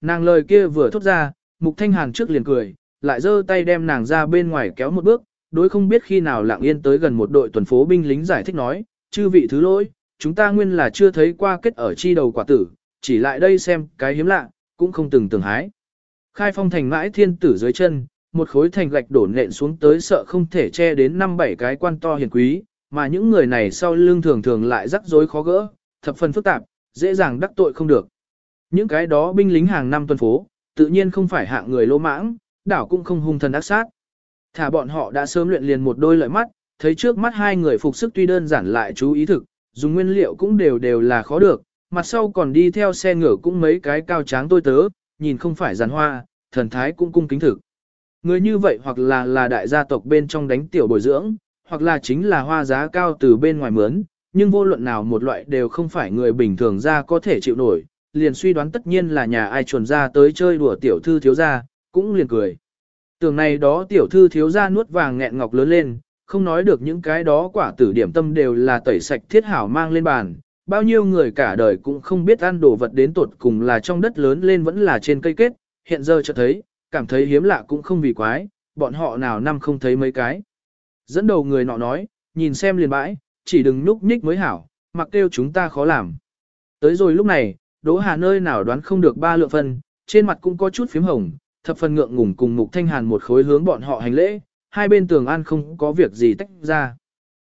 Nàng lời kia vừa thốt ra, Mục Thanh Hàn trước liền cười, lại giơ tay đem nàng ra bên ngoài kéo một bước, đối không biết khi nào lặng yên tới gần một đội tuần phố binh lính giải thích nói, chư vị thứ lỗi, chúng ta nguyên là chưa thấy qua kết ở chi đầu quả tử, chỉ lại đây xem cái hiếm lạ, cũng không từng từng hái. Khai phong thành mãi thiên tử dưới chân, một khối thành gạch đổ nện xuống tới sợ không thể che đến năm bảy cái quan to hiền quý, mà những người này sau lưng thường thường lại rắc rối khó gỡ, thập phần phức tạp, dễ dàng đắc tội không được. Những cái đó binh lính hàng năm tuần phố, tự nhiên không phải hạng người lỗ mãng, đảo cũng không hung thần ác sát. Thả bọn họ đã sớm luyện liền một đôi lợi mắt, thấy trước mắt hai người phục sức tuy đơn giản lại chú ý thực, dùng nguyên liệu cũng đều đều là khó được, mặt sau còn đi theo xe ngựa cũng mấy cái cao tráng tôi tớ, nhìn không phải giàn hoa, thần thái cũng cung kính thực. Người như vậy hoặc là là đại gia tộc bên trong đánh tiểu bồi dưỡng, hoặc là chính là hoa giá cao từ bên ngoài mướn, nhưng vô luận nào một loại đều không phải người bình thường ra có thể chịu nổi, liền suy đoán tất nhiên là nhà ai chuồn ra tới chơi đùa tiểu thư thiếu gia, cũng liền cười. Tưởng này đó tiểu thư thiếu gia nuốt vàng nghẹn ngọc lớn lên, không nói được những cái đó quả tử điểm tâm đều là tẩy sạch thiết hảo mang lên bàn, bao nhiêu người cả đời cũng không biết ăn đồ vật đến tột cùng là trong đất lớn lên vẫn là trên cây kết, hiện giờ cho thấy, cảm thấy hiếm lạ cũng không vì quái, bọn họ nào năm không thấy mấy cái. Dẫn đầu người nọ nói, nhìn xem liền bãi, chỉ đừng núp nhích mới hảo, mặc kêu chúng ta khó làm. Tới rồi lúc này, Đỗ Hà nơi nào đoán không được ba lượng phân, trên mặt cũng có chút phím hồng, thập phần ngượng ngùng cùng Mục Thanh Hàn một khối hướng bọn họ hành lễ, hai bên tường an không có việc gì tách ra.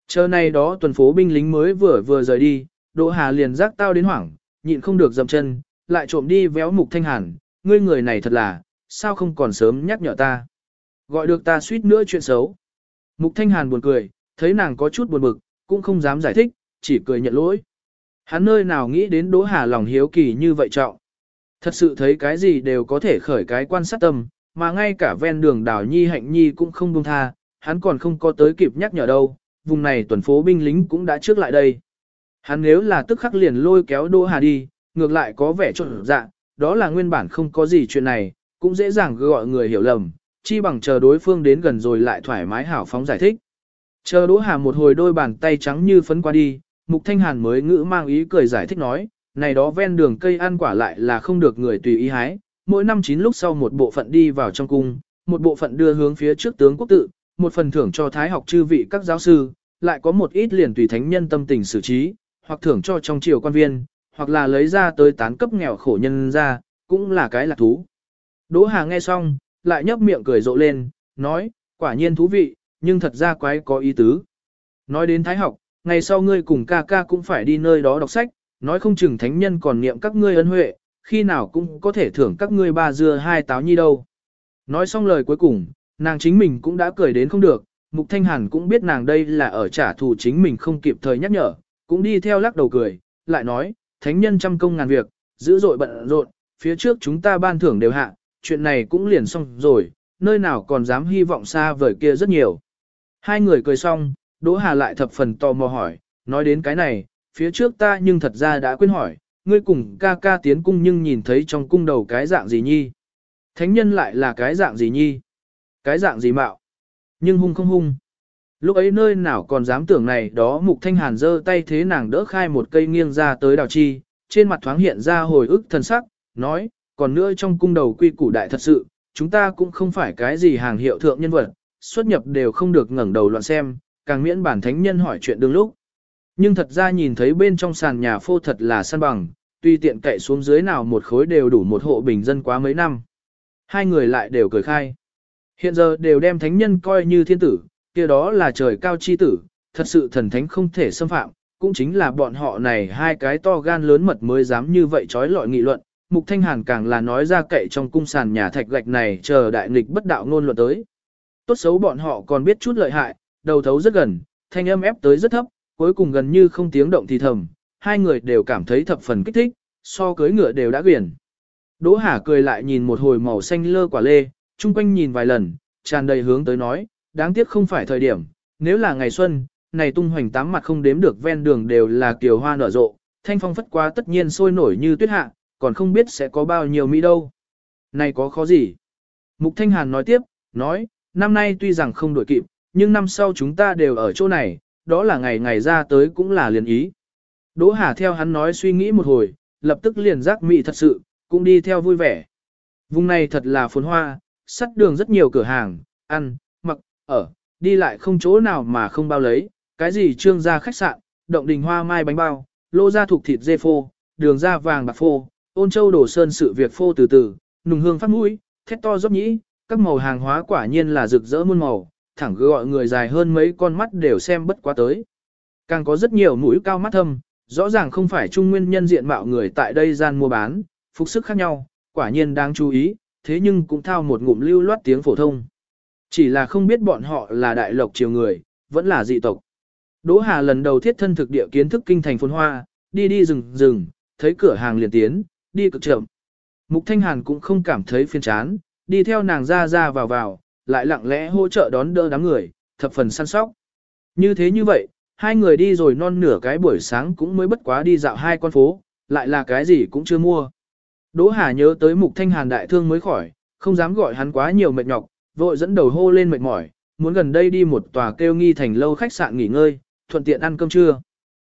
Chờ này đó tuần phố binh lính mới vừa vừa rời đi, Đỗ Hà liền giác tao đến hoảng, nhịn không được dậm chân, lại trộm đi véo Mục Thanh Hàn, ngươi người này thật là, sao không còn sớm nhắc nhở ta. Gọi được ta suýt nữa chuyện xấu. Mục Thanh Hàn buồn cười, thấy nàng có chút buồn bực, cũng không dám giải thích, chỉ cười nhận lỗi. Hắn nơi nào nghĩ đến Đỗ Hà lòng hiếu kỳ như vậy trọng. Thật sự thấy cái gì đều có thể khởi cái quan sát tâm, mà ngay cả ven đường đảo nhi hạnh nhi cũng không buông tha, hắn còn không có tới kịp nhắc nhở đâu, vùng này tuần phố binh lính cũng đã trước lại đây. Hắn nếu là tức khắc liền lôi kéo Đỗ Hà đi, ngược lại có vẻ trộn dạ, đó là nguyên bản không có gì chuyện này, cũng dễ dàng gọi người hiểu lầm, chi bằng chờ đối phương đến gần rồi lại thoải mái hảo phóng giải thích. Chờ Đỗ Hà một hồi đôi bàn tay trắng như phấn qua đi, Mục Thanh Hàn mới ngữ mang ý cười giải thích nói, này đó ven đường cây ăn quả lại là không được người tùy ý hái, mỗi năm chín lúc sau một bộ phận đi vào trong cung, một bộ phận đưa hướng phía trước tướng quốc tự, một phần thưởng cho thái học chư vị các giáo sư, lại có một ít liền tùy thánh nhân tâm tình xử trí, hoặc thưởng cho trong triều quan viên, hoặc là lấy ra tới tán cấp nghèo khổ nhân ra, cũng là cái lạc thú. Đỗ Hà nghe xong, lại nhấp miệng cười rộ lên, nói, quả nhiên thú vị, nhưng thật ra quái có ý tứ. Nói đến thái học, ngày sau ngươi cùng ca ca cũng phải đi nơi đó đọc sách, nói không chừng thánh nhân còn niệm các ngươi ân huệ, khi nào cũng có thể thưởng các ngươi ba dưa hai táo nhi đâu. Nói xong lời cuối cùng, nàng chính mình cũng đã cười đến không được, Mục Thanh Hàn cũng biết nàng đây là ở trả thù chính mình không kịp thời nhắc nhở, cũng đi theo lắc đầu cười, lại nói, thánh nhân trăm công ngàn việc, dữ dội bận rộn, phía trước chúng ta ban thưởng đều hạ, chuyện này cũng liền xong rồi, nơi nào còn dám hy vọng xa vời kia rất nhiều. Hai người cười xong, Đỗ Hà lại thập phần tò mò hỏi, nói đến cái này, phía trước ta nhưng thật ra đã quên hỏi, ngươi cùng ca ca tiến cung nhưng nhìn thấy trong cung đầu cái dạng gì nhi. Thánh nhân lại là cái dạng gì nhi? Cái dạng gì mạo? Nhưng hung không hung. Lúc ấy nơi nào còn dám tưởng này đó mục thanh hàn giơ tay thế nàng đỡ khai một cây nghiêng ra tới đào chi, trên mặt thoáng hiện ra hồi ức thần sắc, nói, còn nữa trong cung đầu quy củ đại thật sự, chúng ta cũng không phải cái gì hàng hiệu thượng nhân vật, xuất nhập đều không được ngẩng đầu loạn xem, càng miễn bản thánh nhân hỏi chuyện đương lúc. Nhưng thật ra nhìn thấy bên trong sàn nhà phô thật là săn bằng, tuy tiện cậy xuống dưới nào một khối đều đủ một hộ bình dân quá mấy năm. Hai người lại đều cười khai. Hiện giờ đều đem thánh nhân coi như thiên tử, kia đó là trời cao chi tử, thật sự thần thánh không thể xâm phạm, cũng chính là bọn họ này hai cái to gan lớn mật mới dám như vậy trói lọi nghị luận. Mục Thanh Hàn càng là nói ra cậy trong cung sàn nhà thạch gạch này chờ đại nghịch bất đạo ngôn luận tới. Tốt xấu bọn họ còn biết chút lợi hại, đầu thấu rất gần, thanh âm ép tới rất thấp, cuối cùng gần như không tiếng động thì thầm, hai người đều cảm thấy thập phần kích thích, so cưới ngựa đều đã quyển. Đỗ Hà cười lại nhìn một hồi màu xanh lơ quả lê, chung quanh nhìn vài lần, tràn đầy hướng tới nói, đáng tiếc không phải thời điểm, nếu là ngày xuân, này tung hoành tám mặt không đếm được ven đường đều là kiều hoa nở rộ, thanh phong phất quá tất nhiên sôi nổi như tuyết hạ, còn không biết sẽ có bao nhiêu mỹ đâu. Này có khó gì? Mục Thanh Hàn nói tiếp, nói, năm nay tuy rằng không đổi kịp, nhưng năm sau chúng ta đều ở chỗ này, đó là ngày ngày ra tới cũng là liền ý. Đỗ Hà theo hắn nói suy nghĩ một hồi, lập tức liền giác mị thật sự, cũng đi theo vui vẻ. Vùng này thật là phồn hoa, sắt đường rất nhiều cửa hàng, ăn, mặc, ở, đi lại không chỗ nào mà không bao lấy, cái gì trương gia khách sạn, động đình hoa mai bánh bao, lô gia thuộc thịt dê phô, đường ra vàng bạc phô, ôn châu đổ sơn sự việc phô từ từ, nùng hương phát mũi, thét to dốc nhĩ, các màu hàng hóa quả nhiên là rực rỡ muôn màu, thẳng gọi người dài hơn mấy con mắt đều xem bất quá tới. Càng có rất nhiều mũi cao mắt thâm, rõ ràng không phải trung nguyên nhân diện mạo người tại đây gian mua bán, phục sức khác nhau, quả nhiên đáng chú ý, thế nhưng cũng thao một ngụm lưu loát tiếng phổ thông. Chỉ là không biết bọn họ là đại lộc triều người, vẫn là dị tộc. Đỗ Hà lần đầu thiết thân thực địa kiến thức kinh thành phồn hoa, đi đi rừng rừng, thấy cửa hàng liền tiến, đi cực chậm. Mục Thanh Hàn cũng không cảm thấy phiền chán, đi theo nàng ra ra vào vào, lại lặng lẽ hỗ trợ đón đỡ đám người, thập phần săn sóc. Như thế như vậy, hai người đi rồi non nửa cái buổi sáng cũng mới bất quá đi dạo hai con phố, lại là cái gì cũng chưa mua. Đỗ Hà nhớ tới Mục Thanh Hàn đại thương mới khỏi, không dám gọi hắn quá nhiều mệt nhọc, vội dẫn đầu hô lên mệt mỏi, muốn gần đây đi một tòa kêu nghi thành lâu khách sạn nghỉ ngơi, thuận tiện ăn cơm trưa.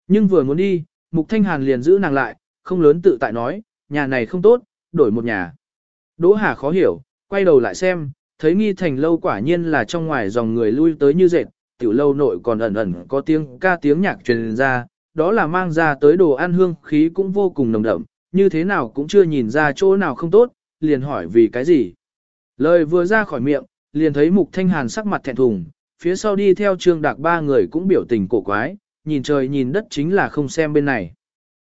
Nhưng vừa muốn đi, Mục Thanh Hàn liền giữ nàng lại, không lớn tự tại nói, nhà này không tốt, đổi một nhà. Đỗ Hà khó hiểu, quay đầu lại xem, thấy nghi thành lâu quả nhiên là trong ngoài dòng người lui tới như dệt, tiểu lâu nội còn ẩn ẩn có tiếng ca tiếng nhạc truyền ra, đó là mang ra tới đồ ăn hương khí cũng vô cùng nồng đậm, như thế nào cũng chưa nhìn ra chỗ nào không tốt, liền hỏi vì cái gì. Lời vừa ra khỏi miệng, liền thấy Mục Thanh Hàn sắc mặt thẹn thùng, phía sau đi theo Trương Đạc ba người cũng biểu tình cổ quái, nhìn trời nhìn đất chính là không xem bên này.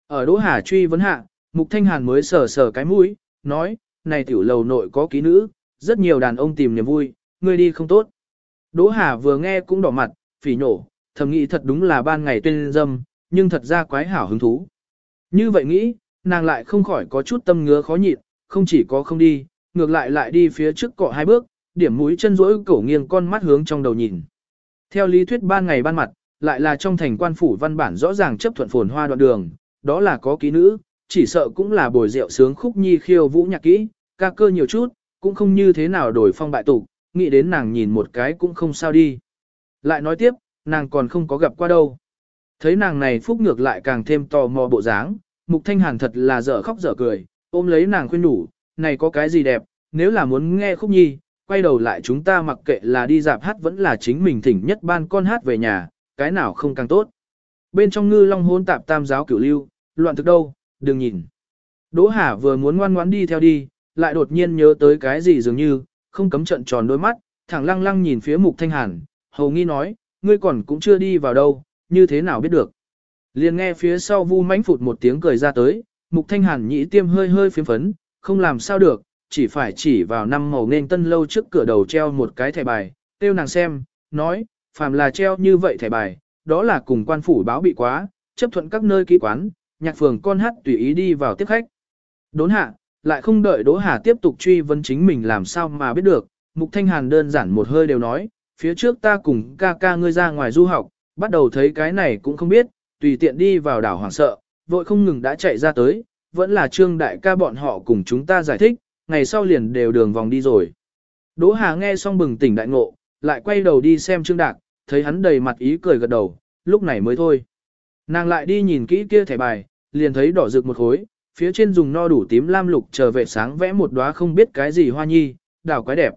Ở Đỗ Hà truy vấn hạ, Mục Thanh Hàn mới sờ sờ cái mũi, nói, này tiểu lầu nội có ký nữ, rất nhiều đàn ông tìm niềm vui, ngươi đi không tốt. Đỗ Hà vừa nghe cũng đỏ mặt, phỉ nổ, thầm nghĩ thật đúng là ban ngày tuyên dâm, nhưng thật ra quái hảo hứng thú. Như vậy nghĩ, nàng lại không khỏi có chút tâm ngứa khó nhịn, không chỉ có không đi, ngược lại lại đi phía trước cọ hai bước, điểm mũi chân rỗi cổ nghiêng con mắt hướng trong đầu nhìn. Theo lý thuyết ban ngày ban mặt, lại là trong thành quan phủ văn bản rõ ràng chấp thuận phồn hoa đoạn đường, đó là có ký nữ, chỉ sợ cũng là bồi rượu sướng khúc nhi khiêu vũ nhạc kỹ, ca cơ nhiều chút, cũng không như thế nào đổi phong bại tục, nghĩ đến nàng nhìn một cái cũng không sao đi. Lại nói tiếp, nàng còn không có gặp qua đâu. Thấy nàng này phúc ngược lại càng thêm tò mò bộ dáng, mục thanh hàn thật là dở khóc dở cười, ôm lấy nàng khuyên đủ, này có cái gì đẹp, nếu là muốn nghe khúc nhi, quay đầu lại chúng ta mặc kệ là đi dạp hát vẫn là chính mình thỉnh nhất ban con hát về nhà, cái nào không càng tốt. Bên trong ngư long hôn tạp tam giáo cửu lưu, loạn thực đâu, đừng nhìn. Đỗ Hà vừa muốn ngoan ngoãn đi theo đi, lại đột nhiên nhớ tới cái gì dường như, không cấm trận tròn đôi mắt, thẳng lăng lăng nhìn phía mục thanh hàn, hầu nghi nói, ngươi còn cũng chưa đi vào đâu, như thế nào biết được. Liền nghe phía sau vu mãnh phụt một tiếng cười ra tới, mục thanh hàn nhĩ tiêm hơi hơi phiếm phấn, không làm sao được, chỉ phải chỉ vào năm màu nên tân lâu trước cửa đầu treo một cái thẻ bài, tiêu nàng xem, nói, phàm là treo như vậy thẻ bài, đó là cùng quan phủ báo bị quá, chấp thuận các nơi ký quán, nhạc phường con hát tùy ý đi vào tiếp khách. Đốn hạ, lại không đợi Đỗ Hà tiếp tục truy vấn chính mình làm sao mà biết được, Mục Thanh Hàn đơn giản một hơi đều nói, phía trước ta cùng ca ca ngươi ra ngoài du học, bắt đầu thấy cái này cũng không biết, tùy tiện đi vào đảo hoảng sợ, vội không ngừng đã chạy ra tới, vẫn là trương đại ca bọn họ cùng chúng ta giải thích, ngày sau liền đều đường vòng đi rồi. Đỗ Hà nghe xong bừng tỉnh đại ngộ, lại quay đầu đi xem trương đạc, thấy hắn đầy mặt ý cười gật đầu, lúc này mới thôi. Nàng lại đi nhìn kỹ kia thẻ bài, liền thấy đỏ rực một khối, phía trên dùng no đủ tím lam lục chờ vệ sáng vẽ một đóa không biết cái gì hoa nhi, đảo quái đẹp.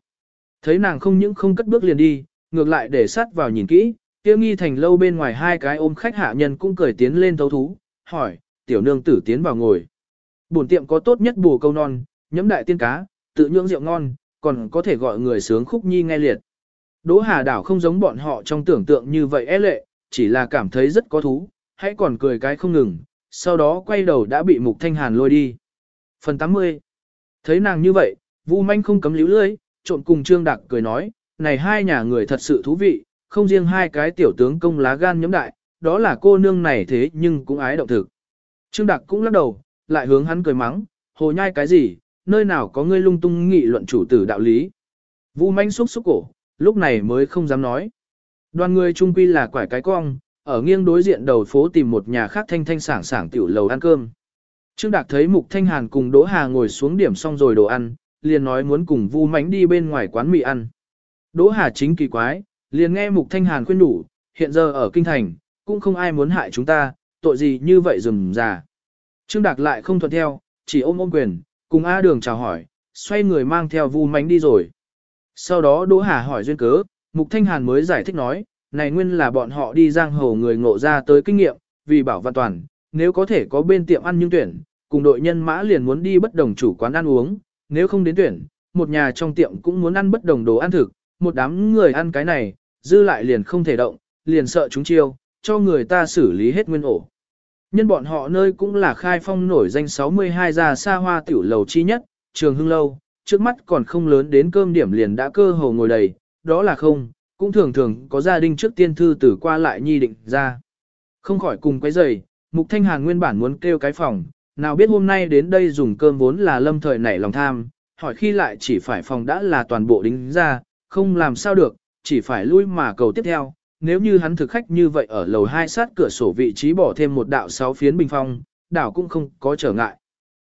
Thấy nàng không những không cất bước liền đi, ngược lại để sát vào nhìn kỹ, kia nghi thành lâu bên ngoài hai cái ôm khách hạ nhân cũng cười tiến lên thấu thú, hỏi, tiểu nương tử tiến vào ngồi. Bổn tiệm có tốt nhất bù câu non, nhấm đại tiên cá, tự nhưỡng rượu ngon, còn có thể gọi người sướng khúc nhi nghe liệt. Đỗ Hà đảo không giống bọn họ trong tưởng tượng như vậy é lệ, chỉ là cảm thấy rất có thú, hãy còn cười cái không ngừng, sau đó quay đầu đã bị Mục Thanh Hàn lôi đi. Phần 80 Thấy nàng như vậy, Vu Manh không cấm líu lưỡi, trộn cùng Trương Đạc cười nói, này hai nhà người thật sự thú vị, không riêng hai cái tiểu tướng công lá gan nhấm đại, đó là cô nương này thế nhưng cũng ái động thực. Trương Đạc cũng lắc đầu, lại hướng hắn cười mắng, hồ nhai cái gì, nơi nào có ngươi lung tung nghị luận chủ tử đạo lý. Vu Manh xúc xúc cổ, lúc này mới không dám nói. Đoàn người trung quy là quải cái cong, ở nghiêng đối diện đầu phố tìm một nhà khác thanh thanh sảng sảng tiểu lầu ăn cơm. Trương Đạc thấy Mục Thanh Hàn cùng Đỗ Hà ngồi xuống điểm xong rồi đồ ăn, liền nói muốn cùng Vu Mánh đi bên ngoài quán mì ăn. Đỗ Hà chính kỳ quái, liền nghe Mục Thanh Hàn khuyên đủ, hiện giờ ở kinh thành, cũng không ai muốn hại chúng ta, tội gì như vậy rừng già. Trương Đạc lại không thuận theo, chỉ ôm ôm quyền, cùng A Đường chào hỏi, xoay người mang theo vu mánh đi rồi. Sau đó Đỗ Hà hỏi duyên cớ, Mục Thanh Hàn mới giải thích nói, này nguyên là bọn họ đi giang hồ người ngộ ra tới kinh nghiệm, vì bảo văn toàn, nếu có thể có bên tiệm ăn nhưng tuyển, cùng đội nhân mã liền muốn đi bất đồng chủ quán ăn uống, nếu không đến tuyển, một nhà trong tiệm cũng muốn ăn bất đồng đồ ăn thực, một đám người ăn cái này, dư lại liền không thể động, liền sợ chúng chiêu, cho người ta xử lý hết nguyên ổ. Nhân bọn họ nơi cũng là khai phong nổi danh 62 gia xa hoa tiểu lầu chi nhất, trường hưng lâu, trước mắt còn không lớn đến cơm điểm liền đã cơ hồ ngồi đầy, đó là không, cũng thường thường có gia đình trước tiên thư tử qua lại nhi định ra. Không khỏi cùng quấy giày, Mục Thanh Hàn nguyên bản muốn kêu cái phòng, nào biết hôm nay đến đây dùng cơm vốn là lâm thời nảy lòng tham, hỏi khi lại chỉ phải phòng đã là toàn bộ đính ra, không làm sao được, chỉ phải lui mà cầu tiếp theo. Nếu như hắn thực khách như vậy ở lầu hai sát cửa sổ vị trí bỏ thêm một đạo sáu phiến bình phong, đảo cũng không có trở ngại.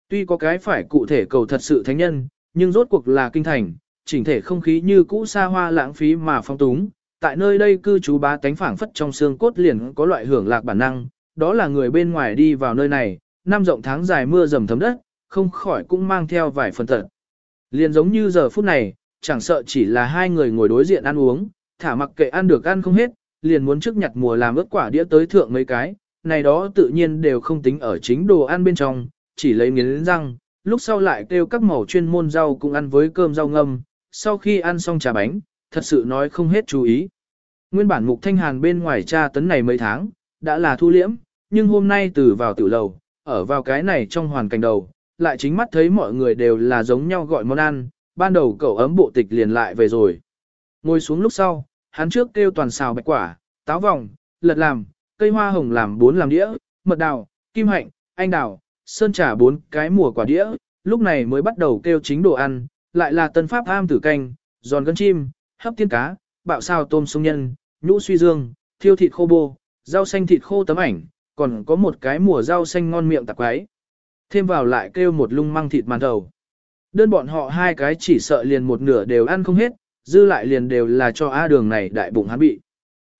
Tuy có cái phải cụ thể cầu thật sự thánh nhân, nhưng rốt cuộc là kinh thành, chỉnh thể không khí như cũ xa hoa lãng phí mà phong túng. Tại nơi đây cư trú bá tánh phảng phất trong xương cốt liền có loại hưởng lạc bản năng, đó là người bên ngoài đi vào nơi này, năm rộng tháng dài mưa dầm thấm đất, không khỏi cũng mang theo vài phần tật. Liền giống như giờ phút này, chẳng sợ chỉ là hai người ngồi đối diện ăn uống, thả mặc kệ ăn được ăn không hết, liền muốn trước nhặt mùa làm ướt quả đĩa tới thượng mấy cái, này đó tự nhiên đều không tính ở chính đồ ăn bên trong, chỉ lấy miếng răng, lúc sau lại kêu các màu chuyên môn rau cùng ăn với cơm rau ngâm, sau khi ăn xong trà bánh, thật sự nói không hết chú ý. Nguyên bản mục thanh hàn bên ngoài cha tấn này mấy tháng, đã là thu liễm, nhưng hôm nay từ vào tiểu lầu, ở vào cái này trong hoàn cảnh đầu, lại chính mắt thấy mọi người đều là giống nhau gọi món ăn, ban đầu cậu ấm bộ tịch liền lại về rồi. Ngồi xuống lúc sau, hắn trước kêu toàn xào bạch quả, táo vòng, lật làm, cây hoa hồng làm bốn làm đĩa, mật đào, kim hạnh, anh đào, sơn trà bốn cái mùa quả đĩa, lúc này mới bắt đầu kêu chính đồ ăn, lại là tân pháp am tử canh, giòn gân chim, hấp tiên cá, bạo sao tôm sông nhân, nhũ suy dương, thiêu thịt khô bô, rau xanh thịt khô tấm ảnh, còn có một cái mùa rau xanh ngon miệng tạp quái. Thêm vào lại kêu một lung măng thịt màn đầu. Đơn bọn họ hai cái chỉ sợ liền một nửa đều ăn không hết, dư lại liền đều là cho A đường này đại bụng hắn bị.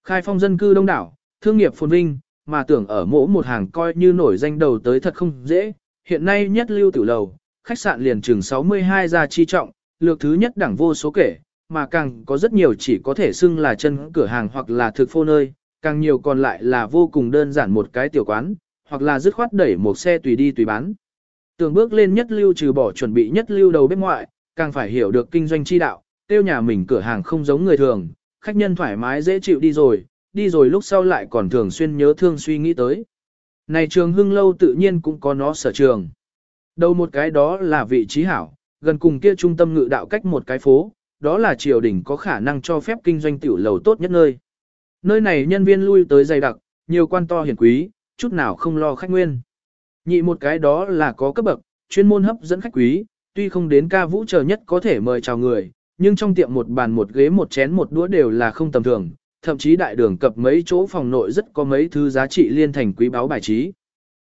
Khai phong dân cư đông đảo, thương nghiệp phồn vinh, mà tưởng ở mỗi một hàng coi như nổi danh đầu tới thật không dễ. Hiện nay nhất lưu tử lầu, khách sạn liền chừng 62 gia chi trọng, lược thứ nhất đẳng vô số kể, mà càng có rất nhiều chỉ có thể xưng là chân cửa hàng hoặc là thực phô nơi, càng nhiều còn lại là vô cùng đơn giản một cái tiểu quán, hoặc là dứt khoát đẩy một xe tùy đi tùy bán. Tường bước lên nhất lưu trừ bỏ chuẩn bị nhất lưu đầu bếp ngoại, càng phải hiểu được kinh doanh chi đạo, tiêu nhà mình cửa hàng không giống người thường, khách nhân thoải mái dễ chịu đi rồi, đi rồi lúc sau lại còn thường xuyên nhớ thương suy nghĩ tới. Này trường hưng lâu tự nhiên cũng có nó sở trường. Đầu một cái đó là vị trí hảo, gần cùng kia trung tâm ngự đạo cách một cái phố, đó là triều đình có khả năng cho phép kinh doanh tiểu lầu tốt nhất nơi. Nơi này nhân viên lui tới dày đặc, nhiều quan to hiển quý, chút nào không lo khách nguyên. Nhị một cái đó là có cấp bậc, chuyên môn hấp dẫn khách quý, tuy không đến ca vũ chờ nhất có thể mời chào người, nhưng trong tiệm một bàn một ghế một chén một đũa đều là không tầm thường, thậm chí đại đường cập mấy chỗ phòng nội rất có mấy thứ giá trị liên thành quý báo bài trí.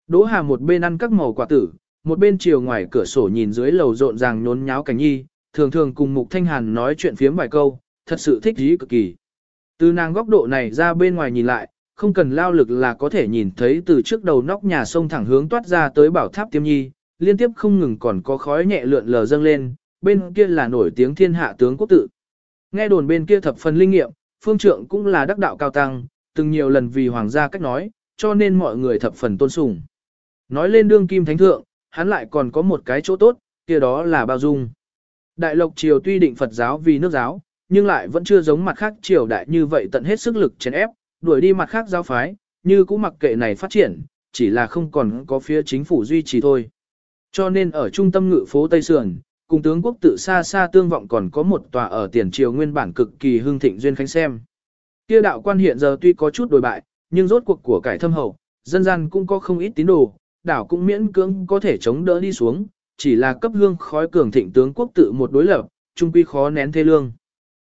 Đỗ Hà một bên ăn các màu quả tử, một bên chiều ngoài cửa sổ nhìn dưới lầu rộn ràng nhốn nháo cảnh nhi, thường thường cùng Mục Thanh Hàn nói chuyện phiếm vài câu, thật sự thích ý cực kỳ. Từ nàng góc độ này ra bên ngoài nhìn lại, không cần lao lực là có thể nhìn thấy từ trước đầu nóc nhà sông thẳng hướng toát ra tới bảo tháp tiêm nhi, liên tiếp không ngừng còn có khói nhẹ lượn lờ dâng lên, bên kia là nổi tiếng thiên hạ tướng quốc tự. Nghe đồn bên kia thập phần linh nghiệm, phương trượng cũng là đắc đạo cao tăng, từng nhiều lần vì hoàng gia cách nói, cho nên mọi người thập phần tôn sùng. Nói lên đương kim thánh thượng, hắn lại còn có một cái chỗ tốt, kia đó là bao dung. Đại lộc triều tuy định Phật giáo vì nước giáo, nhưng lại vẫn chưa giống mặt khác triều đại như vậy tận hết sức lực chèn ép, đuổi đi mặt khác giáo phái, như cũng mặc kệ này phát triển, chỉ là không còn có phía chính phủ duy trì thôi. Cho nên ở trung tâm ngự phố Tây Sườn, cùng tướng quốc tự xa xa tương vọng còn có một tòa ở tiền triều nguyên bản cực kỳ hưng thịnh duyên khánh xem. Kia đạo quan hiện giờ tuy có chút đổi bại, nhưng rốt cuộc của cải thâm hậu, dân gian cũng có không ít tín đồ, đảo cũng miễn cưỡng có thể chống đỡ đi xuống, chỉ là cấp hương khói cường thịnh tướng quốc tự một đối lập, trung quy khó nén thê lương.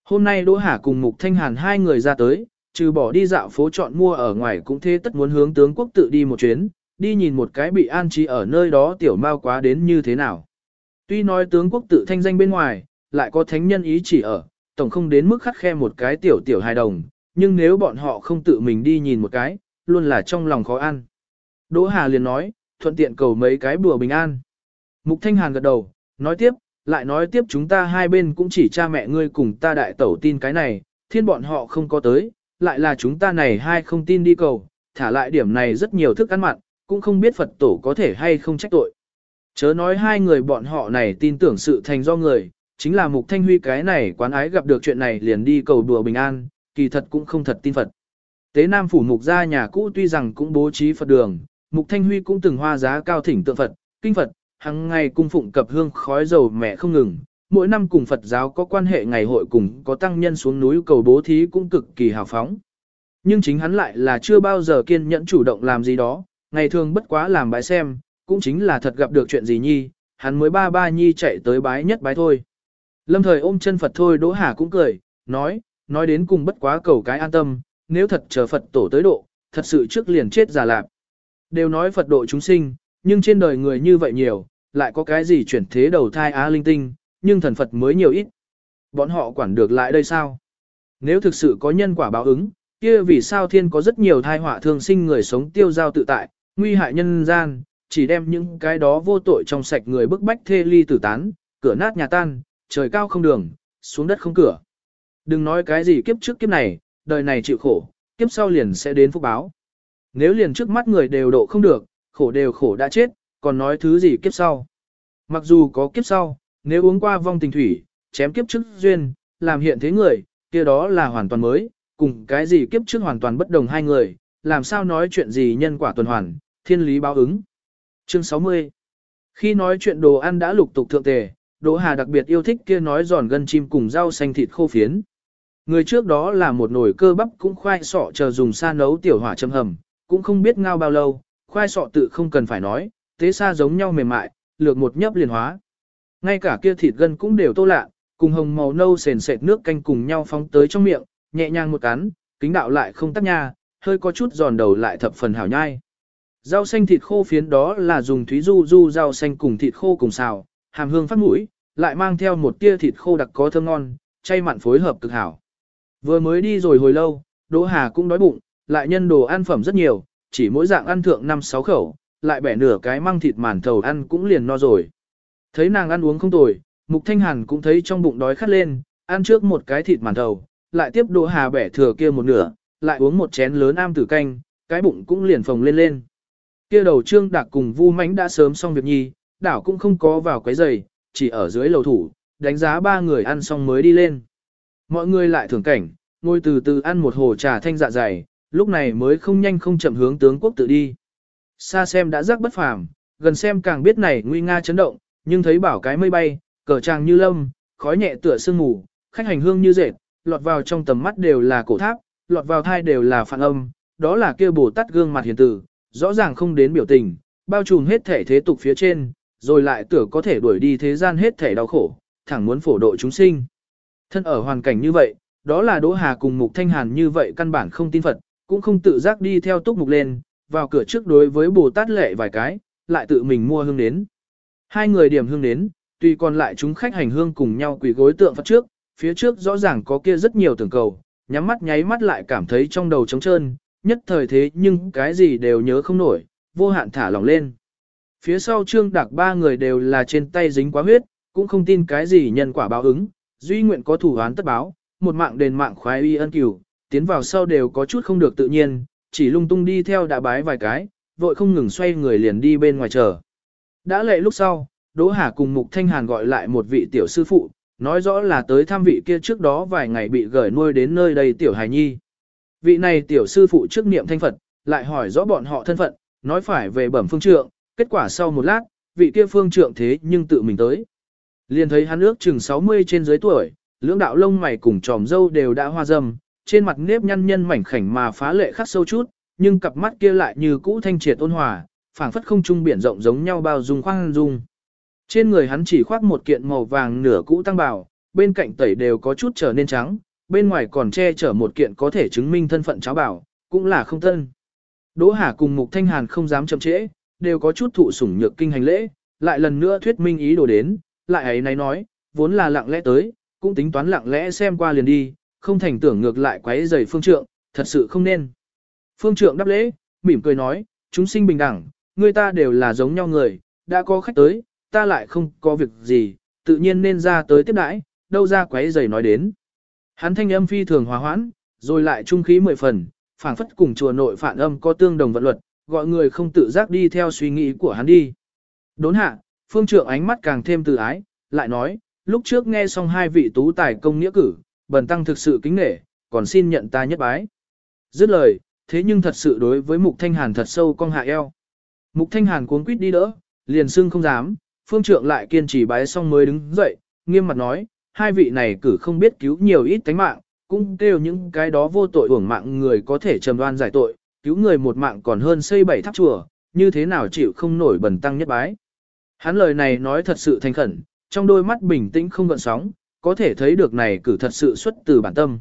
Hôm nay Đỗ Hà cùng Mục Thanh Hàn hai người ra tới, trừ bỏ đi dạo phố chọn mua ở ngoài cũng thế tất muốn hướng tướng quốc tự đi một chuyến, đi nhìn một cái bị an trí ở nơi đó tiểu mao quá đến như thế nào. Tuy nói tướng quốc tự thanh danh bên ngoài, lại có thánh nhân ý chỉ ở, tổng không đến mức khắt khe một cái tiểu tiểu hài đồng, nhưng nếu bọn họ không tự mình đi nhìn một cái, luôn là trong lòng khó ăn. Đỗ Hà liền nói, thuận tiện cầu mấy cái bùa bình an. Mục Thanh Hàn gật đầu, nói tiếp, lại nói tiếp chúng ta hai bên cũng chỉ cha mẹ ngươi cùng ta đại tẩu tin cái này, thiên bọn họ không có tới, lại là chúng ta này hai không tin đi cầu, thả lại điểm này rất nhiều thức ăn mặn, cũng không biết Phật tổ có thể hay không trách tội. Chớ nói hai người bọn họ này tin tưởng sự thành do người, chính là Mục Thanh Huy cái này quán ái gặp được chuyện này liền đi cầu đùa bình an, kỳ thật cũng không thật tin Phật. Tế Nam Phủ Mục gia nhà cũ tuy rằng cũng bố trí Phật đường, Mục Thanh Huy cũng từng hoa giá cao thỉnh tượng Phật, kinh Phật, hàng ngày cung phụng cập hương khói dầu mẹ không ngừng. Mỗi năm cùng Phật giáo có quan hệ ngày hội cùng có tăng nhân xuống núi cầu bố thí cũng cực kỳ hào phóng. Nhưng chính hắn lại là chưa bao giờ kiên nhẫn chủ động làm gì đó, ngày thường bất quá làm bái xem, cũng chính là thật gặp được chuyện gì nhi, hắn mới ba ba nhi chạy tới bái nhất bái thôi. Lâm thời ôm chân Phật thôi Đỗ Hà cũng cười, nói, nói đến cùng bất quá cầu cái an tâm, nếu thật chờ Phật tổ tới độ, thật sự trước liền chết già lạp. Đều nói Phật độ chúng sinh, nhưng trên đời người như vậy nhiều, lại có cái gì chuyển thế đầu thai á linh tinh, nhưng thần Phật mới nhiều ít. Bọn họ quản được lại đây sao? Nếu thực sự có nhân quả báo ứng, kia vì sao thiên có rất nhiều thai họa thương sinh người sống tiêu giao tự tại, nguy hại nhân gian, chỉ đem những cái đó vô tội trong sạch người bức bách thê ly tử tán, cửa nát nhà tan, trời cao không đường, xuống đất không cửa. Đừng nói cái gì kiếp trước kiếp này, đời này chịu khổ, kiếp sau liền sẽ đến phúc báo. Nếu liền trước mắt người đều độ không được, khổ đều khổ đã chết, còn nói thứ gì kiếp sau. Mặc dù có kiếp sau, nếu uống qua vong tình thủy, chém kiếp trước duyên, làm hiện thế người, kia đó là hoàn toàn mới, cùng cái gì kiếp trước hoàn toàn bất đồng hai người, làm sao nói chuyện gì nhân quả tuần hoàn, thiên lý báo ứng. Chương 60 Khi nói chuyện đồ ăn đã lục tục thượng tề, Đỗ Hà đặc biệt yêu thích kia nói giòn gân chim cùng rau xanh thịt khô phiến. Người trước đó là một nồi cơ bắp cũng khoai sọ chờ dùng sa nấu tiểu hỏa châm hầm, cũng không biết ngao bao lâu, khoai sọ tự không cần phải nói, tế xa giống nhau mềm mại, lược một nhấp liền hóa. Ngay cả kia thịt gân cũng đều tô lạ, cùng hồng màu nâu sền sệt nước canh cùng nhau phóng tới trong miệng, nhẹ nhàng một cắn, kính đạo lại không tắc nha, hơi có chút giòn đầu lại thập phần hảo nhai. Rau xanh thịt khô phiến đó là dùng thúy du du rau xanh cùng thịt khô cùng xào, hàm hương phát mũi, lại mang theo một tia thịt khô đặc có thơm ngon, chay mặn phối hợp cực hảo. Vừa mới đi rồi hồi lâu, Đỗ Hà cũng đói bụng, lại nhân đồ ăn phẩm rất nhiều, chỉ mỗi dạng ăn thượng 5-6 khẩu, lại bẻ nửa cái măng thịt màn thầu ăn cũng liền no rồi. Thấy nàng ăn uống không tồi, Mục Thanh Hàn cũng thấy trong bụng đói khát lên, ăn trước một cái thịt màn thầu, lại tiếp đồ Hà bẻ thừa kia một nửa, lại uống một chén lớn am tử canh, cái bụng cũng liền phồng lên lên. Kia đầu trương đạc cùng Vu Mánh đã sớm xong việc nhi, đảo cũng không có vào quấy giày, chỉ ở dưới lầu thủ, đánh giá ba người ăn xong mới đi lên. Mọi người lại thưởng cảnh, ngồi từ từ ăn một hồ trà thanh dạ dày, lúc này mới không nhanh không chậm hướng tướng quốc tự đi. Xa xem đã rắc bất phàm, gần xem càng biết này nguy nga chấn động, nhưng thấy bảo cái mây bay, cờ tràng như lâm, khói nhẹ tựa sương mù, khách hành hương như dệt, lọt vào trong tầm mắt đều là cổ tháp, lọt vào thai đều là phản âm, đó là kia Bồ Tát gương mặt hiền tử, rõ ràng không đến biểu tình, bao trùm hết thể thế tục phía trên, rồi lại tưởng có thể đuổi đi thế gian hết thể đau khổ, thẳng muốn phổ độ chúng sinh. Thân ở hoàn cảnh như vậy, đó là Đỗ Hà cùng Mục Thanh Hàn như vậy căn bản không tin Phật, cũng không tự giác đi theo túc mục lên, vào cửa trước đối với Bồ Tát lệ vài cái, lại tự mình mua hương nến. Hai người điểm hương nến, tuy còn lại chúng khách hành hương cùng nhau quỳ gối tượng Phật trước, phía trước rõ ràng có kia rất nhiều tưởng cầu, nhắm mắt nháy mắt lại cảm thấy trong đầu trống trơn, nhất thời thế nhưng cái gì đều nhớ không nổi, vô hạn thả lỏng lên. Phía sau trương đặc ba người đều là trên tay dính quá huyết, cũng không tin cái gì nhân quả báo ứng, duy nguyện có thủ án tất báo, một mạng đền mạng khoái y ân cửu, tiến vào sau đều có chút không được tự nhiên, chỉ lung tung đi theo đã bái vài cái, vội không ngừng xoay người liền đi bên ngoài chờ. Đã lệ lúc sau, Đỗ Hà cùng Mục Thanh Hàn gọi lại một vị tiểu sư phụ, nói rõ là tới thăm vị kia trước đó vài ngày bị gửi nuôi đến nơi đây tiểu hài nhi. Vị này tiểu sư phụ trước niệm thanh Phật, lại hỏi rõ bọn họ thân phận, nói phải về bẩm phương trượng, kết quả sau một lát, vị kia phương trượng thế nhưng tự mình tới. Liền thấy hắn ước chừng 60 trên dưới tuổi, lưỡng đạo lông mày cùng tròm dâu đều đã hoa râm trên mặt nếp nhăn nhân mảnh khảnh mà phá lệ khắc sâu chút, nhưng cặp mắt kia lại như cũ thanh triệt ôn hòa, phảng phất không trung biển rộng giống nhau bao dung khoang dung. Trên người hắn chỉ khoác một kiện màu vàng nửa cũ tăng bào, bên cạnh tẩy đều có chút trở nên trắng, bên ngoài còn che chở một kiện có thể chứng minh thân phận cháo bảo, cũng là không thân. Đỗ Hà cùng Mục Thanh Hàn không dám chậm trễ, đều có chút thụ sủng nhược kinh hành lễ, lại lần nữa thuyết minh ý đồ đến, lại ấy này nói, vốn là lặng lẽ tới, cũng tính toán lặng lẽ xem qua liền đi, không thành tưởng ngược lại quấy rầy phương trượng, thật sự không nên. Phương trượng đáp lễ, mỉm cười nói, chúng sinh bình đẳng, người ta đều là giống nhau người, đã có khách tới, ta lại không có việc gì, tự nhiên nên ra tới tiếp đãi, đâu ra quấy rầy nói đến. Hắn thanh âm phi thường hòa hoãn, rồi lại trung khí mười phần, phảng phất cùng chùa nội phản âm có tương đồng vận luật, gọi người không tự giác đi theo suy nghĩ của hắn đi. Đốn hạ, phương trượng ánh mắt càng thêm từ ái, lại nói, lúc trước nghe xong hai vị tú tài công nghĩa cử, bần tăng thực sự kính nể, còn xin nhận ta nhất bái. Dứt lời, thế nhưng thật sự đối với Mục Thanh Hàn thật sâu cong hạ eo. Mục Thanh Hàn cuống quýt đi đỡ, liền xưng không dám, phương trượng lại kiên trì bái xong mới đứng dậy, nghiêm mặt nói, hai vị này cử không biết cứu nhiều ít tánh mạng, cũng kêu những cái đó vô tội uổng mạng người có thể trầm đoan giải tội, cứu người một mạng còn hơn xây bảy tháp chùa, như thế nào chịu không nổi bần tăng nhất bái. Hắn lời này nói thật sự thành khẩn, trong đôi mắt bình tĩnh không gợn sóng, có thể thấy được này cử thật sự xuất từ bản tâm.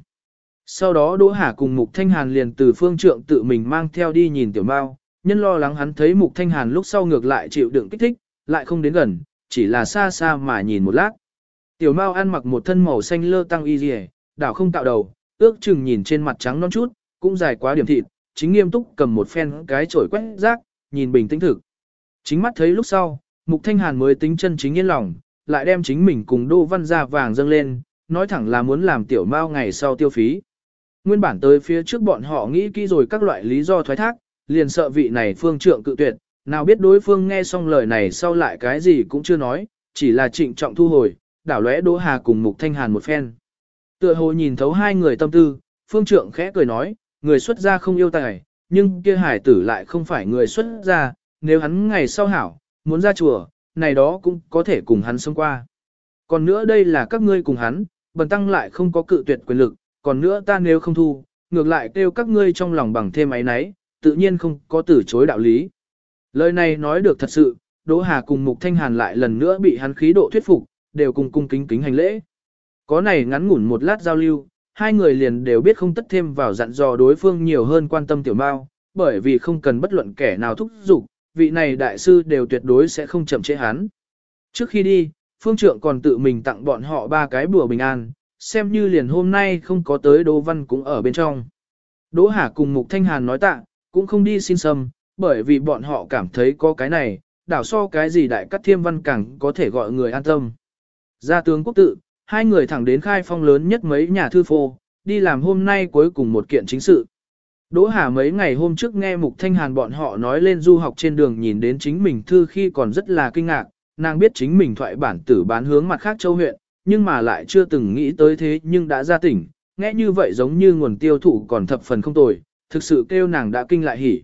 Sau đó Đỗ Hà cùng Mục Thanh Hàn liền từ phương trượng tự mình mang theo đi nhìn tiểu mao, nhân lo lắng hắn thấy Mục Thanh Hàn lúc sau ngược lại chịu đựng kích thích, lại không đến gần, chỉ là xa xa mà nhìn một lát. Tiểu mao ăn mặc một thân màu xanh lơ tăng y dì đảo không tạo đầu, ước chừng nhìn trên mặt trắng non chút, cũng dài quá điểm thịt, chính nghiêm túc cầm một phen cái chổi quét rác, nhìn bình tĩnh thực. Chính mắt thấy lúc sau, Mục Thanh Hàn mới tính chân chính yên lòng, lại đem chính mình cùng Đô Văn ra vàng dâng lên, nói thẳng là muốn làm tiểu mao ngày sau tiêu phí. Nguyên bản tới phía trước bọn họ nghĩ kỹ rồi các loại lý do thoái thác, liền sợ vị này phương trượng cự tuyệt, nào biết đối phương nghe xong lời này sau lại cái gì cũng chưa nói, chỉ là trịnh trọng thu hồi, đảo lóe Đỗ Hà cùng Mục Thanh Hàn một phen. Tựa hồ nhìn thấu hai người tâm tư, phương trượng khẽ cười nói, người xuất gia không yêu tài, nhưng kia hải tử lại không phải người xuất gia, nếu hắn ngày sau hảo, muốn ra chùa, này đó cũng có thể cùng hắn sống qua. Còn nữa đây là các ngươi cùng hắn, bần tăng lại không có cự tuyệt quyền lực, còn nữa ta nếu không thu, ngược lại kêu các ngươi trong lòng bằng thêm ấy nấy, tự nhiên không có từ chối đạo lý. Lời này nói được thật sự, Đỗ Hà cùng Mục Thanh Hàn lại lần nữa bị hắn khí độ thuyết phục, đều cùng cung kính kính hành lễ. Có này ngắn ngủn một lát giao lưu, hai người liền đều biết không tất thêm vào dặn dò đối phương nhiều hơn quan tâm tiểu mao, bởi vì không cần bất luận kẻ nào thúc giục, vị này đại sư đều tuyệt đối sẽ không chậm trễ hắn. Trước khi đi, phương trượng còn tự mình tặng bọn họ ba cái bùa bình an, xem như liền hôm nay không có tới Đỗ Văn cũng ở bên trong. Đỗ Hà cùng Mục Thanh Hàn nói tạ, cũng không đi xin sâm, bởi vì bọn họ cảm thấy có cái này, đảo so cái gì đại cắt thiêm văn càng có thể gọi người an tâm. Ra tướng quốc tự, hai người thẳng đến khai phong lớn nhất mấy nhà thư phô, đi làm hôm nay cuối cùng một kiện chính sự. Đỗ Hà mấy ngày hôm trước nghe Mục Thanh Hàn bọn họ nói lên du học trên đường nhìn đến chính mình thư khi còn rất là kinh ngạc, nàng biết chính mình thoại bản tử bán hướng mặt khác châu huyện, nhưng mà lại chưa từng nghĩ tới thế nhưng đã ra tỉnh, nghe như vậy giống như nguồn tiêu thụ còn thập phần không tồi, thực sự kêu nàng đã kinh lại hỉ.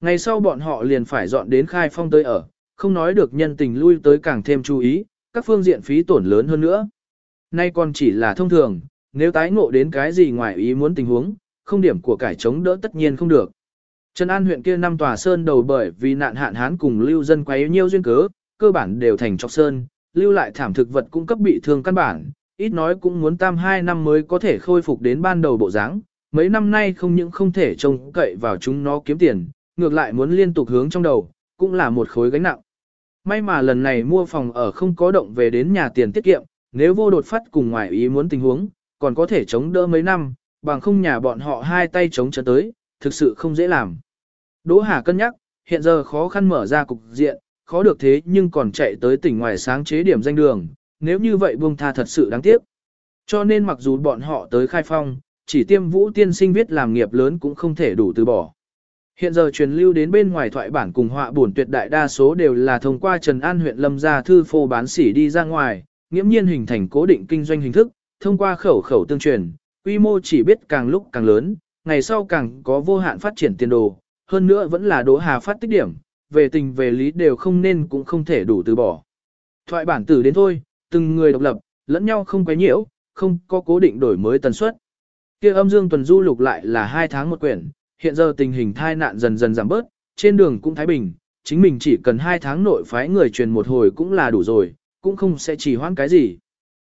Ngày sau bọn họ liền phải dọn đến khai phong tới ở, không nói được nhân tình lui tới càng thêm chú ý, các phương diện phí tổn lớn hơn nữa. Nay còn chỉ là thông thường, nếu tái ngộ đến cái gì ngoài ý muốn tình huống, không điểm của cải chống đỡ tất nhiên không được. Trần An huyện kia năm tòa sơn đầu bởi vì nạn hạn hán cùng lưu dân quấy nhiêu duyên cớ, cơ bản đều thành trọc sơn, lưu lại thảm thực vật cung cấp bị thương căn bản, ít nói cũng muốn tam hai năm mới có thể khôi phục đến ban đầu bộ dáng. Mấy năm nay không những không thể trông cậy vào chúng nó kiếm tiền, ngược lại muốn liên tục hướng trong đầu, cũng là một khối gánh nặng. May mà lần này mua phòng ở không có động về đến nhà tiền tiết kiệm, nếu vô đột phát cùng ngoài ý muốn tình huống, còn có thể chống đỡ mấy năm, bằng không nhà bọn họ hai tay chống chân tới, thực sự không dễ làm. Đỗ Hà cân nhắc, hiện giờ khó khăn mở ra cục diện, khó được thế nhưng còn chạy tới tỉnh ngoài sáng chế điểm danh đường, nếu như vậy buông tha thật sự đáng tiếc. Cho nên mặc dù bọn họ tới khai phong, chỉ tiêm vũ tiên sinh viết làm nghiệp lớn cũng không thể đủ từ bỏ. Hiện giờ truyền lưu đến bên ngoài thoại bản cùng họa bổn tuyệt đại đa số đều là thông qua Trần An huyện Lâm gia thư phô bán sỉ đi ra ngoài, nghiễm nhiên hình thành cố định kinh doanh hình thức, thông qua khẩu khẩu tương truyền, quy mô chỉ biết càng lúc càng lớn, ngày sau càng có vô hạn phát triển tiền đồ, hơn nữa vẫn là đỗ hà phát tích điểm, về tình về lý đều không nên cũng không thể đủ từ bỏ. Thoại bản tử đến thôi, từng người độc lập, lẫn nhau không quấy nhiễu, không có cố định đổi mới tần suất. Kia âm dương tuần du lục lại là hai tháng một quyển, hiện giờ tình hình thai nạn dần dần giảm bớt, trên đường cũng thái bình, chính mình chỉ cần hai tháng nội phái người truyền một hồi cũng là đủ rồi, cũng không sẽ chỉ hoãn cái gì.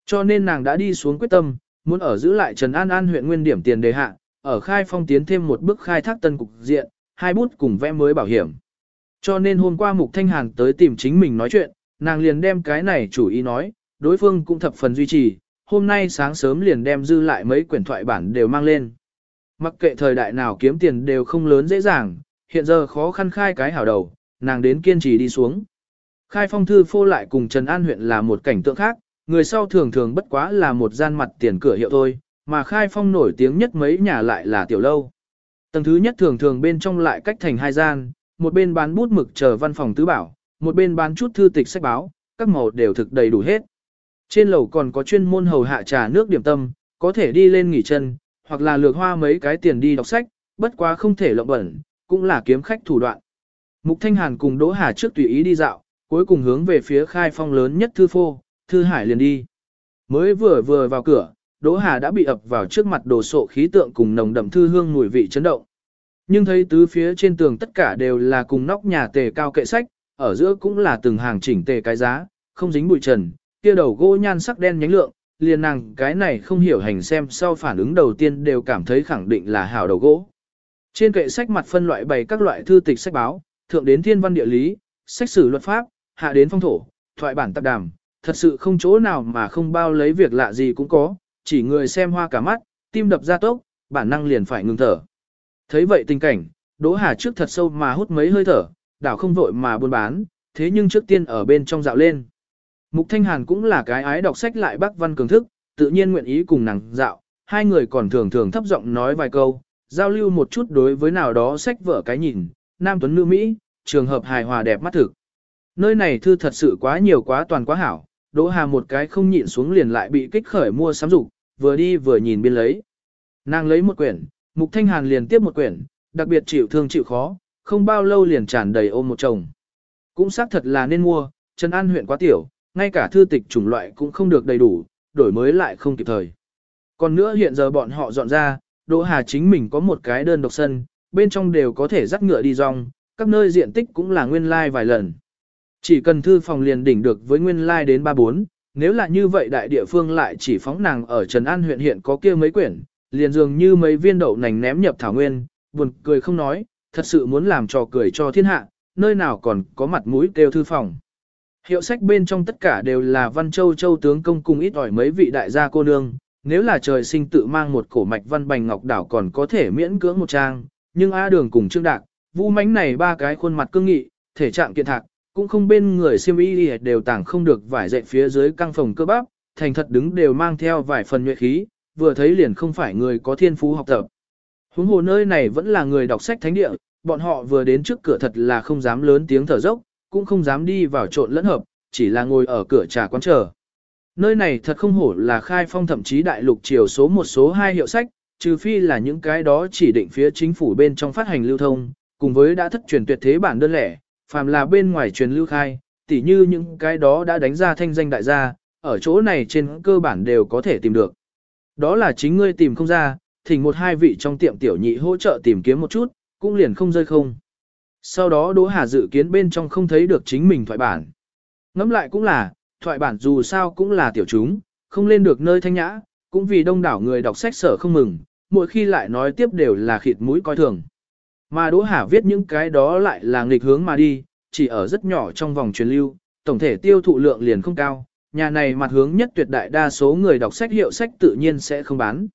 Cho nên nàng đã đi xuống quyết tâm, muốn ở giữ lại Trần An An huyện nguyên điểm tiền đề hạ, ở khai phong tiến thêm một bước khai thác tân cục diện, hai bút cùng vẽ mới bảo hiểm. Cho nên hôm qua Mục Thanh Hàn tới tìm chính mình nói chuyện, nàng liền đem cái này chủ ý nói, đối phương cũng thập phần duy trì, hôm nay sáng sớm liền đem dư lại mấy quyển thoại bản đều mang lên. Mặc kệ thời đại nào kiếm tiền đều không lớn dễ dàng, hiện giờ khó khăn khai cái hảo đầu, nàng đến kiên trì đi xuống. Khai phong thư phô lại cùng Trần An huyện là một cảnh tượng khác, người sau thường thường bất quá là một gian mặt tiền cửa hiệu thôi, mà khai phong nổi tiếng nhất mấy nhà lại là tiểu lâu. Tầng thứ nhất thường thường bên trong lại cách thành hai gian, một bên bán bút mực chờ văn phòng tứ bảo, một bên bán chút thư tịch sách báo, các màu đều thực đầy đủ hết. Trên lầu còn có chuyên môn hầu hạ trà nước điểm tâm, có thể đi lên nghỉ chân, hoặc là lược hoa mấy cái tiền đi đọc sách, bất quá không thể lộng bẩn, cũng là kiếm khách thủ đoạn. Mục Thanh Hàn cùng Đỗ Hà trước tùy ý đi dạo, cuối cùng hướng về phía khai phong lớn nhất thư phô, thư hải liền đi. Mới vừa vừa vào cửa, Đỗ Hà đã bị ập vào trước mặt đồ sộ khí tượng cùng nồng đậm thư hương mùi vị chấn động. Nhưng thấy tứ phía trên tường tất cả đều là cùng nóc nhà tề cao kệ sách, ở giữa cũng là từng hàng chỉnh tề cái giá, không dính bụi trần, kia đầu gỗ nhan sắc đen nhánh lượng, liền nàng cái này không hiểu hành xem sau phản ứng đầu tiên đều cảm thấy khẳng định là hảo đầu gỗ. Trên kệ sách mặt phân loại bày các loại thư tịch sách báo, thượng đến thiên văn địa lý, sách sử luật pháp, hạ đến phong thổ, thoại bản tạp đàm, thật sự không chỗ nào mà không bao lấy việc lạ gì cũng có, chỉ người xem hoa cả mắt, tim đập ra tốc, bản năng liền phải ngừng thở. Thấy vậy tình cảnh, Đỗ Hà trước thật sâu mà hút mấy hơi thở, đảo không vội mà buôn bán, thế nhưng trước tiên ở bên trong dạo lên. Mục Thanh Hàn cũng là cái ái đọc sách lại bác văn cường thức, tự nhiên nguyện ý cùng nàng dạo, hai người còn thường thường thấp giọng nói vài câu, giao lưu một chút đối với nào đó sách vở cái nhìn, nam tuấn nữ Mỹ, trường hợp hài hòa đẹp mắt thực. Nơi này thư thật sự quá nhiều quá toàn quá hảo, Đỗ Hà một cái không nhịn xuống liền lại bị kích khởi mua sắm dục, vừa đi vừa nhìn biên lấy. Nàng lấy một quyển, Mục Thanh Hàn liền tiếp một quyển, đặc biệt chịu thương chịu khó, không bao lâu liền tràn đầy ôm một chồng. Cũng xác thật là nên mua, Trần An huyện quá tiểu, ngay cả thư tịch chủng loại cũng không được đầy đủ, đổi mới lại không kịp thời. Còn nữa hiện giờ bọn họ dọn ra, Đỗ Hà chính mình có một cái đơn độc sân, bên trong đều có thể dắt ngựa đi rong, các nơi diện tích cũng là nguyên lai like vài lần. Chỉ cần thư phòng liền đỉnh được với nguyên lai like đến 3-4, nếu là như vậy đại địa phương lại chỉ phóng nàng ở Trần An huyện hiện có kia mấy quyển, liền dường như mấy viên đậu nành ném nhập thảo nguyên, buồn cười không nói, thật sự muốn làm trò cười cho thiên hạ, nơi nào còn có mặt mũi kêu thư phòng. Hiệu sách bên trong tất cả đều là Văn Châu Châu tướng công cùng ít ỏi mấy vị đại gia cô nương, nếu là trời sinh tự mang một cổ mạch văn bành ngọc đảo còn có thể miễn cưỡng một trang, nhưng A Đường cùng Trương Đạc, Vũ Mánh này ba cái khuôn mặt cương nghị, thể trạng kiện thạc, cũng không bên người siêm y đều tảng không được vải dậy phía dưới căng phòng cơ bắp, thành thật đứng đều mang theo vài phần nhuệ khí, vừa thấy liền không phải người có thiên phú học tập. Huống hồ nơi này vẫn là người đọc sách thánh địa, bọn họ vừa đến trước cửa thật là không dám lớn tiếng thở dốc, cũng không dám đi vào trộn lẫn hợp, chỉ là ngồi ở cửa trà quán chờ. Nơi này thật không hổ là khai phong thậm chí đại lục chiều số một số hai hiệu sách, trừ phi là những cái đó chỉ định phía chính phủ bên trong phát hành lưu thông, cùng với đã thất truyền tuyệt thế bản đơn lẻ, phàm là bên ngoài truyền lưu khai, tỉ như những cái đó đã đánh ra thanh danh đại gia, ở chỗ này trên cơ bản đều có thể tìm được. Đó là chính ngươi tìm không ra, thỉnh một hai vị trong tiệm tiểu nhị hỗ trợ tìm kiếm một chút, cũng liền không rơi không. Sau đó Đỗ Hà dự kiến bên trong không thấy được chính mình thoại bản. Ngẫm lại cũng là, thoại bản dù sao cũng là tiểu chúng, không lên được nơi thanh nhã, cũng vì đông đảo người đọc sách sở không mừng, mỗi khi lại nói tiếp đều là khịt mũi coi thường. Mà Đỗ Hà viết những cái đó lại là nghịch hướng mà đi, chỉ ở rất nhỏ trong vòng truyền lưu, tổng thể tiêu thụ lượng liền không cao, nhà này mặt hướng nhất tuyệt đại đa số người đọc sách hiệu sách tự nhiên sẽ không bán.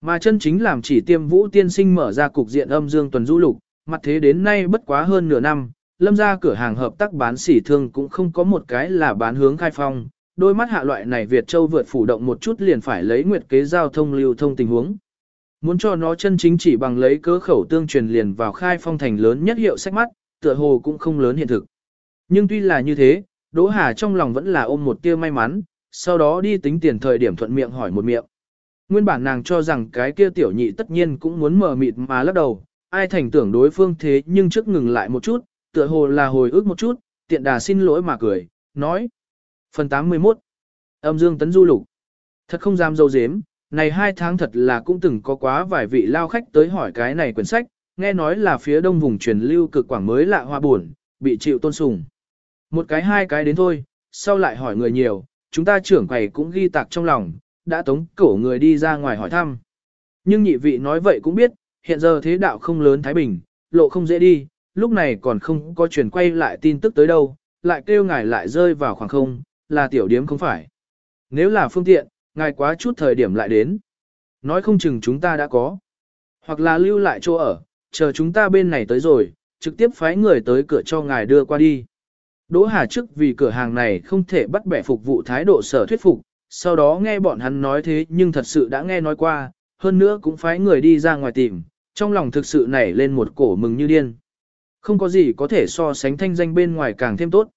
Mà chân chính làm chỉ tiêm vũ tiên sinh mở ra cục diện âm dương tuần du lục, mặt thế đến nay bất quá hơn nửa năm, lâm ra cửa hàng hợp tác bán sỉ thương cũng không có một cái là bán hướng khai phong, đôi mắt hạ loại này Việt Châu vượt phủ động một chút liền phải lấy nguyệt kế giao thông lưu thông tình huống. Muốn cho nó chân chính chỉ bằng lấy cớ khẩu tương truyền liền vào khai phong thành lớn nhất hiệu sách mắt, tựa hồ cũng không lớn hiện thực. Nhưng tuy là như thế, Đỗ Hà trong lòng vẫn là ôm một tia may mắn, sau đó đi tính tiền thời điểm thuận miệng hỏi một miệng. Nguyên bản nàng cho rằng cái kia tiểu nhị tất nhiên cũng muốn mở mịt mà lắc đầu, ai thành tưởng đối phương thế nhưng trước ngừng lại một chút, tựa hồ là hồi ức một chút, tiện đà xin lỗi mà cười, nói. Phần 81 Âm dương tấn du lục Thật không dám dâu dếm, này hai tháng thật là cũng từng có quá vài vị lao khách tới hỏi cái này quyển sách, nghe nói là phía đông vùng truyền lưu cực quảng mới lạ hoa buồn, bị chịu tôn sùng. Một cái hai cái đến thôi, sau lại hỏi người nhiều, chúng ta trưởng quầy cũng ghi tạc trong lòng, đã tống cổ người đi ra ngoài hỏi thăm. Nhưng nhị vị nói vậy cũng biết, hiện giờ thế đạo không lớn Thái Bình, lộ không dễ đi, lúc này còn không có chuyển quay lại tin tức tới đâu, lại kêu ngài lại rơi vào khoảng không, là tiểu điếm không phải. Nếu là phương tiện, ngài quá chút thời điểm lại đến. Nói không chừng chúng ta đã có. Hoặc là lưu lại chỗ ở, chờ chúng ta bên này tới rồi, trực tiếp phái người tới cửa cho ngài đưa qua đi. Đỗ Hà trước vì cửa hàng này không thể bắt bẻ phục vụ thái độ sở thuyết phục, sau đó nghe bọn hắn nói thế nhưng thật sự đã nghe nói qua, hơn nữa cũng phái người đi ra ngoài tìm, trong lòng thực sự nảy lên một cổ mừng như điên. Không có gì có thể so sánh thanh danh bên ngoài càng thêm tốt.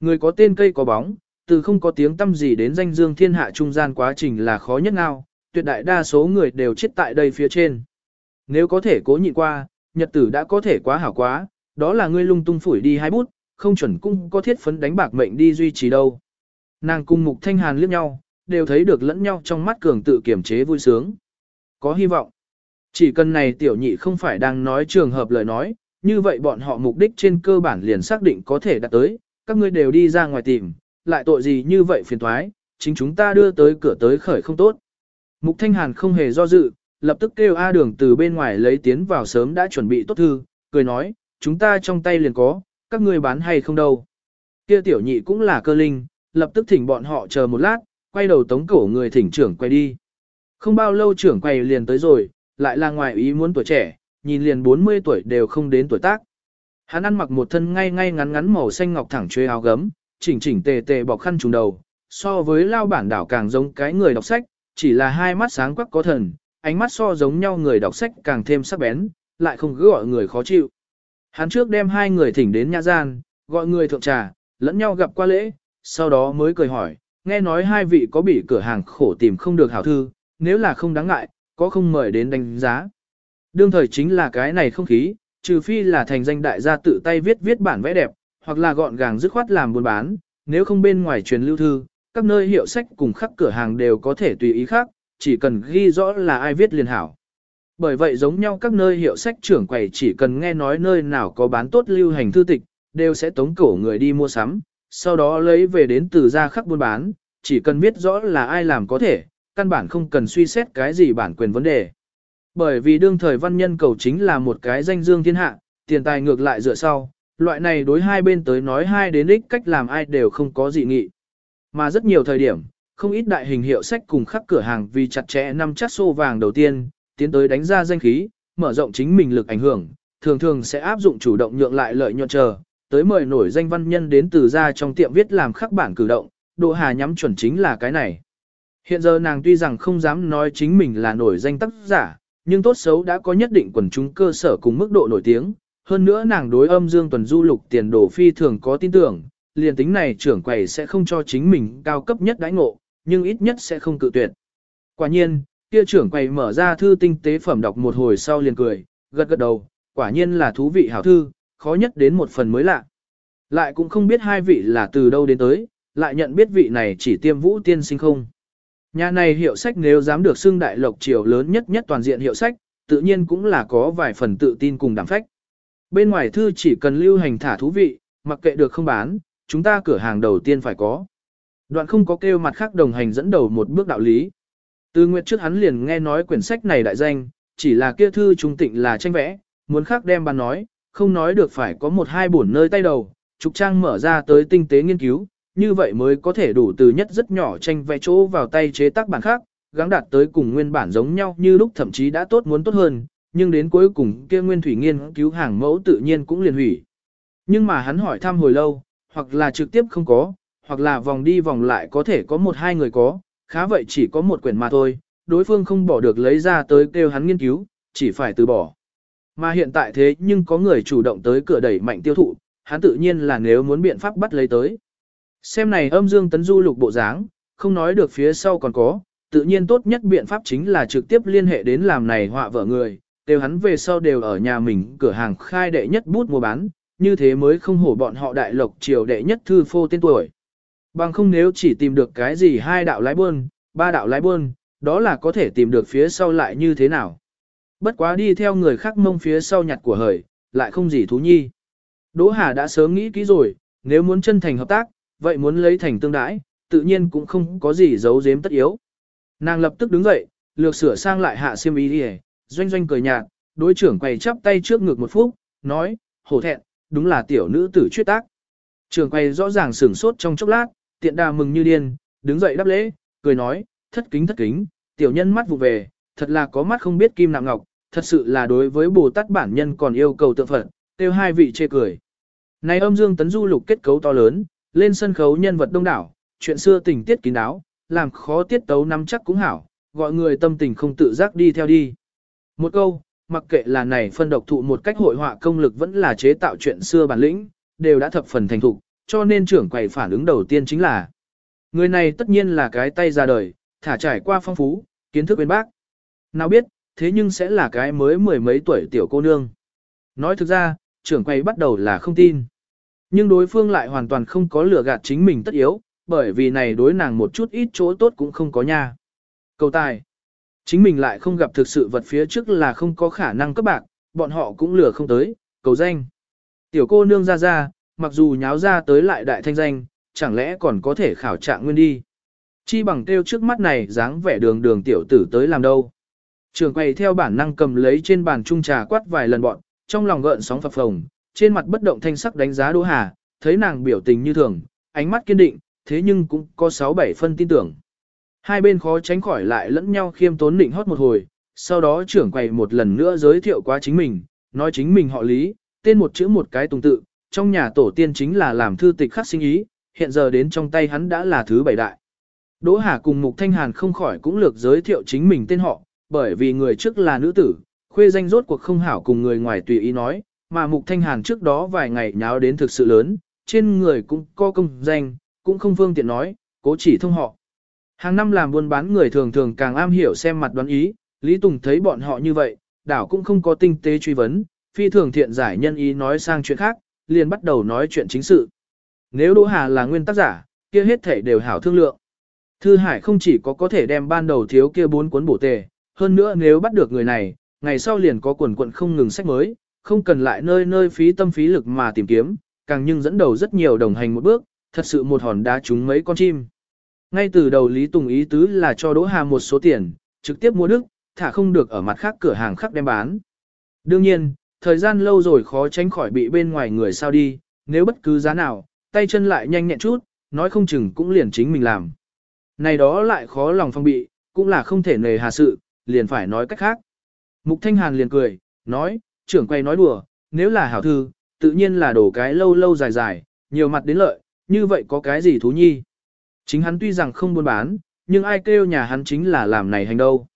Người có tên cây có bóng, từ không có tiếng tâm gì đến danh dương thiên hạ trung gian quá trình là khó nhất nào, tuyệt đại đa số người đều chết tại đây phía trên. Nếu có thể cố nhịn qua, nhật tử đã có thể quá hảo quá, đó là ngươi lung tung phủi đi hai bút, không chuẩn cung có thiết phấn đánh bạc mệnh đi duy trì đâu. Nàng cung mục thanh hàn liếc nhau, đều thấy được lẫn nhau trong mắt cường tự kiểm chế vui sướng. Có hy vọng. Chỉ cần này tiểu nhị không phải đang nói trường hợp lời nói, như vậy bọn họ mục đích trên cơ bản liền xác định có thể đạt tới, các ngươi đều đi ra ngoài tìm, lại tội gì như vậy phiền thoái, chính chúng ta đưa tới cửa tới khởi không tốt. Mục Thanh Hàn không hề do dự, lập tức kêu A đường từ bên ngoài lấy tiến vào sớm đã chuẩn bị tốt thư, cười nói, chúng ta trong tay liền có, các ngươi bán hay không đâu. Kia tiểu nhị cũng là cơ linh, lập tức thỉnh bọn họ chờ một lát, quay đầu tống cổ người thỉnh trưởng quay đi. Không bao lâu trưởng quay liền tới rồi, lại là ngoài ý muốn tuổi trẻ, nhìn liền 40 tuổi đều không đến tuổi tác. Hắn ăn mặc một thân ngay ngay ngắn ngắn màu xanh ngọc thẳng chuế áo gấm, chỉnh chỉnh tề tề bọc khăn trùng đầu, so với lao bản đảo càng giống cái người đọc sách, chỉ là hai mắt sáng quắc có thần, ánh mắt so giống nhau người đọc sách càng thêm sắc bén, lại không cứ gọi người khó chịu. Hắn trước đem hai người thỉnh đến nhà gian, gọi người thượng trà, lẫn nhau gặp qua lễ, sau đó mới cười hỏi, nghe nói hai vị có bị cửa hàng khổ tìm không được hảo thư, nếu là không đáng ngại, có không mời đến đánh giá. Đương thời chính là cái này không khí, trừ phi là thành danh đại gia tự tay viết viết bản vẽ đẹp, hoặc là gọn gàng dứt khoát làm buôn bán, nếu không bên ngoài truyền lưu thư, các nơi hiệu sách cùng khắc cửa hàng đều có thể tùy ý khác, chỉ cần ghi rõ là ai viết liền hảo. Bởi vậy giống nhau các nơi hiệu sách trưởng quầy chỉ cần nghe nói nơi nào có bán tốt lưu hành thư tịch, đều sẽ tống cổ người đi mua sắm, sau đó lấy về đến từ ra khắc buôn bán, chỉ cần biết rõ là ai làm có thể, căn bản không cần suy xét cái gì bản quyền vấn đề. Bởi vì đương thời văn nhân cầu chính là một cái danh dương thiên hạ, tiền tài ngược lại dựa sau, loại này đối hai bên tới nói hai đến ích cách làm ai đều không có dị nghị. Mà rất nhiều thời điểm, không ít đại hình hiệu sách cùng khắc cửa hàng vì chặt chẽ năm chắc xô vàng đầu tiên, tiến tới đánh ra danh khí, mở rộng chính mình lực ảnh hưởng, thường thường sẽ áp dụng chủ động nhượng lại lợi nhuận chờ, tới mời nổi danh văn nhân đến từ ra trong tiệm viết làm khắc bản cử động, độ hà nhắm chuẩn chính là cái này. Hiện giờ nàng tuy rằng không dám nói chính mình là nổi danh tác giả, nhưng tốt xấu đã có nhất định quần chúng cơ sở cùng mức độ nổi tiếng, hơn nữa nàng đối âm dương tuần du lục tiền đồ phi thường có tin tưởng, liền tính này trưởng quầy sẽ không cho chính mình cao cấp nhất đãi ngộ, nhưng ít nhất sẽ không cự tuyệt. Quả nhiên, kia trưởng quầy mở ra thư tinh tế phẩm đọc một hồi sau liền cười, gật gật đầu, quả nhiên là thú vị hảo thư, khó nhất đến một phần mới lạ. Lại cũng không biết hai vị là từ đâu đến tới, lại nhận biết vị này chỉ tiêm vũ tiên sinh không. Nhà này hiệu sách nếu dám được xưng đại lộc triều lớn nhất nhất toàn diện hiệu sách, tự nhiên cũng là có vài phần tự tin cùng đảm phách. Bên ngoài thư chỉ cần lưu hành thả thú vị, mặc kệ được không bán, chúng ta cửa hàng đầu tiên phải có. Đoạn không có kêu mặt khác đồng hành dẫn đầu một bước đạo lý. Từ nguyệt trước hắn liền nghe nói quyển sách này đại danh, chỉ là kia thư trung tịnh là tranh vẽ, muốn khác đem bàn nói, không nói được phải có một hai bổn nơi tay đầu, trục trang mở ra tới tinh tế nghiên cứu, như vậy mới có thể đủ từ nhất rất nhỏ tranh vẽ chỗ vào tay chế tác bản khác, gắng đạt tới cùng nguyên bản giống nhau như lúc thậm chí đã tốt muốn tốt hơn, nhưng đến cuối cùng kia nguyên thủy nghiên cứu hàng mẫu tự nhiên cũng liền hủy. Nhưng mà hắn hỏi thăm hồi lâu, hoặc là trực tiếp không có, hoặc là vòng đi vòng lại có thể có một hai người có, khá vậy chỉ có một quyển mà thôi, đối phương không bỏ được lấy ra tới kêu hắn nghiên cứu, chỉ phải từ bỏ. Mà hiện tại thế nhưng có người chủ động tới cửa đẩy mạnh tiêu thụ, hắn tự nhiên là nếu muốn biện pháp bắt lấy tới. Xem này âm dương tấn du lục bộ dáng, không nói được phía sau còn có, tự nhiên tốt nhất biện pháp chính là trực tiếp liên hệ đến làm này họa vợ người, đều hắn về sau đều ở nhà mình cửa hàng khai đệ nhất bút mua bán, như thế mới không hổ bọn họ đại lộc triều đệ nhất thư phô tên tuổi. Bằng không nếu chỉ tìm được cái gì hai đạo lái buôn, ba đạo lái buôn, đó là có thể tìm được phía sau lại như thế nào. Bất quá đi theo người khác mông phía sau nhặt của hời, lại không gì thú nhi. Đỗ Hà đã sớm nghĩ kỹ rồi, nếu muốn chân thành hợp tác, vậy muốn lấy thành tương đãi, tự nhiên cũng không có gì giấu giếm tất yếu. Nàng lập tức đứng dậy, lược sửa sang lại hạ xiêm y đi doanh doanh cười nhạt, đối trưởng quầy chắp tay trước ngực một phút, nói, hổ thẹn, đúng là tiểu nữ tử chuyết tác. Trưởng quầy rõ ràng sửng sốt trong chốc lát, tiện đà mừng như điên, đứng dậy đáp lễ, cười nói, thất kính thất kính, tiểu nhân mắt vụ về, thật là có mắt không biết kim nạm ngọc, thật sự là đối với Bồ Tát bản nhân còn yêu cầu tượng phật, tiêu hai vị chê cười. Này âm dương tấn du lục kết cấu to lớn, lên sân khấu nhân vật đông đảo, chuyện xưa tình tiết kín đáo, làm khó tiết tấu nắm chắc cũng hảo, gọi người tâm tình không tự giác đi theo đi. Một câu, mặc kệ là này phân độc thụ một cách hội họa công lực vẫn là chế tạo chuyện xưa bản lĩnh, đều đã thập phần thành thục, cho nên trưởng quầy phản ứng đầu tiên chính là người này tất nhiên là cái tay ra đời, thả trải qua phong phú, kiến thức bên bác. Nào biết, thế nhưng sẽ là cái mới mười mấy tuổi tiểu cô nương. Nói thực ra, trưởng quầy bắt đầu là không tin. Nhưng đối phương lại hoàn toàn không có lừa gạt chính mình tất yếu, bởi vì này đối nàng một chút ít chỗ tốt cũng không có nha. Cầu tài. Chính mình lại không gặp thực sự vật phía trước là không có khả năng cấp bạc, bọn họ cũng lừa không tới, cầu danh. Tiểu cô nương ra ra, mặc dù nháo ra tới lại đại thanh danh, chẳng lẽ còn có thể khảo trạng nguyên đi. Chi bằng kêu trước mắt này dáng vẻ đường đường tiểu tử tới làm đâu. Trường quay theo bản năng cầm lấy trên bàn trung trà quát vài lần bọn, trong lòng gợn sóng phập phồng, trên mặt bất động thanh sắc đánh giá Đỗ Hà, thấy nàng biểu tình như thường, ánh mắt kiên định, thế nhưng cũng có 6-7 phân tin tưởng. Hai bên khó tránh khỏi lại lẫn nhau khiêm tốn định hót một hồi, sau đó trưởng quầy một lần nữa giới thiệu qua chính mình, nói chính mình họ lý, tên một chữ một cái tùng tự, trong nhà tổ tiên chính là làm thư tịch khắc sinh ý, hiện giờ đến trong tay hắn đã là thứ bảy đại. Đỗ Hà cùng Mục Thanh Hàn không khỏi cũng lược giới thiệu chính mình tên họ, bởi vì người trước là nữ tử, khuê danh rốt cuộc không hảo cùng người ngoài tùy ý nói, mà Mục Thanh Hàn trước đó vài ngày nháo đến thực sự lớn, trên người cũng có công danh, cũng không phương tiện nói, cố chỉ thông họ. Hàng năm làm buôn bán người thường thường càng am hiểu xem mặt đoán ý, Lý Tùng thấy bọn họ như vậy, đảo cũng không có tinh tế truy vấn, phi thường thiện giải nhân ý nói sang chuyện khác, liền bắt đầu nói chuyện chính sự. Nếu Đỗ Hà là nguyên tác giả, kia hết thể đều hảo thương lượng. Thư Hải không chỉ có có thể đem ban đầu thiếu kia bốn cuốn bổ tề, hơn nữa nếu bắt được người này, ngày sau liền có quần quận không ngừng sách mới, không cần lại nơi nơi phí tâm phí lực mà tìm kiếm, càng nhưng dẫn đầu rất nhiều đồng hành một bước, thật sự một hòn đá trúng mấy con chim. Ngay từ đầu Lý Tùng ý tứ là cho Đỗ Hà một số tiền, trực tiếp mua đức, thả không được ở mặt khác cửa hàng khác đem bán. Đương nhiên, thời gian lâu rồi khó tránh khỏi bị bên ngoài người sao đi, nếu bất cứ giá nào, tay chân lại nhanh nhẹn chút, nói không chừng cũng liền chính mình làm. Này đó lại khó lòng phong bị, cũng là không thể nề hà sự, liền phải nói cách khác. Mục Thanh Hàn liền cười, nói, trưởng quay nói đùa, nếu là hảo thư, tự nhiên là đổ cái lâu lâu dài dài, nhiều mặt đến lợi, như vậy có cái gì thú nhi. Chính hắn tuy rằng không buôn bán, nhưng ai kêu nhà hắn chính là làm này hành đâu.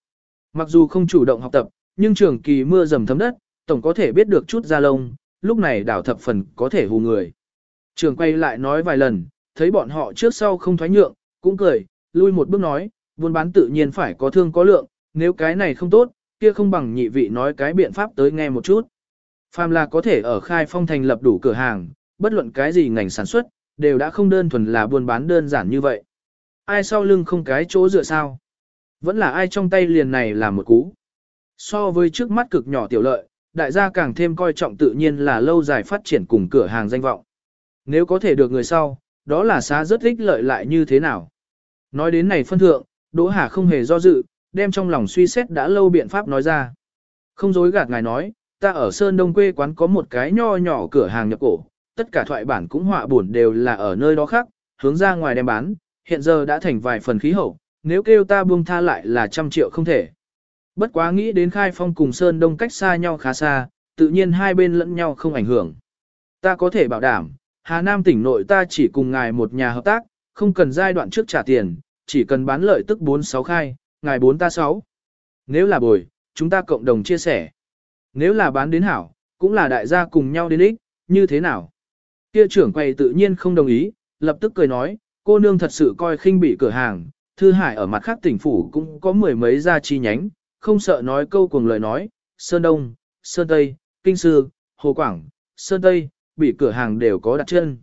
Mặc dù không chủ động học tập, nhưng trường kỳ mưa dầm thấm đất, tổng có thể biết được chút ra lông, lúc này đảo thập phần có thể hù người. Trường quay lại nói vài lần, thấy bọn họ trước sau không thoái nhượng, cũng cười, lui một bước nói, buôn bán tự nhiên phải có thương có lượng, nếu cái này không tốt, kia không bằng nhị vị nói cái biện pháp tới nghe một chút. Phàm là có thể ở khai phong thành lập đủ cửa hàng, bất luận cái gì ngành sản xuất, đều đã không đơn thuần là buôn bán đơn giản như vậy. Ai sau lưng không cái chỗ dựa sao? Vẫn là ai trong tay liền này là một cú. So với trước mắt cực nhỏ tiểu lợi, đại gia càng thêm coi trọng tự nhiên là lâu dài phát triển cùng cửa hàng danh vọng. Nếu có thể được người sau, đó là xá rất ích lợi lại như thế nào. Nói đến này phân thượng, Đỗ Hà không hề do dự, đem trong lòng suy xét đã lâu biện pháp nói ra. Không dối gạt ngài nói, ta ở Sơn Đông quê quán có một cái nho nhỏ cửa hàng nhập cổ, tất cả thoại bản cũng họa buồn đều là ở nơi đó khác, hướng ra ngoài đem bán, hiện giờ đã thành vài phần khí hậu, nếu kêu ta buông tha lại là trăm triệu không thể. Bất quá nghĩ đến khai phong cùng Sơn Đông cách xa nhau khá xa, tự nhiên hai bên lẫn nhau không ảnh hưởng. Ta có thể bảo đảm, Hà Nam tỉnh nội ta chỉ cùng ngài một nhà hợp tác, không cần giai đoạn trước trả tiền, chỉ cần bán lợi tức 4-6 khai, ngài 4 ta 6. Nếu là bồi, chúng ta cộng đồng chia sẻ. Nếu là bán đến hảo, cũng là đại gia cùng nhau đến ích, như thế nào? Kia trưởng quầy tự nhiên không đồng ý, lập tức cười nói, cô nương thật sự coi khinh bị cửa hàng, Thư Hải ở mặt khác tỉnh phủ cũng có mười mấy gia chi nhánh, không sợ nói câu cùng lời nói, Sơn Đông, Sơn Tây, Kinh Sư, Hồ Quảng, Sơn Tây, bị cửa hàng đều có đặt chân.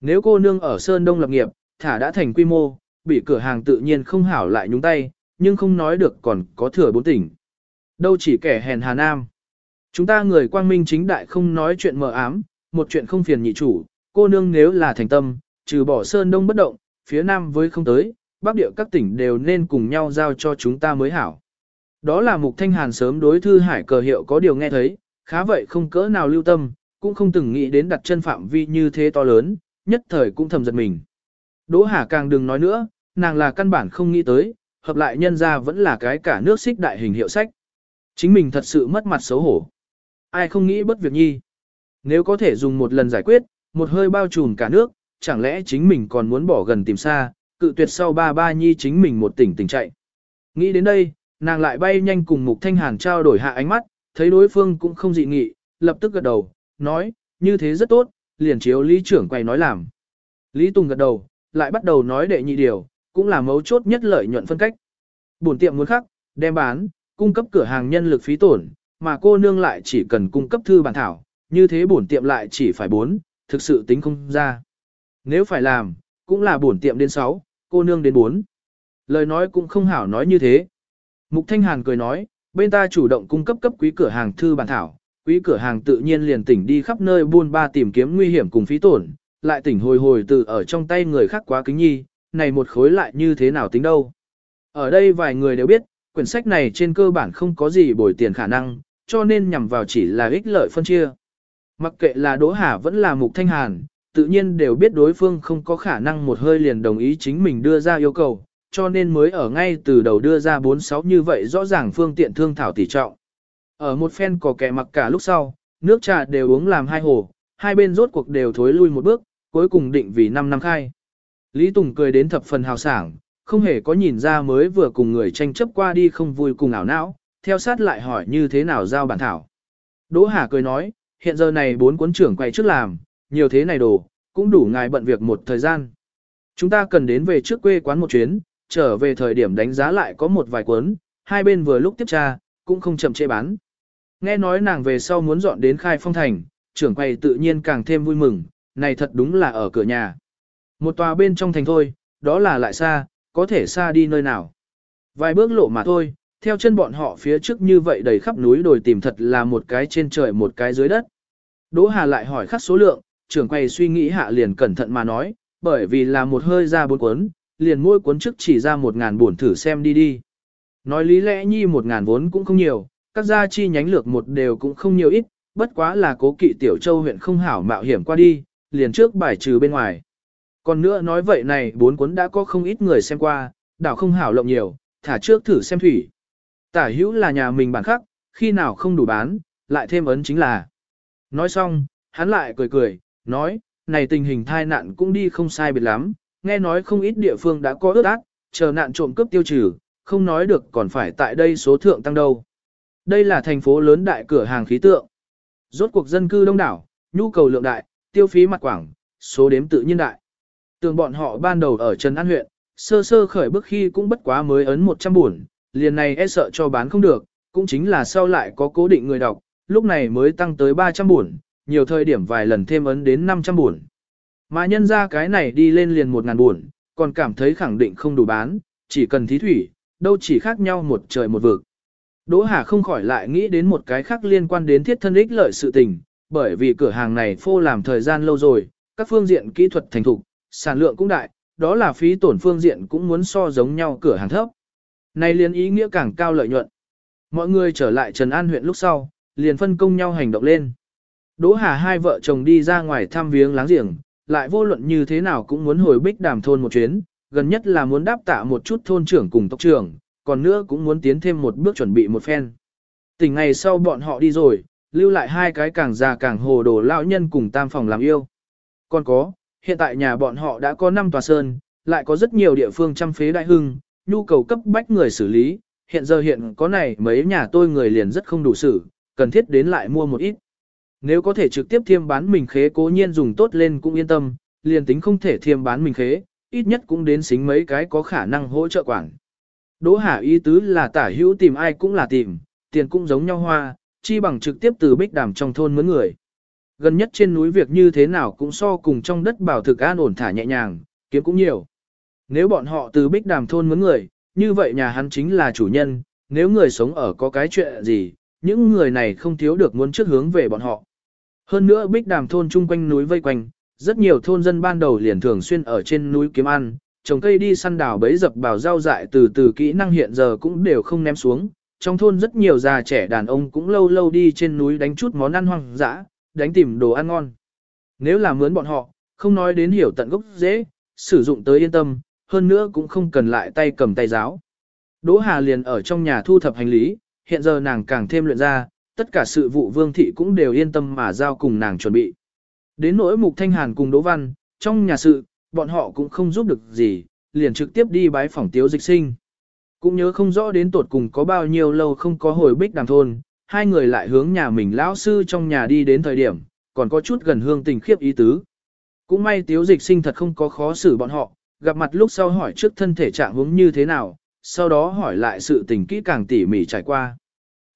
Nếu cô nương ở Sơn Đông lập nghiệp, thả đã thành quy mô, bị cửa hàng tự nhiên không hảo lại nhúng tay, nhưng không nói được còn có thừa bốn tỉnh. Đâu chỉ kẻ hèn Hà Nam. Chúng ta người quang minh chính đại không nói chuyện mờ ám, một chuyện không phiền nhị chủ, cô nương nếu là thành tâm, trừ bỏ Sơn Đông bất động, phía Nam với không tới, Bắc địa các tỉnh đều nên cùng nhau giao cho chúng ta mới hảo. Đó là Mục Thanh Hàn sớm đối thư hải cờ hiệu có điều nghe thấy, khá vậy không cỡ nào lưu tâm, cũng không từng nghĩ đến đặt chân phạm vi như thế to lớn, nhất thời cũng thầm giật mình. Đỗ Hà càng đừng nói nữa, nàng là căn bản không nghĩ tới, hợp lại nhân ra vẫn là cái cả nước xích đại hình hiệu sách. Chính mình thật sự mất mặt xấu hổ. Ai không nghĩ bất việc nhi. Nếu có thể dùng một lần giải quyết, một hơi bao trùm cả nước, chẳng lẽ chính mình còn muốn bỏ gần tìm xa, cự tuyệt sau ba ba nhi chính mình một tỉnh tỉnh chạy. Nghĩ đến đây, nàng lại bay nhanh cùng Mục Thanh Hàn trao đổi hạ ánh mắt, thấy đối phương cũng không dị nghị, lập tức gật đầu, nói, như thế rất tốt, liền chiếu lý trưởng quay nói làm. Lý Tùng gật đầu, lại bắt đầu nói đệ nhị điều, cũng là mấu chốt nhất lợi nhuận phân cách. Bổn tiệm muốn khắc, đem bán, cung cấp cửa hàng nhân lực phí tổn, mà cô nương lại chỉ cần cung cấp thư bản thảo, như thế bổn tiệm lại chỉ phải 4, thực sự tính không ra. Nếu phải làm, cũng là bổn tiệm đến 6, cô nương đến 4. Lời nói cũng không hảo nói như thế. Mục Thanh Hàn cười nói, bên ta chủ động cung cấp cấp quý cửa hàng thư bản thảo, quý cửa hàng tự nhiên liền tỉnh đi khắp nơi buôn ba tìm kiếm nguy hiểm cùng phí tổn, lại tỉnh hồi hồi từ ở trong tay người khác quá kính nhi, này một khối lại như thế nào tính đâu. Ở đây vài người đều biết, quyển sách này trên cơ bản không có gì bồi tiền khả năng, cho nên nhằm vào chỉ là ích lợi phân chia. Mặc kệ là Đỗ Hà vẫn là Mục Thanh Hàn, tự nhiên đều biết đối phương không có khả năng một hơi liền đồng ý chính mình đưa ra yêu cầu, cho nên mới ở ngay từ đầu đưa ra 4-6 như vậy rõ ràng phương tiện thương thảo tỷ trọng. Ở một phen có kẻ mặc cả lúc sau, nước trà đều uống làm hai hồ, hai bên rốt cuộc đều thối lui một bước, cuối cùng định vì 5 năm khai. Lý Tùng cười đến thập phần hào sảng, không hề có nhìn ra mới vừa cùng người tranh chấp qua đi không vui cùng ảo não, theo sát lại hỏi như thế nào giao bản thảo. Đỗ Hà cười nói, hiện giờ này bốn cuốn trưởng quay trước làm, nhiều thế này đồ, cũng đủ ngài bận việc một thời gian. Chúng ta cần đến về trước quê quán một chuyến, trở về thời điểm đánh giá lại có một vài cuốn, hai bên vừa lúc tiếp tra, cũng không chậm chê bán. Nghe nói nàng về sau muốn dọn đến khai phong thành, trưởng quầy tự nhiên càng thêm vui mừng, này thật đúng là ở cửa nhà. Một tòa bên trong thành thôi, đó là lại xa, có thể xa đi nơi nào. Vài bước lộ mà thôi, theo chân bọn họ phía trước như vậy đầy khắp núi đồi tìm thật là một cái trên trời một cái dưới đất. Đỗ Hà lại hỏi khắc số lượng, trưởng quầy suy nghĩ hạ liền cẩn thận mà nói, bởi vì là một hơi ra bốn cuốn, liền mỗi cuốn trước chỉ ra một ngàn buồn thử xem đi đi. Nói lý lẽ nhi một ngàn vốn cũng không nhiều, các gia chi nhánh lược một đều cũng không nhiều ít, bất quá là cố kỵ tiểu châu huyện không hảo mạo hiểm qua đi, liền trước bài trừ bên ngoài. Còn nữa nói vậy này bốn cuốn đã có không ít người xem qua, đảo không hảo lộng nhiều, thả trước thử xem thủy. Tả hữu là nhà mình bản khắc, khi nào không đủ bán, lại thêm ấn chính là. Nói xong, hắn lại cười cười, nói, này tình hình thai nạn cũng đi không sai biệt lắm, nghe nói không ít địa phương đã có ước ác, chờ nạn trộm cướp tiêu trừ, không nói được còn phải tại đây số thượng tăng đâu. Đây là thành phố lớn đại cửa hàng khí tượng. Rốt cuộc dân cư đông đảo, nhu cầu lượng đại, tiêu phí mặt quảng, số đếm tự nhiên đại. Tường bọn họ ban đầu ở Trần An huyện, sơ sơ khởi bước khi cũng bất quá mới ấn 100 buồn, liền này e sợ cho bán không được, cũng chính là sau lại có cố định người đọc, lúc này mới tăng tới 300 buồn, nhiều thời điểm vài lần thêm ấn đến 500 buồn. Mà nhân ra cái này đi lên liền 1.000 buồn, còn cảm thấy khẳng định không đủ bán, chỉ cần thí thủy, đâu chỉ khác nhau một trời một vực. Đỗ Hà không khỏi lại nghĩ đến một cái khác liên quan đến thiết thân ích lợi sự tình, bởi vì cửa hàng này phô làm thời gian lâu rồi, các phương diện kỹ thuật thành thục, sản lượng cũng đại, đó là phí tổn phương diện cũng muốn so giống nhau cửa hàng thấp. Này liền ý nghĩa càng cao lợi nhuận. Mọi người trở lại Trần An huyện lúc sau, liền phân công nhau hành động lên. Đỗ Hà hai vợ chồng đi ra ngoài thăm viếng láng giềng, lại vô luận như thế nào cũng muốn hồi bích đàm thôn một chuyến, gần nhất là muốn đáp tạ một chút thôn trưởng cùng tộc trưởng, còn nữa cũng muốn tiến thêm một bước chuẩn bị một phen. Tỉnh ngày sau bọn họ đi rồi, lưu lại hai cái càng già càng hồ đồ lão nhân cùng tam phòng làm yêu. Còn có, hiện tại nhà bọn họ đã có năm tòa sơn, lại có rất nhiều địa phương chăm phế đại hưng, nhu cầu cấp bách người xử lý, hiện giờ hiện có này mấy nhà tôi người liền rất không đủ xử, cần thiết đến lại mua một ít. Nếu có thể trực tiếp thiêm bán mình khế cố nhiên dùng tốt lên cũng yên tâm, liền tính không thể thiêm bán mình khế, ít nhất cũng đến xính mấy cái có khả năng hỗ trợ quản. Đỗ Hà ý tứ là tả hữu tìm ai cũng là tìm, tiền cũng giống nhau hoa, chi bằng trực tiếp từ bích đàm trong thôn mướn người. Gần nhất trên núi việc như thế nào cũng so cùng trong đất bảo thực an ổn thả nhẹ nhàng, kiếm cũng nhiều. Nếu bọn họ từ bích đàm thôn mướn người, như vậy nhà hắn chính là chủ nhân, nếu người sống ở có cái chuyện gì, những người này không thiếu được muốn trước hướng về bọn họ. Hơn nữa bích đàm thôn chung quanh núi vây quanh, rất nhiều thôn dân ban đầu liền thường xuyên ở trên núi kiếm ăn, trồng cây đi săn đào bấy dập bào rau dại từ từ kỹ năng hiện giờ cũng đều không ném xuống. Trong thôn rất nhiều già trẻ đàn ông cũng lâu lâu đi trên núi đánh chút món ăn hoang dã, đánh tìm đồ ăn ngon. Nếu là mướn bọn họ, không nói đến hiểu tận gốc dễ, sử dụng tới yên tâm, hơn nữa cũng không cần lại tay cầm tay giáo. Đỗ Hà liền ở trong nhà thu thập hành lý, hiện giờ nàng càng thêm luyện ra, tất cả sự vụ vương thị cũng đều yên tâm mà giao cùng nàng chuẩn bị. Đến nỗi mục thanh hàn cùng Đỗ Văn, trong nhà sự, bọn họ cũng không giúp được gì, liền trực tiếp đi bái phỏng tiếu dịch sinh. Cũng nhớ không rõ đến tột cùng có bao nhiêu lâu không có hồi bích đàm thôn, hai người lại hướng nhà mình lão sư trong nhà đi đến thời điểm, còn có chút gần hương tình khiếp ý tứ. Cũng may tiếu dịch sinh thật không có khó xử bọn họ, gặp mặt lúc sau hỏi trước thân thể trạng huống như thế nào, sau đó hỏi lại sự tình kỹ càng tỉ mỉ trải qua.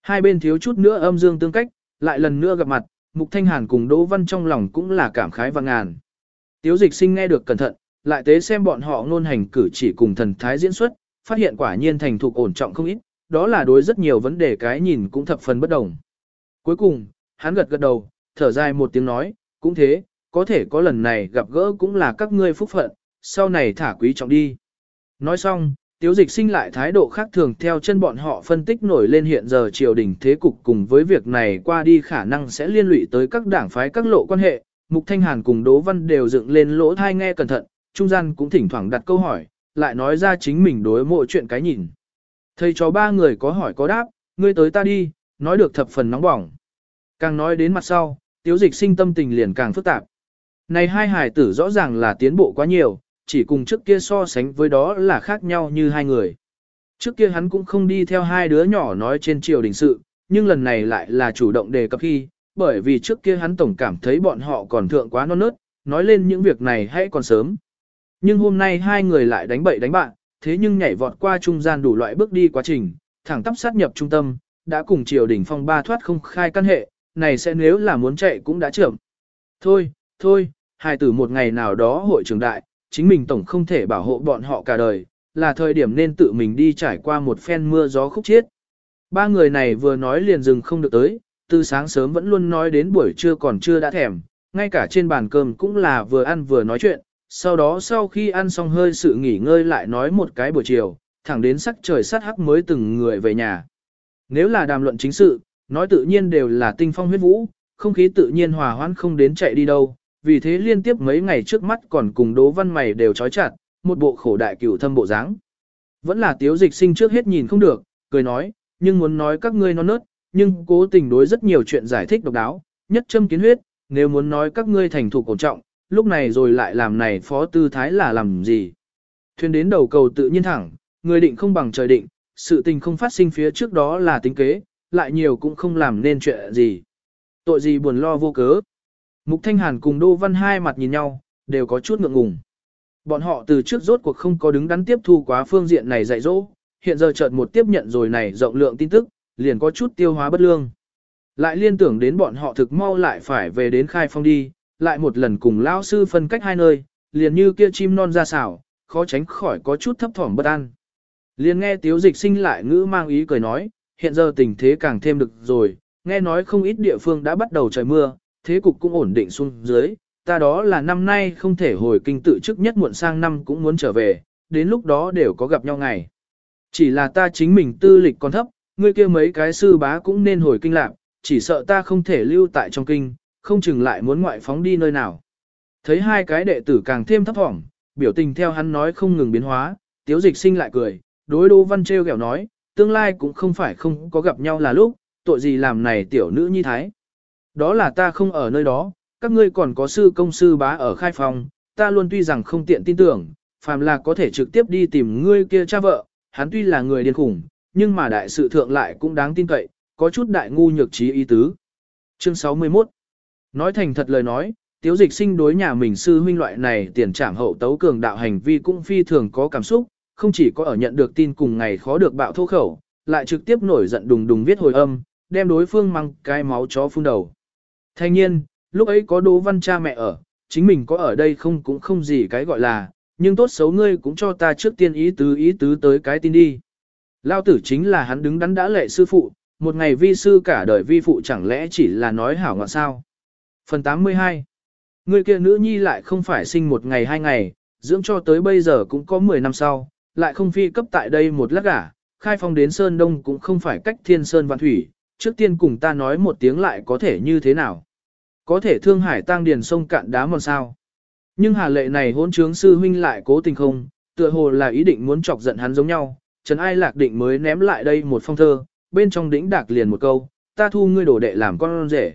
Hai bên thiếu chút nữa âm dương tương cách, lại lần nữa gặp mặt, Mục Thanh Hàn cùng Đỗ Văn trong lòng cũng là cảm khái và ngàn. Tiếu dịch sinh nghe được cẩn thận, lại tế xem bọn họ ngôn hành cử chỉ cùng thần thái diễn xuất, phát hiện quả nhiên thành thục ổn trọng không ít, đó là đối rất nhiều vấn đề cái nhìn cũng thập phần bất đồng. Cuối cùng, hắn gật gật đầu, thở dài một tiếng nói, cũng thế, có thể có lần này gặp gỡ cũng là các ngươi phúc phận, sau này thả quý trọng đi. Nói xong, tiếu dịch sinh lại thái độ khác thường theo chân bọn họ phân tích nổi lên hiện giờ triều đình thế cục cùng với việc này qua đi khả năng sẽ liên lụy tới các đảng phái các lộ quan hệ. Mục Thanh Hàn cùng Đỗ Văn đều dựng lên lỗ thai nghe cẩn thận, trung gian cũng thỉnh thoảng đặt câu hỏi, lại nói ra chính mình đối mỗi chuyện cái nhìn. Thầy cho ba người có hỏi có đáp, ngươi tới ta đi, nói được thập phần nóng bỏng. Càng nói đến mặt sau, tiếu dịch sinh tâm tình liền càng phức tạp. Này hai hải tử rõ ràng là tiến bộ quá nhiều, chỉ cùng trước kia so sánh với đó là khác nhau như hai người. Trước kia hắn cũng không đi theo hai đứa nhỏ nói trên triều đình sự, nhưng lần này lại là chủ động đề cập khi, bởi vì trước kia hắn tổng cảm thấy bọn họ còn thượng quá non nớt, nói lên những việc này hãy còn sớm. Nhưng hôm nay hai người lại đánh bậy đánh bạn, thế nhưng nhảy vọt qua trung gian đủ loại bước đi quá trình, thẳng tắp sát nhập trung tâm, đã cùng triều đình phong ba thoát không khai căn hệ, này sẽ nếu là muốn chạy cũng đã trưởng. Thôi, thôi, hai tử một ngày nào đó hội trưởng đại, chính mình tổng không thể bảo hộ bọn họ cả đời, là thời điểm nên tự mình đi trải qua một phen mưa gió khúc chiết. Ba người này vừa nói liền dừng không được tới, từ sáng sớm vẫn luôn nói đến buổi trưa còn chưa đã thèm, ngay cả trên bàn cơm cũng là vừa ăn vừa nói chuyện, sau đó sau khi ăn xong hơi sự nghỉ ngơi lại nói một cái buổi chiều, thẳng đến sắc trời sát hắc mới từng người về nhà. Nếu là đàm luận chính sự, nói tự nhiên đều là tinh phong huyết vũ, không khí tự nhiên hòa hoãn không đến chạy đi đâu, vì thế liên tiếp mấy ngày trước mắt còn cùng đố văn mày đều trói chặt, một bộ khổ đại cửu thâm bộ dáng. Vẫn là tiếu dịch sinh trước hết nhìn không được, cười nói, nhưng muốn nói các ngươi non nớt, nhưng cố tình đối rất nhiều chuyện giải thích độc đáo, nhất châm kiến huyết, nếu muốn nói các ngươi thành thủ cổ trọng, lúc này rồi lại làm này phó tư thái là làm gì. Thuyền đến đầu cầu tự nhiên thẳng, người định không bằng trời định, sự tình không phát sinh phía trước đó là tính kế, lại nhiều cũng không làm nên chuyện gì. Tội gì buồn lo vô cớ. Mục Thanh Hàn cùng Đô Văn hai mặt nhìn nhau, đều có chút ngượng ngùng. Bọn họ từ trước rốt cuộc không có đứng đắn tiếp thu quá phương diện này dạy dỗ, hiện giờ chợt một tiếp nhận rồi này rộng lượng tin tức, liền có chút tiêu hóa bất lương. Lại liên tưởng đến bọn họ thực mau lại phải về đến khai phong đi, lại một lần cùng lão sư phân cách hai nơi, liền như kia chim non ra xảo, khó tránh khỏi có chút thấp thỏm bất an. Liền nghe tiếu dịch sinh lại ngữ mang ý cười nói, hiện giờ tình thế càng thêm được rồi, nghe nói không ít địa phương đã bắt đầu trời mưa, thế cục cũng ổn định xuống dưới, ta đó là năm nay không thể hồi kinh tự chức nhất muộn sang năm cũng muốn trở về, đến lúc đó đều có gặp nhau ngày. Chỉ là ta chính mình tư lịch còn thấp, ngươi kia mấy cái sư bá cũng nên hồi kinh lạc, chỉ sợ ta không thể lưu tại trong kinh, không chừng lại muốn ngoại phóng đi nơi nào. Thấy hai cái đệ tử càng thêm thấp thỏm, biểu tình theo hắn nói không ngừng biến hóa, tiếu dịch sinh lại cười, đối đô văn treo kẹo nói, tương lai cũng không phải không có gặp nhau là lúc, tội gì làm này tiểu nữ nhi thái. Đó là ta không ở nơi đó, các ngươi còn có sư công sư bá ở khai phòng, ta luôn tuy rằng không tiện tin tưởng, phàm là có thể trực tiếp đi tìm ngươi kia cha vợ, hắn tuy là người điên khủng, nhưng mà đại sự thượng lại cũng đáng tin cậy, có chút đại ngu nhược trí ý tứ. Chương 61 Nói thành thật lời nói, tiếu dịch sinh đối nhà mình sư huynh loại này tiền trảm hậu tấu cường đạo hành vi cũng phi thường có cảm xúc, không chỉ có ở nhận được tin cùng ngày khó được bạo thô khẩu, lại trực tiếp nổi giận đùng đùng viết hồi âm, đem đối phương mang cái máu chó phun đầu. Thanh nhiên, lúc ấy có Đỗ Văn cha mẹ ở, chính mình có ở đây không cũng không gì cái gọi là, nhưng tốt xấu ngươi cũng cho ta trước tiên ý tứ ý tứ tới cái tin đi. Lao tử chính là hắn đứng đắn đã lệ sư phụ, một ngày vi sư cả đời vi phụ chẳng lẽ chỉ là nói hảo ngọn sao. Phần 82 Người kia nữ nhi lại không phải sinh một ngày hai ngày, dưỡng cho tới bây giờ cũng có 10 năm sau, lại không phi cấp tại đây một lát gả, khai phong đến Sơn Đông cũng không phải cách thiên Sơn Văn Thủy, trước tiên cùng ta nói một tiếng lại có thể như thế nào. Có thể thương hải tăng điền sông cạn đá mòn sao. Nhưng hà lệ này hôn trướng sư huynh lại cố tình không, tựa hồ là ý định muốn chọc giận hắn giống nhau, Trần Ai Lạc định mới ném lại đây một phong thơ, bên trong đỉnh đạc liền một câu, ta thu ngươi đổ đệ làm con rể.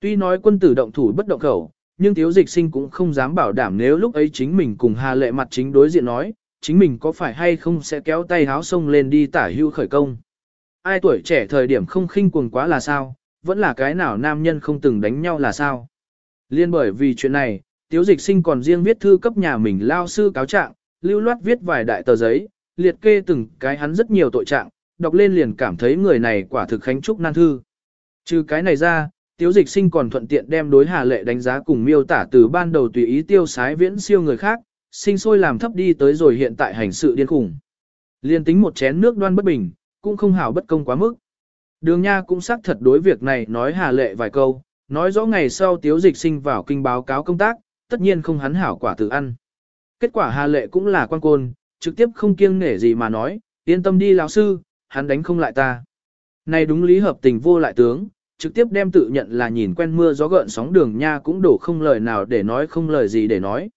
Tuy nói quân tử động thủ bất động khẩu, nhưng thiếu dịch sinh cũng không dám bảo đảm nếu lúc ấy chính mình cùng hà lệ mặt chính đối diện nói, chính mình có phải hay không sẽ kéo tay háo sông lên đi tả hưu khởi công. Ai tuổi trẻ thời điểm không khinh cuồng quá là sao, vẫn là cái nào nam nhân không từng đánh nhau là sao. Liên bởi vì chuyện này, tiếu dịch sinh còn riêng viết thư cấp nhà mình lao sư cáo trạng, lưu loát viết vài đại tờ giấy, liệt kê từng cái hắn rất nhiều tội trạng, đọc lên liền cảm thấy người này quả thực khánh trúc nan thư. Trừ cái này ra, tiếu dịch sinh còn thuận tiện đem đối hà lệ đánh giá cùng miêu tả từ ban đầu tùy ý tiêu sái viễn siêu người khác, sinh sôi làm thấp đi tới rồi hiện tại hành sự điên khủng. Liên tính một chén nước đoan bất bình, cũng không hảo bất công quá mức. Đường Nha cũng xác thật đối việc này nói hà lệ vài câu, nói rõ ngày sau tiếu dịch sinh vào kinh báo cáo công tác, tất nhiên không hắn hảo quả tự ăn. Kết quả hà lệ cũng là quan côn, trực tiếp không kiêng nể gì mà nói, yên tâm đi lão sư, hắn đánh không lại ta. Này đúng lý hợp tình vô lại tướng, trực tiếp đem tự nhận là nhìn quen mưa gió gợn sóng đường nha cũng đổ không lời nào để nói không lời gì để nói.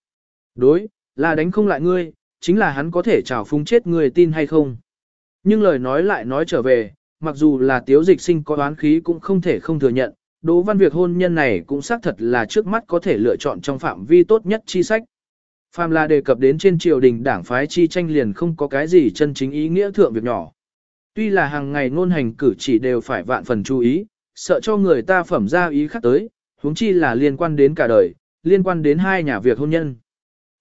Đối, là đánh không lại ngươi, chính là hắn có thể trào phúng chết ngươi tin hay không. Nhưng lời nói lại nói trở về, mặc dù là tiếu dịch sinh có đoán khí cũng không thể không thừa nhận, Đỗ Văn Việc hôn nhân này cũng xác thật là trước mắt có thể lựa chọn trong phạm vi tốt nhất chi sách. Phạm là đề cập đến trên triều đình đảng phái chi tranh liền không có cái gì chân chính ý nghĩa thượng việc nhỏ. Tuy là hàng ngày ngôn hành cử chỉ đều phải vạn phần chú ý, sợ cho người ta phẩm ra ý khác tới, huống chi là liên quan đến cả đời, liên quan đến hai nhà việc hôn nhân.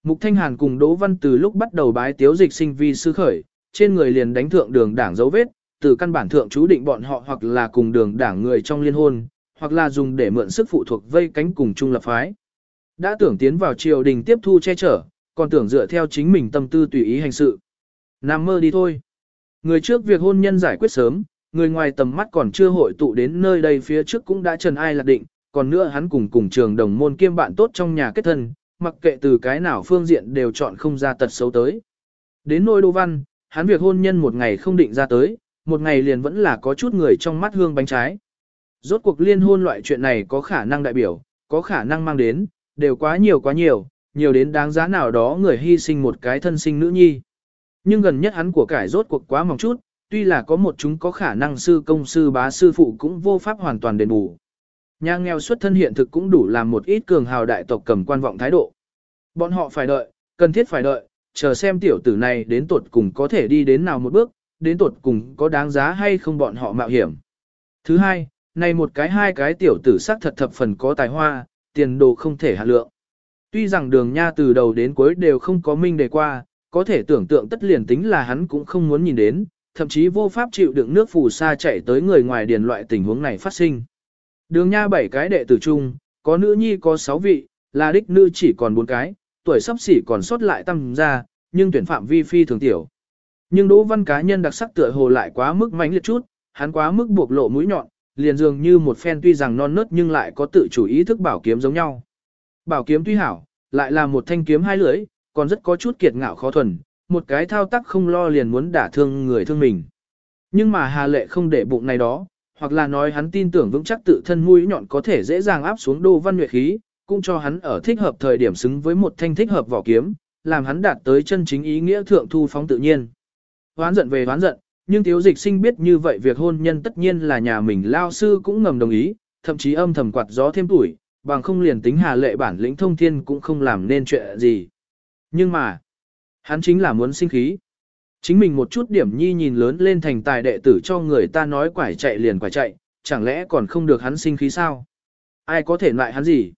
Mục Thanh Hàn cùng Đỗ Văn từ lúc bắt đầu bái tiếu dịch sinh vi sư khởi, trên người liền đánh thượng đường đảng dấu vết, từ căn bản thượng chú định bọn họ hoặc là cùng đường đảng người trong liên hôn, hoặc là dùng để mượn sức phụ thuộc vây cánh cùng chung lập phái. Đã tưởng tiến vào triều đình tiếp thu che chở, còn tưởng dựa theo chính mình tâm tư tùy ý hành sự. Nam mơ đi thôi. Người trước việc hôn nhân giải quyết sớm, người ngoài tầm mắt còn chưa hội tụ đến nơi đây phía trước cũng đã trần ai lạc định, còn nữa hắn cùng cùng trường đồng môn kiêm bạn tốt trong nhà kết thân, mặc kệ từ cái nào phương diện đều chọn không ra tật xấu tới. Đến nôi đô văn, hắn việc hôn nhân một ngày không định ra tới, một ngày liền vẫn là có chút người trong mắt hương bánh trái. Rốt cuộc liên hôn loại chuyện này có khả năng đại biểu, có khả năng mang đến, đều quá nhiều quá nhiều, nhiều đến đáng giá nào đó người hy sinh một cái thân sinh nữ nhi. Nhưng gần nhất hắn của cải rốt cuộc quá mỏng chút, tuy là có một chúng có khả năng sư công sư bá sư phụ cũng vô pháp hoàn toàn đền bù. Nhà nghèo xuất thân hiện thực cũng đủ làm một ít cường hào đại tộc cầm quan vọng thái độ. Bọn họ phải đợi, cần thiết phải đợi, chờ xem tiểu tử này đến tuột cùng có thể đi đến nào một bước, đến tuột cùng có đáng giá hay không bọn họ mạo hiểm. Thứ hai, này một cái hai cái tiểu tử sắc thật thập phần có tài hoa, tiền đồ không thể hạ lượng. Tuy rằng đường nha từ đầu đến cuối đều không có minh đề qua, có thể tưởng tượng tất liền tính là hắn cũng không muốn nhìn đến, thậm chí vô pháp chịu đựng nước phù sa chạy tới người ngoài điền loại tình huống này phát sinh. Đường nha bảy cái đệ tử chung, có nữ nhi có sáu vị, là đích nữ chỉ còn bốn cái, tuổi sắp xỉ còn sót lại tăng ra, nhưng tuyển phạm vi phi thường tiểu. Nhưng Đỗ Văn cá nhân đặc sắc tựa hồ lại quá mức mãnh liệt chút, hắn quá mức buộc lộ mũi nhọn, liền dường như một phen tuy rằng non nớt nhưng lại có tự chủ ý thức bảo kiếm giống nhau. Bảo kiếm tuy hảo, lại là một thanh kiếm hai lưỡi, còn rất có chút kiệt ngạo khó thuần, một cái thao tác không lo liền muốn đả thương người thương mình. Nhưng mà Hà Lệ không để bụng này đó, hoặc là nói hắn tin tưởng vững chắc tự thân mũi nhọn có thể dễ dàng áp xuống Đỗ văn nhuệ khí, cũng cho hắn ở thích hợp thời điểm xứng với một thanh thích hợp vỏ kiếm, làm hắn đạt tới chân chính ý nghĩa thượng thu phóng tự nhiên. Hoán giận về hoán giận, nhưng thiếu dịch sinh biết như vậy việc hôn nhân tất nhiên là nhà mình lao sư cũng ngầm đồng ý, thậm chí âm thầm quạt gió thêm tuổi, bằng không liền tính hà lệ bản lĩnh thông thiên cũng không làm nên chuyện gì. Nhưng mà, hắn chính là muốn sinh khí. Chính mình một chút điểm nhi nhìn lớn lên thành tài đệ tử cho người ta nói quải chạy liền quải chạy, chẳng lẽ còn không được hắn sinh khí sao? Ai có thể loại hắn gì?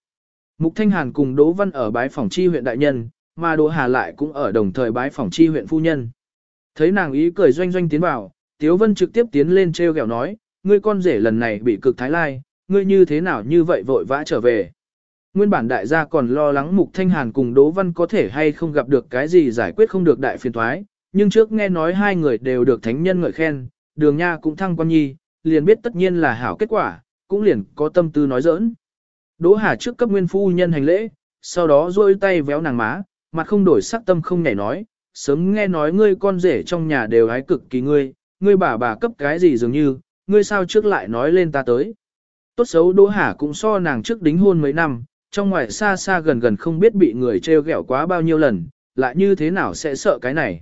Mục Thanh Hàn cùng Đỗ Văn ở bái phòng chi huyện đại nhân, mà Đỗ Hà lại cũng ở đồng thời bái phòng chi huyện phu nhân. Thấy nàng ý cười doanh doanh tiến vào, Tiếu Vân trực tiếp tiến lên treo gẹo nói, ngươi con rể lần này bị cực thái lai, ngươi như thế nào như vậy vội vã trở về. Nguyên bản đại gia còn lo lắng Mục Thanh Hàn cùng Đỗ Văn có thể hay không gặp được cái gì giải quyết không được đại phiền thoái, nhưng trước nghe nói hai người đều được thánh nhân ngợi khen, đường nha cũng thăng quan nhi, liền biết tất nhiên là hảo kết quả, cũng liền có tâm tư nói giỡn. Đỗ Hà trước cấp nguyên phu nhân hành lễ, sau đó duỗi tay véo nàng má, mặt không đổi sắc tâm không nhảy nói, sớm nghe nói ngươi con rể trong nhà đều hái cực kỳ ngươi, ngươi bà bà cấp cái gì dường như, ngươi sao trước lại nói lên ta tới. Tốt xấu Đỗ Hà cũng so nàng trước đính hôn mấy năm, trong ngoài xa xa gần gần không biết bị người trêu ghẹo quá bao nhiêu lần, lại như thế nào sẽ sợ cái này.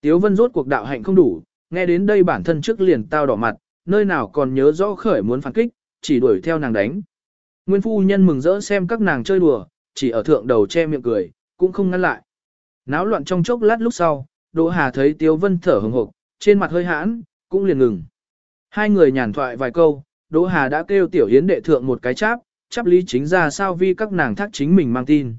Tiếu Vân rốt cuộc đạo hạnh không đủ, nghe đến đây bản thân trước liền tao đỏ mặt, nơi nào còn nhớ rõ khởi muốn phản kích, chỉ đuổi theo nàng đánh. Nguyên phu nhân mừng rỡ xem các nàng chơi đùa, chỉ ở thượng đầu che miệng cười, cũng không ngăn lại. Náo loạn trong chốc lát lúc sau, Đỗ Hà thấy Tiếu Vân thở hừng hực, trên mặt hơi hãn, cũng liền ngừng. Hai người nhàn thoại vài câu, Đỗ Hà đã kêu Tiểu Yến đệ thượng một cái cháp, chắp lý chính ra sao vi các nàng thác chính mình mang tin.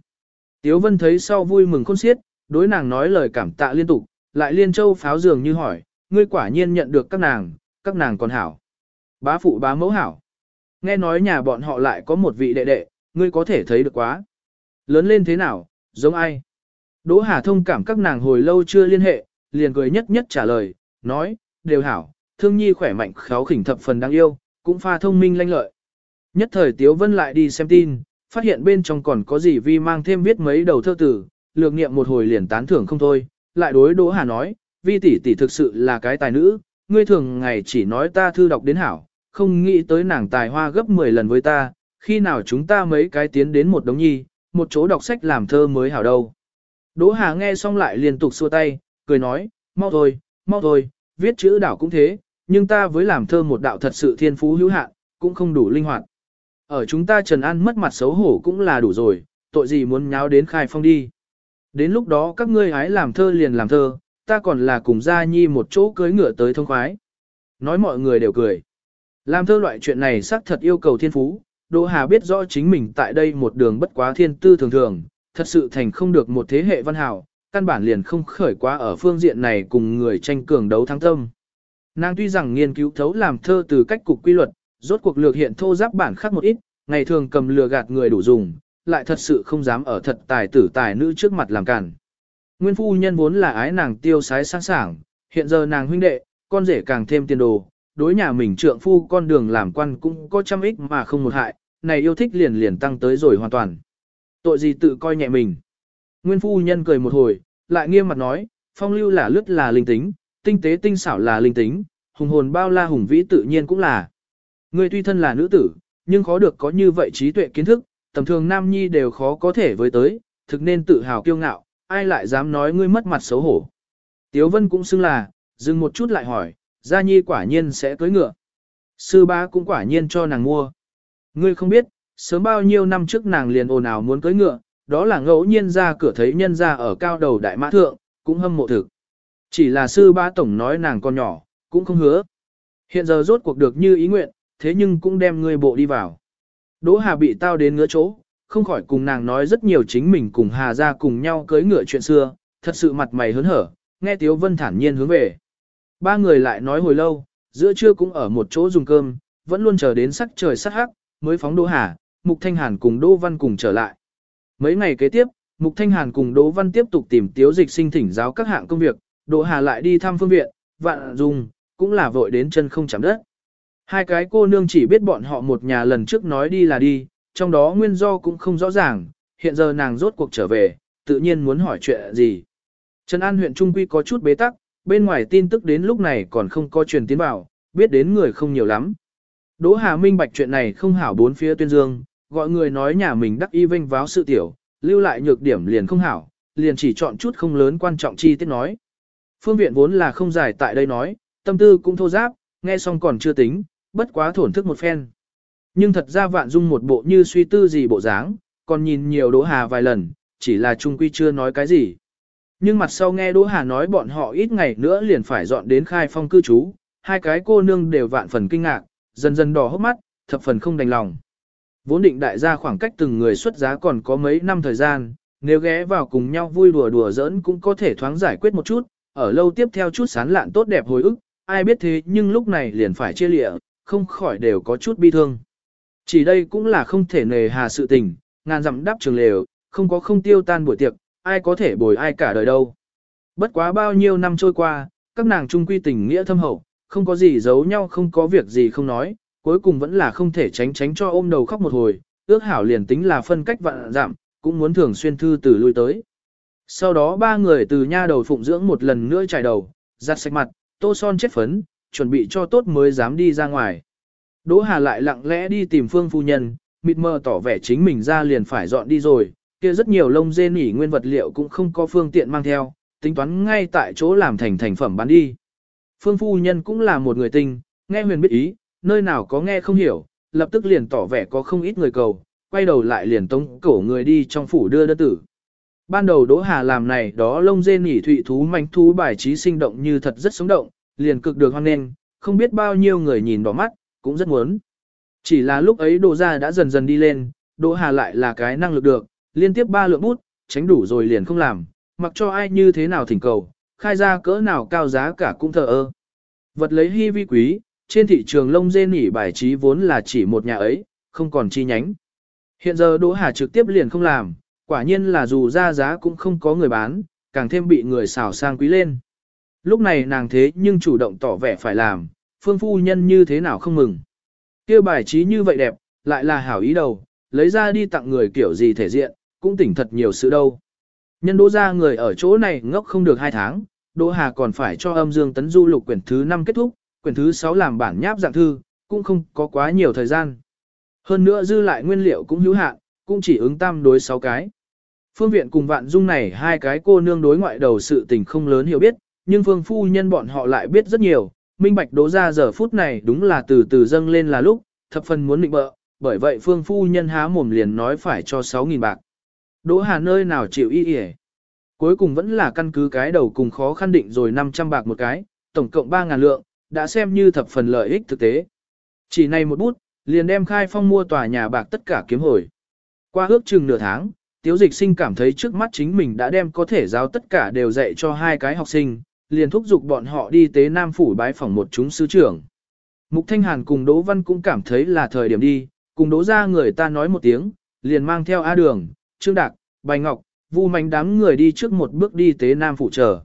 Tiếu Vân thấy sau vui mừng khôn xiết, đối nàng nói lời cảm tạ liên tục, lại liên châu pháo dường như hỏi, ngươi quả nhiên nhận được các nàng, các nàng còn hảo. Bá phụ bá mẫu hảo. Nghe nói nhà bọn họ lại có một vị đệ đệ, ngươi có thể thấy được quá. Lớn lên thế nào, giống ai? Đỗ Hà thông cảm các nàng hồi lâu chưa liên hệ, liền cười nhất nhất trả lời, nói, đều hảo, thương nhi khỏe mạnh khéo khỉnh thập phần đáng yêu, cũng pha thông minh lanh lợi. Nhất thời Tiếu Vân lại đi xem tin, phát hiện bên trong còn có gì vi mang thêm viết mấy đầu thơ tử, lược nghiệm một hồi liền tán thưởng không thôi, lại đối Đỗ Hà nói, vi tỷ tỷ thực sự là cái tài nữ, ngươi thường ngày chỉ nói ta thư đọc đến hảo, không nghĩ tới nàng tài hoa gấp 10 lần với ta, khi nào chúng ta mấy cái tiến đến một đống nhi, một chỗ đọc sách làm thơ mới hảo đâu. Đỗ Hà nghe xong lại liên tục xua tay, cười nói, mau thôi, mau thôi, viết chữ đảo cũng thế, nhưng ta với làm thơ một đạo thật sự thiên phú hữu hạn, cũng không đủ linh hoạt. Ở chúng ta Trần An mất mặt xấu hổ cũng là đủ rồi, tội gì muốn nháo đến khai phong đi. Đến lúc đó các ngươi hái làm thơ liền làm thơ, ta còn là cùng gia nhi một chỗ cưới ngựa tới thông khoái. Nói mọi người đều cười. Làm thơ loại chuyện này xác thật yêu cầu thiên phú, Đỗ Hà biết rõ chính mình tại đây một đường bất quá thiên tư thường thường, thật sự thành không được một thế hệ văn hào, căn bản liền không khởi quá ở phương diện này cùng người tranh cường đấu thắng tâm. Nàng tuy rằng nghiên cứu thấu làm thơ từ cách cục quy luật, rốt cuộc lược hiện thô giáp bản khác một ít, ngày thường cầm lừa gạt người đủ dùng, lại thật sự không dám ở thật tài tử tài nữ trước mặt làm cản. Nguyên phu nhân vốn là ái nàng tiêu sái sáng sảng, hiện giờ nàng huynh đệ, con rể càng thêm tiền đồ, đối nhà mình trượng phu con đường làm quan cũng có trăm ích mà không một hại, này yêu thích liền liền tăng tới rồi hoàn toàn. Tội gì tự coi nhẹ mình. Nguyên phu nhân cười một hồi, lại nghiêm mặt nói, phong lưu là lướt là linh tính, tinh tế tinh xảo là linh tính, hùng hồn bao la hùng vĩ tự nhiên cũng là. Ngươi tuy thân là nữ tử, nhưng khó được có như vậy trí tuệ kiến thức, tầm thường nam nhi đều khó có thể với tới, thực nên tự hào kiêu ngạo, ai lại dám nói ngươi mất mặt xấu hổ. Tiếu Vân cũng xưng là, dừng một chút lại hỏi, Gia Nhi quả nhiên sẽ cưới ngựa. Sư bá cũng quả nhiên cho nàng mua. Ngươi không biết, sớm bao nhiêu năm trước nàng liền ồn ào muốn cưới ngựa, đó là ngẫu nhiên ra cửa thấy nhân ra ở cao đầu đại mã thượng, cũng hâm mộ thực. Chỉ là sư bá tổng nói nàng còn nhỏ, cũng không hứa. Hiện giờ rốt cuộc được như ý nguyện, thế nhưng cũng đem ngươi bộ đi vào. Đỗ Hà bị tao đến ngứa chỗ, không khỏi cùng nàng nói rất nhiều chính mình cùng Hà ra cùng nhau cưới ngựa chuyện xưa, thật sự mặt mày hớn hở, nghe Tiếu Vân thản nhiên hướng về. Ba người lại nói hồi lâu, giữa trưa cũng ở một chỗ dùng cơm, vẫn luôn chờ đến sắc trời sắc hắc, mới phóng Đỗ Hà, Mục Thanh Hàn cùng Đỗ Văn cùng trở lại. Mấy ngày kế tiếp, Mục Thanh Hàn cùng Đỗ Văn tiếp tục tìm Tiếu Dịch sinh thỉnh giáo các hạng công việc, Đỗ Hà lại đi thăm phương viện, vạn dùng, cũng là vội đến chân không chạm đất. Hai cái cô nương chỉ biết bọn họ một nhà lần trước nói đi là đi, trong đó nguyên do cũng không rõ ràng, hiện giờ nàng rốt cuộc trở về, tự nhiên muốn hỏi chuyện gì. Trần An huyện Trung Quy có chút bế tắc, bên ngoài tin tức đến lúc này còn không có truyền tiến vào, biết đến người không nhiều lắm. Đỗ Hà minh bạch chuyện này không hảo bốn phía tuyên dương, gọi người nói nhà mình đắc y vinh váo sự tiểu, lưu lại nhược điểm liền không hảo, liền chỉ chọn chút không lớn quan trọng chi tiết nói. Phương viện vốn là không giải tại đây nói, tâm tư cũng thô giáp, nghe xong còn chưa tính, bất quá thổn thức một phen. Nhưng thật ra vạn dung một bộ như suy tư gì bộ dáng, còn nhìn nhiều Đỗ Hà vài lần, chỉ là trung quy chưa nói cái gì. Nhưng mặt sau nghe Đỗ Hà nói bọn họ ít ngày nữa liền phải dọn đến khai phong cư trú, hai cái cô nương đều vạn phần kinh ngạc, dần dần đỏ hốc mắt, thập phần không đành lòng. Vốn định đại gia khoảng cách từng người xuất giá còn có mấy năm thời gian, nếu ghé vào cùng nhau vui đùa đùa giỡn cũng có thể thoáng giải quyết một chút, ở lâu tiếp theo chút sán lạn tốt đẹp hồi ức, ai biết thế nhưng lúc này liền phải chia lịa, không khỏi đều có chút bi thương. Chỉ đây cũng là không thể nề hà sự tình, ngàn dặm đáp trường lều, không có không tiêu tan buổi tiệc, ai có thể bồi ai cả đời đâu. Bất quá bao nhiêu năm trôi qua, các nàng trung quy tình nghĩa thâm hậu, không có gì giấu nhau không có việc gì không nói, cuối cùng vẫn là không thể tránh tránh cho ôm đầu khóc một hồi, ước hảo liền tính là phân cách vạn giảm, cũng muốn thường xuyên thư từ lui tới. Sau đó ba người từ nha đầu phụng dưỡng một lần nữa trải đầu, giặt sạch mặt, tô son chết phấn, chuẩn bị cho tốt mới dám đi ra ngoài. Đỗ Hà lại lặng lẽ đi tìm phương phu nhân, mịt mờ tỏ vẻ chính mình ra liền phải dọn đi rồi, kia rất nhiều lông dê nỉ nguyên vật liệu cũng không có phương tiện mang theo, tính toán ngay tại chỗ làm thành thành phẩm bán đi. Phương phu nhân cũng là một người tinh, nghe huyền biết ý, nơi nào có nghe không hiểu, lập tức liền tỏ vẻ có không ít người cầu, quay đầu lại liền tống cổ người đi trong phủ đưa đơn tử. Ban đầu Đỗ Hà làm này đó lông dê nỉ thụy thú manh thú bài trí sinh động như thật rất sống động, liền cực được hoan nghênh, không biết bao nhiêu người nhìn đỏ mắt, cũng rất muốn. Chỉ là lúc ấy Đỗ gia đã dần dần đi lên, Đỗ Hà lại là cái năng lực được, liên tiếp ba lượng bút, tránh đủ rồi liền không làm, mặc cho ai như thế nào thỉnh cầu, khai ra cỡ nào cao giá cả cũng thờ ơ. Vật lấy hy vi quý, trên thị trường lông dê nỉ bài trí vốn là chỉ một nhà ấy, không còn chi nhánh. Hiện giờ Đỗ Hà trực tiếp liền không làm, quả nhiên là dù ra giá cũng không có người bán, càng thêm bị người xào sang quý lên. Lúc này nàng thế nhưng chủ động tỏ vẻ phải làm, phương phu nhân như thế nào không mừng. kia bài trí như vậy đẹp, lại là hảo ý đầu, lấy ra đi tặng người kiểu gì thể diện, cũng tỉnh thật nhiều sự đâu. Nhân đỗ ra người ở chỗ này ngốc không được hai tháng, Đỗ Hà còn phải cho âm dương tấn du lục quyển thứ 5 kết thúc, quyển thứ 6 làm bản nháp dạng thư, cũng không có quá nhiều thời gian. Hơn nữa dư lại nguyên liệu cũng hữu hạn, cũng chỉ ứng tam đối 6 cái. Phương viện cùng vạn dung này hai cái cô nương đối ngoại đầu sự tình không lớn hiểu biết, nhưng phương phu nhân bọn họ lại biết rất nhiều, minh bạch đố ra giờ phút này đúng là từ từ dâng lên là lúc, thập phần muốn định bợ, bởi vậy phương phu nhân há mồm liền nói phải cho 6.000 bạc. Đỗ Hà nơi nào chịu y ỉa. Cuối cùng vẫn là căn cứ cái đầu cùng khó khăn định rồi 500 bạc một cái, tổng cộng 3.000 lượng, đã xem như thập phần lợi ích thực tế. Chỉ này một bút, liền đem khai phong mua tòa nhà bạc tất cả kiếm hồi. Qua ước chừng nửa tháng, Tiếu dịch sinh cảm thấy trước mắt chính mình đã đem có thể giáo tất cả đều dạy cho hai cái học sinh, liền thúc giục bọn họ đi tế Nam Phủ bái phỏng một chúng sư trưởng. Mục Thanh Hàn cùng Đỗ Văn cũng cảm thấy là thời điểm đi, cùng Đỗ ra người ta nói một tiếng, liền mang theo A Đường, Trương Đạc, Bành Ngọc, Vu Mạnh đám người đi trước một bước đi tế Nam Phủ chờ.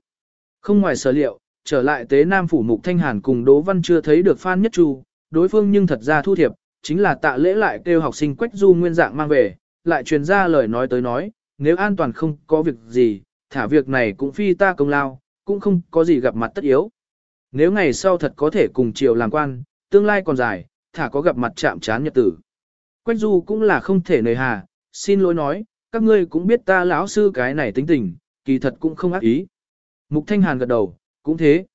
Không ngoài sở liệu, trở lại tế Nam Phủ Mục Thanh Hàn cùng Đỗ Văn chưa thấy được Phan Nhất Chu, đối phương nhưng thật ra thu thiệp, chính là tạ lễ lại kêu học sinh Quách Du nguyên dạng mang về, lại truyền ra lời nói tới nói, nếu an toàn không có việc gì, thả việc này cũng phi ta công lao, cũng không có gì gặp mặt tất yếu. Nếu ngày sau thật có thể cùng triều làm quan, tương lai còn dài, thả có gặp mặt chạm chán nhật tử. Quách du cũng là không thể nề hà, xin lỗi nói, các ngươi cũng biết ta lão sư cái này tính tình, kỳ thật cũng không ác ý. Mục Thanh Hàn gật đầu, cũng thế.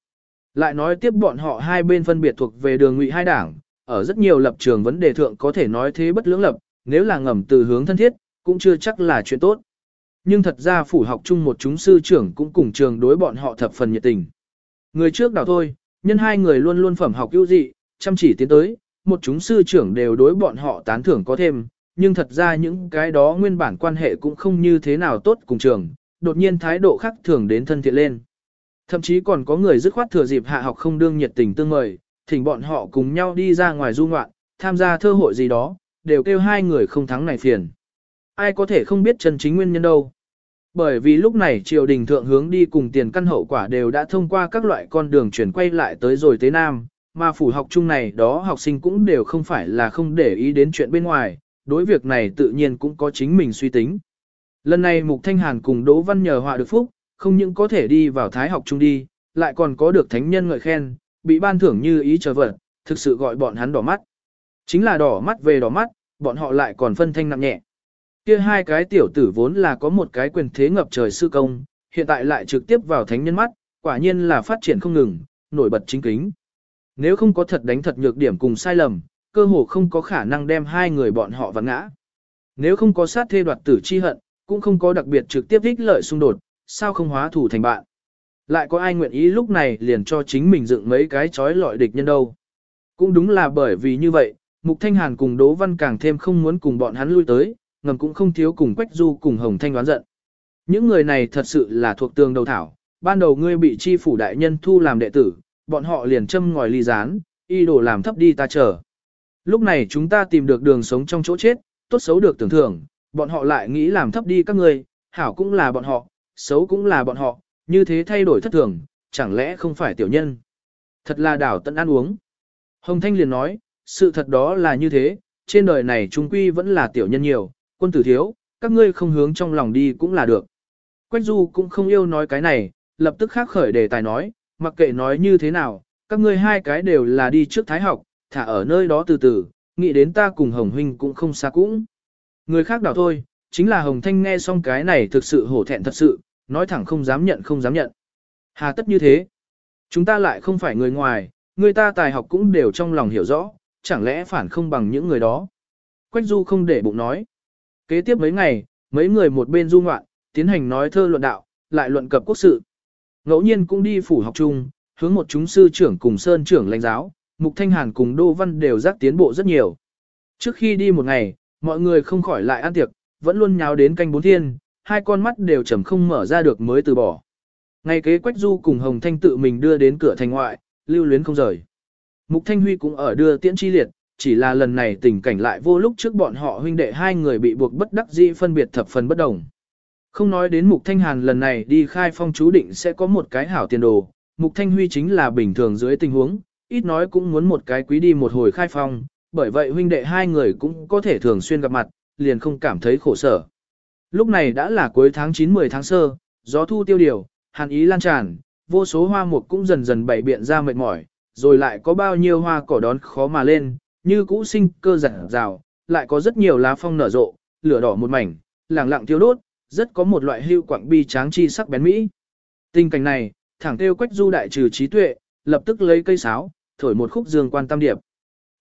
Lại nói tiếp bọn họ hai bên phân biệt thuộc về đường ngụy hai đảng, ở rất nhiều lập trường vấn đề thượng có thể nói thế bất lưỡng lập, nếu là ngầm từ hướng thân thiết, cũng chưa chắc là chuyện tốt. Nhưng thật ra phủ học chung một chúng sư trưởng cũng cùng trường đối bọn họ thập phần nhiệt tình. Người trước đảo thôi, nhân hai người luôn luôn phẩm học ưu dị, chăm chỉ tiến tới, một chúng sư trưởng đều đối bọn họ tán thưởng có thêm, nhưng thật ra những cái đó nguyên bản quan hệ cũng không như thế nào tốt cùng trường, đột nhiên thái độ khác thường đến thân thiện lên. Thậm chí còn có người dứt khoát thừa dịp hạ học không đương nhiệt tình tương mời, thỉnh bọn họ cùng nhau đi ra ngoài du ngoạn, tham gia thơ hội gì đó, đều kêu hai người không thắng này phiền. Ai có thể không biết chân chính nguyên nhân đâu. Bởi vì lúc này triều đình thượng hướng đi cùng tiền căn hậu quả đều đã thông qua các loại con đường chuyển quay lại tới rồi tới Nam, mà phủ học chung này đó học sinh cũng đều không phải là không để ý đến chuyện bên ngoài, đối việc này tự nhiên cũng có chính mình suy tính. Lần này Mục Thanh Hàn cùng Đỗ Văn nhờ họa được phúc, không những có thể đi vào thái học chung đi, lại còn có được thánh nhân ngợi khen, bị ban thưởng như ý chờ vật, thực sự gọi bọn hắn đỏ mắt. Chính là đỏ mắt về đỏ mắt, bọn họ lại còn phân thanh nặng nhẹ. Kia hai cái tiểu tử vốn là có một cái quyền thế ngập trời sư công, hiện tại lại trực tiếp vào thánh nhân mắt, quả nhiên là phát triển không ngừng, nổi bật chính kính. Nếu không có thật đánh thật nhược điểm cùng sai lầm, cơ hồ không có khả năng đem hai người bọn họ vặn ngã. Nếu không có sát thê đoạt tử chi hận, cũng không có đặc biệt trực tiếp ích lợi xung đột, sao không hóa thủ thành bạn. Lại có ai nguyện ý lúc này liền cho chính mình dựng mấy cái chói lọi địch nhân đâu. Cũng đúng là bởi vì như vậy, Mục Thanh Hàn cùng Đỗ Văn càng thêm không muốn cùng bọn hắn lui tới, ngầm cũng không thiếu cùng Quách Du cùng Hồng Thanh đoán giận. Những người này thật sự là thuộc tường đầu thảo, ban đầu ngươi bị chi phủ đại nhân thu làm đệ tử, bọn họ liền châm ngòi ly gián, y đổ làm thấp đi ta chờ. Lúc này chúng ta tìm được đường sống trong chỗ chết, tốt xấu được tưởng thưởng, bọn họ lại nghĩ làm thấp đi các ngươi, hảo cũng là bọn họ, xấu cũng là bọn họ, như thế thay đổi thất thường, chẳng lẽ không phải tiểu nhân. Thật là đảo tận ăn uống. Hồng Thanh liền nói, sự thật đó là như thế, trên đời này chúng quy vẫn là tiểu nhân nhiều, quân tử thiếu, các ngươi không hướng trong lòng đi cũng là được. Quách Du cũng không yêu nói cái này, lập tức khác khởi đề tài nói, mặc kệ nói như thế nào, các ngươi hai cái đều là đi trước thái học, thả ở nơi đó từ từ, nghĩ đến ta cùng Hồng Huynh cũng không xa cũng. Người khác đảo thôi, chính là Hồng Thanh nghe xong cái này thực sự hổ thẹn thật sự, nói thẳng không dám nhận không dám nhận. Hà tất như thế. Chúng ta lại không phải người ngoài, người ta tài học cũng đều trong lòng hiểu rõ, chẳng lẽ phản không bằng những người đó. Quách Du không để bụng nói. Kế tiếp mấy ngày, mấy người một bên du ngoạn, tiến hành nói thơ luận đạo, lại luận cập quốc sự. Ngẫu nhiên cũng đi phủ học chung, hướng một chúng sư trưởng cùng sơn trưởng lãnh giáo, Mục Thanh Hàn cùng Đô Văn đều giác tiến bộ rất nhiều. Trước khi đi một ngày, mọi người không khỏi lại ăn tiệc, vẫn luôn nháo đến canh bốn thiên, hai con mắt đều chầm không mở ra được mới từ bỏ. Ngày kế Quách Du cùng Hồng Thanh tự mình đưa đến cửa thành ngoại, lưu luyến không rời. Mục Thanh Huy cũng ở đưa tiễn chi liệt, chỉ là lần này tình cảnh lại vô lúc trước bọn họ huynh đệ hai người bị buộc bất đắc dĩ phân biệt thập phần bất đồng. Không nói đến Mục Thanh Hàn lần này đi khai phong chú định sẽ có một cái hảo tiền đồ, Mục Thanh Huy chính là bình thường dưới tình huống, ít nói cũng muốn một cái quý đi một hồi khai phong, bởi vậy huynh đệ hai người cũng có thể thường xuyên gặp mặt, liền không cảm thấy khổ sở. Lúc này đã là cuối tháng 9-10 tháng sơ, gió thu tiêu điều, hàn ý lan tràn, vô số hoa mục cũng dần dần bảy biện ra mệt mỏi, rồi lại có bao nhiêu hoa cỏ đón khó mà lên, như cũ sinh cơ giản rào, lại có rất nhiều lá phong nở rộ, lửa đỏ một mảnh, lẳng lặng tiêu đốt, rất có một loại hưu quạng bi tráng chi sắc bén mỹ. Tình cảnh này, thẳng tiêu quách du đại trừ trí tuệ, lập tức lấy cây sáo, thổi một khúc dương quan tam điệp.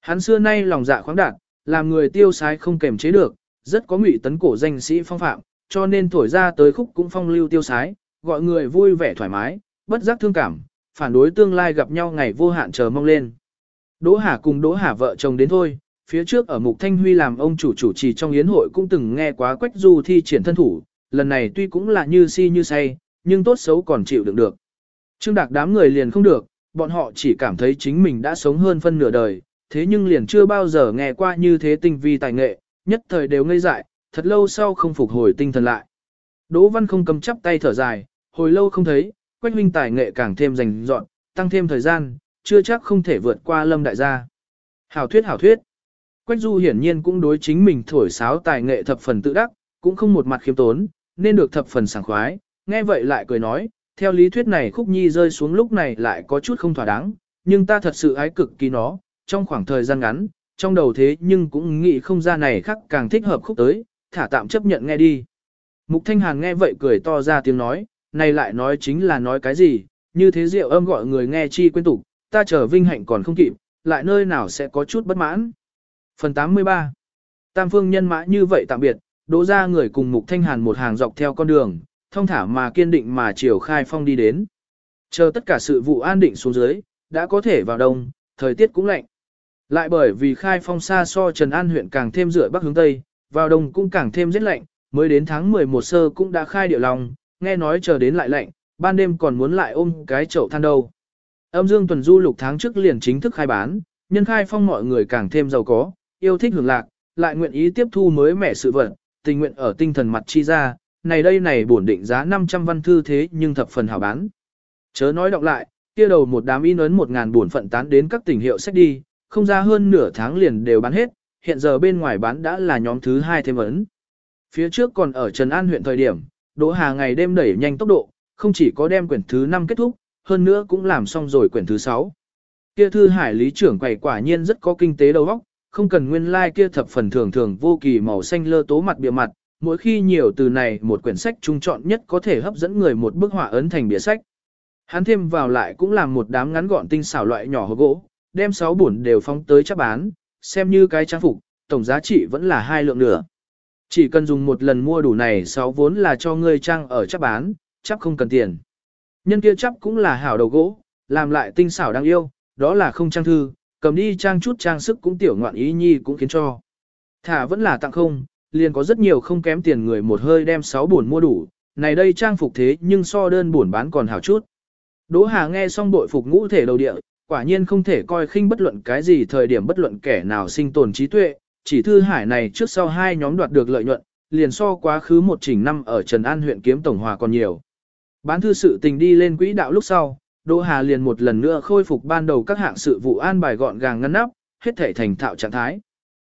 Hắn xưa nay lòng dạ khoáng đạt, làm người tiêu sái không kềm chế được, rất có ngụy tấn cổ danh sĩ phong phạm, cho nên thổi ra tới khúc cũng phong lưu tiêu sái, gọi người vui vẻ thoải mái, bất giác thương cảm, phản đối tương lai gặp nhau ngày vô hạn chờ mong lên. Đỗ Hà cùng Đỗ Hà vợ chồng đến thôi, phía trước ở Mục Thanh Huy làm ông chủ chủ trì trong yến hội cũng từng nghe quá Quách Du thi triển thân thủ, lần này tuy cũng là như si như say, nhưng tốt xấu còn chịu đựng được. Trương Đạc đám người liền không được, bọn họ chỉ cảm thấy chính mình đã sống hơn phân nửa đời, thế nhưng liền chưa bao giờ nghe qua như thế tinh vi tài nghệ, nhất thời đều ngây dại, thật lâu sau không phục hồi tinh thần lại. Đỗ Văn không cầm chắp tay thở dài, hồi lâu không thấy, Quách huynh tài nghệ càng thêm rành dọn, tăng thêm thời gian, chưa chắc không thể vượt qua Lâm đại gia. Hảo thuyết hảo thuyết. Quách Du hiển nhiên cũng đối chính mình thổi sáo tài nghệ thập phần tự đắc, cũng không một mặt khiêm tốn, nên được thập phần sảng khoái, nghe vậy lại cười nói, theo lý thuyết này khúc nhi rơi xuống lúc này lại có chút không thỏa đáng, nhưng ta thật sự ái cực kỳ nó, trong khoảng thời gian ngắn, trong đầu thế nhưng cũng nghĩ không ra này khác càng thích hợp khúc tới, thả tạm chấp nhận nghe đi. Mục Thanh Hàn nghe vậy cười to ra tiếng nói, này lại nói chính là nói cái gì, như thế rượu âm gọi người nghe chi quên tục, ta chờ vinh hạnh còn không kịp, lại nơi nào sẽ có chút bất mãn. Phần 83 Tam phương nhân mã như vậy tạm biệt, đỗ ra người cùng Mục Thanh Hàn một hàng dọc theo con đường, thông thả mà kiên định mà chiều khai phong đi đến. Chờ tất cả sự vụ an định xuống dưới, đã có thể vào đông, thời tiết cũng lạnh. Lại bởi vì khai phong xa so Trần An huyện càng thêm rửa bắc hướng tây, vào đông cũng càng thêm rất lạnh, mới đến tháng 11 sơ cũng đã khai điệu lòng, nghe nói chờ đến lại lạnh, ban đêm còn muốn lại ôm cái chậu than đâu. Âm dương tuần du lục tháng trước liền chính thức khai bán, nhân khai phong mọi người càng thêm giàu có, yêu thích hưởng lạc, lại nguyện ý tiếp thu mới mẻ sự vật, tình nguyện ở tinh thần mặt chi ra, này đây này bổn định giá 500 văn thư thế nhưng thập phần hảo bán. Chớ nói đọc lại, kia đầu một đám in ấn 1.000 bổn phận tán đến các tỉnh hiệu sách đi, không ra hơn nửa tháng liền đều bán hết, hiện giờ bên ngoài bán đã là nhóm thứ hai thêm ấn. Phía trước còn ở Trần An huyện thời điểm, Đỗ Hà ngày đêm đẩy nhanh tốc độ, không chỉ có đem quyển thứ 5 kết thúc, hơn nữa cũng làm xong rồi quyển thứ 6. Kia thư hải lý trưởng quầy quả nhiên rất có kinh tế đầu óc, không cần nguyên lai like kia thập phần thường thường vô kỳ màu xanh lơ tố mặt bìa mặt, mỗi khi nhiều từ này một quyển sách trung chọn nhất có thể hấp dẫn người một bức họa ấn thành bìa sách. Hắn thêm vào lại cũng làm một đám ngắn gọn tinh xảo loại nhỏ hộp gỗ, đem 6 bổn đều phóng tới chắp bán, xem như cái trang phục, tổng giá trị vẫn là hai lượng nửa. Chỉ cần dùng một lần mua đủ này 6 vốn là cho ngươi trang ở chắp bán, chắp không cần tiền. Nhân kia chắp cũng là hảo đầu gỗ, làm lại tinh xảo đáng yêu, đó là không trang thư, cầm đi trang chút trang sức cũng tiểu ngoạn ý nhi cũng khiến cho. Thả vẫn là tặng không, liền có rất nhiều không kém tiền người một hơi đem 6 buồn mua đủ, này đây trang phục thế nhưng so đơn buồn bán còn hảo chút. Đỗ Hà nghe xong bội phục ngũ thể đầu địa, quả nhiên không thể coi khinh bất luận cái gì thời điểm bất luận kẻ nào sinh tồn trí tuệ, chỉ thư hải này trước sau hai nhóm đoạt được lợi nhuận, liền so quá khứ một chỉnh năm ở Trần An huyện kiếm tổng hòa còn nhiều. Bán thư sự tình đi lên quỹ đạo lúc sau, Đỗ Hà liền một lần nữa khôi phục ban đầu các hạng sự vụ an bài gọn gàng ngăn nắp, hết thể thành thạo trạng thái.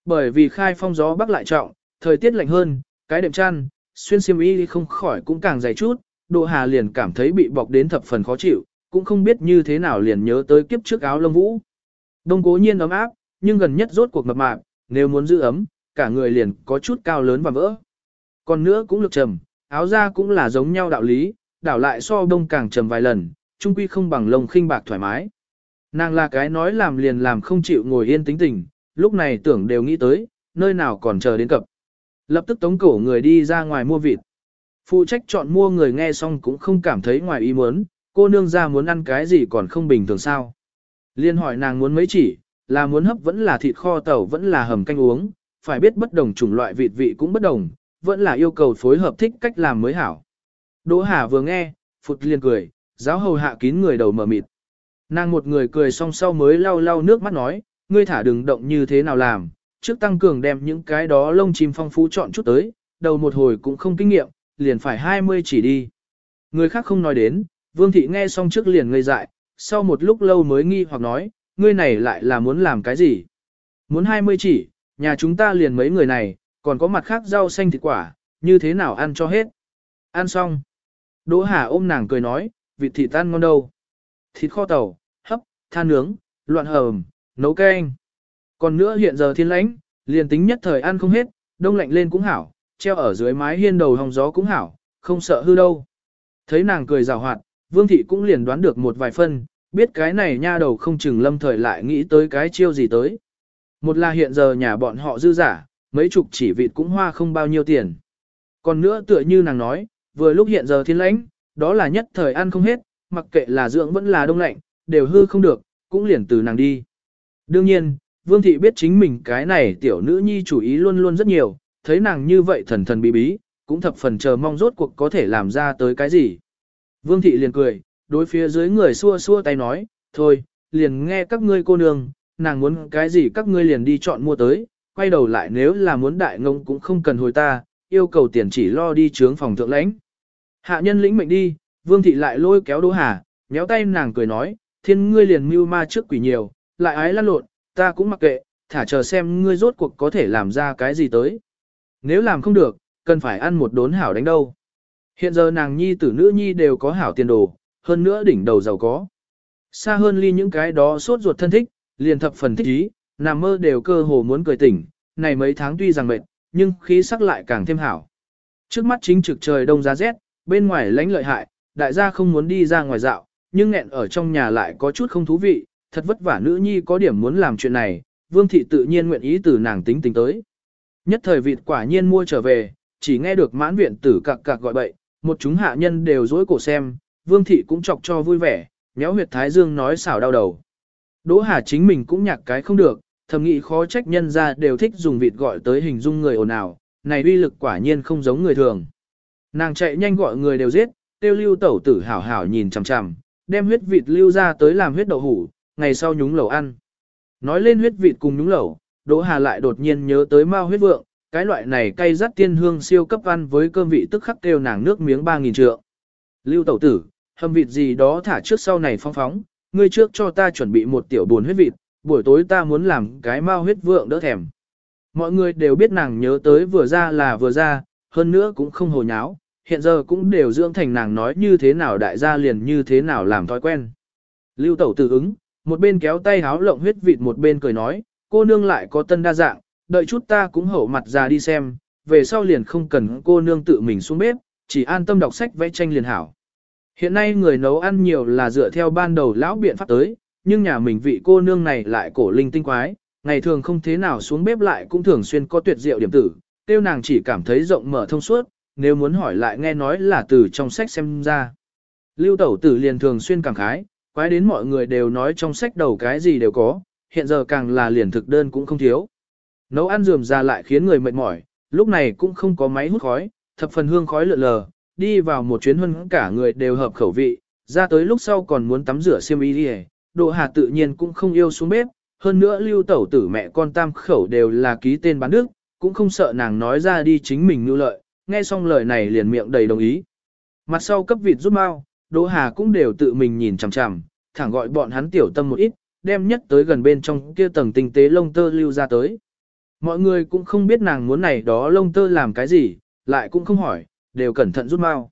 Bởi vì khai phong gió bắc lại trọng, thời tiết lạnh hơn, cái đệm chăn, xuyên xiêm y không khỏi cũng càng dày chút, Đỗ Hà liền cảm thấy bị bọc đến thập phần khó chịu, cũng không biết như thế nào liền nhớ tới kiếp trước áo lông vũ. Đông cố nhiên ấm áp, nhưng gần nhất rốt cuộc mập mạp, nếu muốn giữ ấm, cả người liền có chút cao lớn và vỡ. Còn nữa cũng lực trầm, áo da cũng là giống nhau đạo lý, đảo lại so đông càng trầm vài lần, trung quy không bằng lông khinh bạc thoải mái. Nàng là cái nói làm liền làm không chịu ngồi yên tính tình, lúc này tưởng đều nghĩ tới, nơi nào còn chờ đến cập. Lập tức tống cổ người đi ra ngoài mua vịt. Phụ trách chọn mua người nghe xong cũng không cảm thấy ngoài ý muốn, cô nương ra muốn ăn cái gì còn không bình thường sao. Liên hỏi nàng muốn mấy chỉ, là muốn hấp vẫn là thịt kho tàu vẫn là hầm canh uống, phải biết bất đồng chủng loại vịt vị cũng bất đồng, vẫn là yêu cầu phối hợp thích cách làm mới hảo. Đỗ Hà vừa nghe, phụt liền cười, giáo hầu hạ kín người đầu mở mịt. Nàng một người cười xong sau mới lau lau nước mắt nói, ngươi thả đừng động như thế nào làm, trước tăng cường đem những cái đó lông chim phong phú chọn chút tới, đầu một hồi cũng không kinh nghiệm, liền phải 20 chỉ đi. Người khác không nói đến, Vương Thị nghe xong trước liền ngây dại, sau một lúc lâu mới nghi hoặc nói, ngươi này lại là muốn làm cái gì? Muốn 20 chỉ, nhà chúng ta liền mấy người này, còn có mặt khác rau xanh thịt quả, như thế nào ăn cho hết? Ăn xong. Đỗ Hà ôm nàng cười nói, vịt thịt tan ngon đâu. Thịt kho tàu, hấp, than nướng, loạn hầm, nấu canh. Còn nữa hiện giờ thiên lãnh, liền tính nhất thời ăn không hết, đông lạnh lên cũng hảo, treo ở dưới mái hiên đầu hòng gió cũng hảo, không sợ hư đâu. Thấy nàng cười rào hoạt, Vương Thị cũng liền đoán được một vài phân, biết cái này nha đầu không chừng lâm thời lại nghĩ tới cái chiêu gì tới. Một là hiện giờ nhà bọn họ dư giả, mấy chục chỉ vịt cũng hoa không bao nhiêu tiền. Còn nữa tựa như nàng nói, vừa lúc hiện giờ thiên lãnh, đó là nhất thời ăn không hết, mặc kệ là dưỡng vẫn là đông lạnh, đều hư không được, cũng liền từ nàng đi. Đương nhiên, Vương Thị biết chính mình cái này tiểu nữ nhi chủ ý luôn luôn rất nhiều, thấy nàng như vậy thần thần bí bí, cũng thập phần chờ mong rốt cuộc có thể làm ra tới cái gì. Vương Thị liền cười, đối phía dưới người xua xua tay nói, thôi, liền nghe các ngươi cô nương, nàng muốn cái gì các ngươi liền đi chọn mua tới, quay đầu lại nếu là muốn đại ngông cũng không cần hồi ta, yêu cầu tiền chỉ lo đi trướng phòng thượng lãnh. Hạ nhân lĩnh mệnh đi, Vương Thị lại lôi kéo Đỗ Hà, méo tay nàng cười nói, thiên ngươi liền mưu ma trước quỷ nhiều, lại ái lăn lộn, ta cũng mặc kệ, thả chờ xem ngươi rốt cuộc có thể làm ra cái gì tới. Nếu làm không được, cần phải ăn một đốn hảo đánh đâu. Hiện giờ nàng nhi tử nữ nhi đều có hảo tiền đồ, hơn nữa đỉnh đầu giàu có. Xa hơn ly những cái đó suốt ruột thân thích, liền thập phần thích ý, nằm mơ đều cơ hồ muốn cười tỉnh, này mấy tháng tuy rằng mệt, nhưng khí sắc lại càng thêm hảo. Trước mắt chính trực trời đông giá rét, bên ngoài lánh lợi hại, đại gia không muốn đi ra ngoài dạo, nhưng nghẹn ở trong nhà lại có chút không thú vị, thật vất vả nữ nhi có điểm muốn làm chuyện này, vương thị tự nhiên nguyện ý từ nàng tính tính tới. Nhất thời vịt quả nhiên mua trở về, chỉ nghe được mãn viện tử cặc cặc gọi bậy, một chúng hạ nhân đều dối cổ xem, vương thị cũng chọc cho vui vẻ, méo huyệt thái dương nói xảo đau đầu. Đỗ Hà chính mình cũng nhạc cái không được, thầm nghĩ khó trách nhân ra đều thích dùng vịt gọi tới hình dung người ồn ào, này uy lực quả nhiên không giống người thường. Nàng chạy nhanh gọi người đều giết, tiêu lưu tẩu tử hảo hảo nhìn chằm chằm, đem huyết vịt lưu ra tới làm huyết đậu hủ, ngày sau nhúng lẩu ăn. Nói lên huyết vịt cùng nhúng lẩu, Đỗ Hà lại đột nhiên nhớ tới mao huyết vượng, cái loại này cay rắt tiên hương siêu cấp ăn với cơm vị tức khắc kêu nàng nước miếng 3000 trượng. Lưu tẩu tử, hầm vịt gì đó thả trước sau này phong phóng, ngươi trước cho ta chuẩn bị một tiểu buồn huyết vịt, buổi tối ta muốn làm cái mao huyết vượng đỡ thèm. Mọi người đều biết nàng nhớ tới vừa ra là vừa ra, hơn nữa cũng không hồ nháo, hiện giờ cũng đều dưỡng thành nàng nói như thế nào đại gia liền như thế nào làm thói quen. Lưu tẩu tử ứng, một bên kéo tay háo lộng huyết vịt một bên cười nói, cô nương lại có tân đa dạng, đợi chút ta cũng hậu mặt ra đi xem, về sau liền không cần cô nương tự mình xuống bếp, chỉ an tâm đọc sách vẽ tranh liền hảo. Hiện nay người nấu ăn nhiều là dựa theo ban đầu lão biện pháp tới, nhưng nhà mình vị cô nương này lại cổ linh tinh quái, ngày thường không thế nào xuống bếp lại cũng thường xuyên có tuyệt diệu điểm tử, tiêu nàng chỉ cảm thấy rộng mở thông suốt, nếu muốn hỏi lại nghe nói là từ trong sách xem ra. Lưu tẩu tử liền thường xuyên cảm khái, quái đến mọi người đều nói trong sách đầu cái gì đều có, hiện giờ càng là liền thực đơn cũng không thiếu. Nấu ăn dườm ra lại khiến người mệt mỏi, lúc này cũng không có máy hút khói, thập phần hương khói lượn lờ, đi vào một chuyến hơn cả người đều hợp khẩu vị, ra tới lúc sau còn muốn tắm rửa xiêm y đi độ hà tự nhiên cũng không yêu xuống bếp, hơn nữa lưu tẩu tử mẹ con tam khẩu đều là ký tên bán nước, cũng không sợ nàng nói ra đi chính mình ngưu lợi, nghe xong lời này liền miệng đầy đồng ý. Mặt sau cấp vịt rút mau, Đỗ Hà cũng đều tự mình nhìn chằm chằm, thẳng gọi bọn hắn tiểu tâm một ít, đem nhất tới gần bên trong kia tầng tinh tế lông tơ lưu ra tới. Mọi người cũng không biết nàng muốn này đó lông tơ làm cái gì, lại cũng không hỏi, đều cẩn thận rút mau.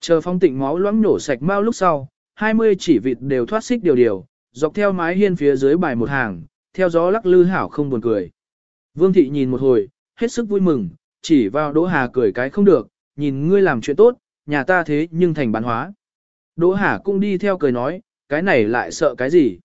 Chờ phong tịnh máu loãng nổ sạch mau lúc sau, 20 chỉ vịt đều thoát xích điều điều, dọc theo mái hiên phía dưới bài một hàng, theo gió lắc lư hảo không buồn cười. Vương thị nhìn một hồi, hết sức vui mừng, chỉ vào Đỗ Hà cười cái không được, nhìn ngươi làm chuyện tốt, nhà ta thế nhưng thành bán hóa. Đỗ Hà cũng đi theo cười nói, cái này lại sợ cái gì.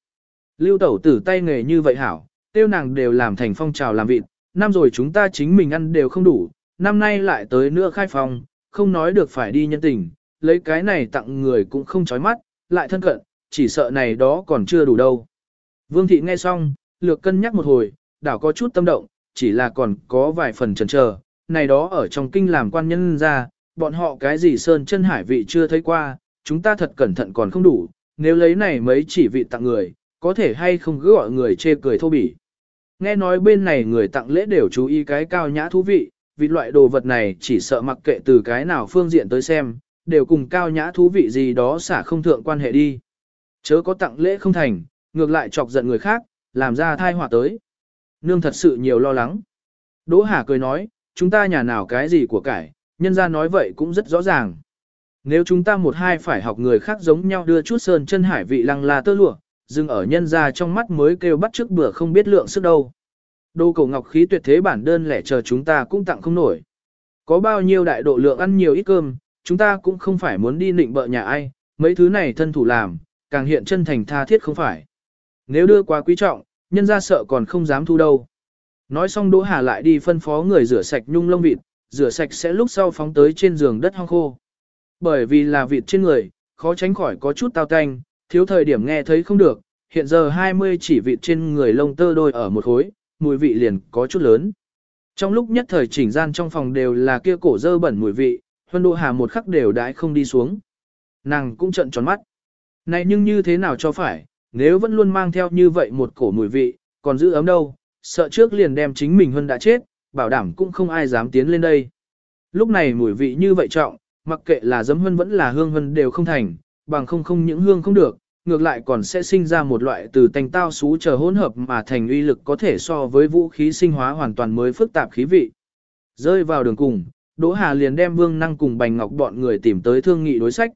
Lưu tẩu tử tay nghề như vậy hảo, tiêu nàng đều làm thành phong trào làm vịt, năm rồi chúng ta chính mình ăn đều không đủ, năm nay lại tới nữa khai phòng, không nói được phải đi nhân tình, lấy cái này tặng người cũng không chói mắt, lại thân cận, chỉ sợ này đó còn chưa đủ đâu. Vương thị nghe xong, lược cân nhắc một hồi, đảo có chút tâm động, chỉ là còn có vài phần chần chờ, này đó ở trong kinh làm quan nhân ra, bọn họ cái gì sơn chân hải vị chưa thấy qua, chúng ta thật cẩn thận còn không đủ, nếu lấy này mấy chỉ vị tặng người, có thể hay không cứ gọi người chê cười thô bỉ. Nghe nói bên này người tặng lễ đều chú ý cái cao nhã thú vị, vì loại đồ vật này chỉ sợ mặc kệ từ cái nào phương diện tới xem, đều cùng cao nhã thú vị gì đó xả không thượng quan hệ đi. Chớ có tặng lễ không thành, ngược lại chọc giận người khác, làm ra thai họa tới. Nương thật sự nhiều lo lắng. Đỗ Hà cười nói, chúng ta nhà nào cái gì của cải, nhân ra nói vậy cũng rất rõ ràng. Nếu chúng ta một hai phải học người khác giống nhau đưa chút sơn chân hải vị lăng la tơ lụa, dừng ở nhân ra trong mắt mới kêu bắt trước bữa không biết lượng sức đâu. Đô cầu ngọc khí tuyệt thế bản đơn lẻ chờ chúng ta cũng tặng không nổi. Có bao nhiêu đại độ lượng ăn nhiều ít cơm, chúng ta cũng không phải muốn đi nịnh bợ nhà ai, mấy thứ này thân thủ làm, càng hiện chân thành tha thiết không phải. Nếu đưa quá quý trọng, nhân ra sợ còn không dám thu đâu. Nói xong Đỗ Hà lại đi phân phó người rửa sạch nhung lông vịt, rửa sạch sẽ lúc sau phóng tới trên giường đất hong khô. Bởi vì là vịt trên người, khó tránh khỏi có chút tao tanh, thiếu thời điểm nghe thấy không được, hiện giờ 20 chỉ vịt trên người lông tơ đôi ở một khối, mùi vị liền có chút lớn. Trong lúc nhất thời chỉnh gian trong phòng đều là kia cổ dơ bẩn mùi vị, Huân Đỗ Hà một khắc đều đãi không đi xuống. Nàng cũng trận tròn mắt. Này nhưng như thế nào cho phải, nếu vẫn luôn mang theo như vậy một cổ mùi vị, còn giữ ấm đâu, sợ trước liền đem chính mình Huân đã chết, bảo đảm cũng không ai dám tiến lên đây. Lúc này mùi vị như vậy trọng, mặc kệ là giấm hân vẫn là hương hân đều không thành, bằng không không những hương không được, ngược lại còn sẽ sinh ra một loại từ tanh tao xú chờ hỗn hợp mà thành uy lực có thể so với vũ khí sinh hóa hoàn toàn mới phức tạp khí vị. Rơi vào đường cùng, Đỗ Hà liền đem Vương Năng cùng Bành Ngọc bọn người tìm tới thương nghị đối sách.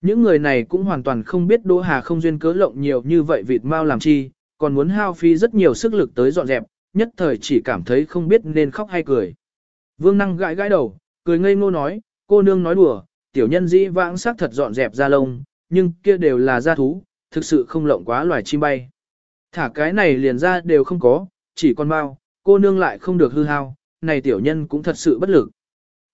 Những người này cũng hoàn toàn không biết Đỗ Hà không duyên cớ lộng nhiều như vậy vịt mau làm chi, còn muốn hao phí rất nhiều sức lực tới dọn dẹp, nhất thời chỉ cảm thấy không biết nên khóc hay cười. Vương Năng gãi gãi đầu, cười ngây ngô nói, cô nương nói đùa, tiểu nhân dĩ vãng sắc thật dọn dẹp ra lông, nhưng kia đều là gia thú, thực sự không lộng quá loài chim bay. Thả cái này liền ra đều không có, chỉ còn bao, cô nương lại không được hư hao, này tiểu nhân cũng thật sự bất lực.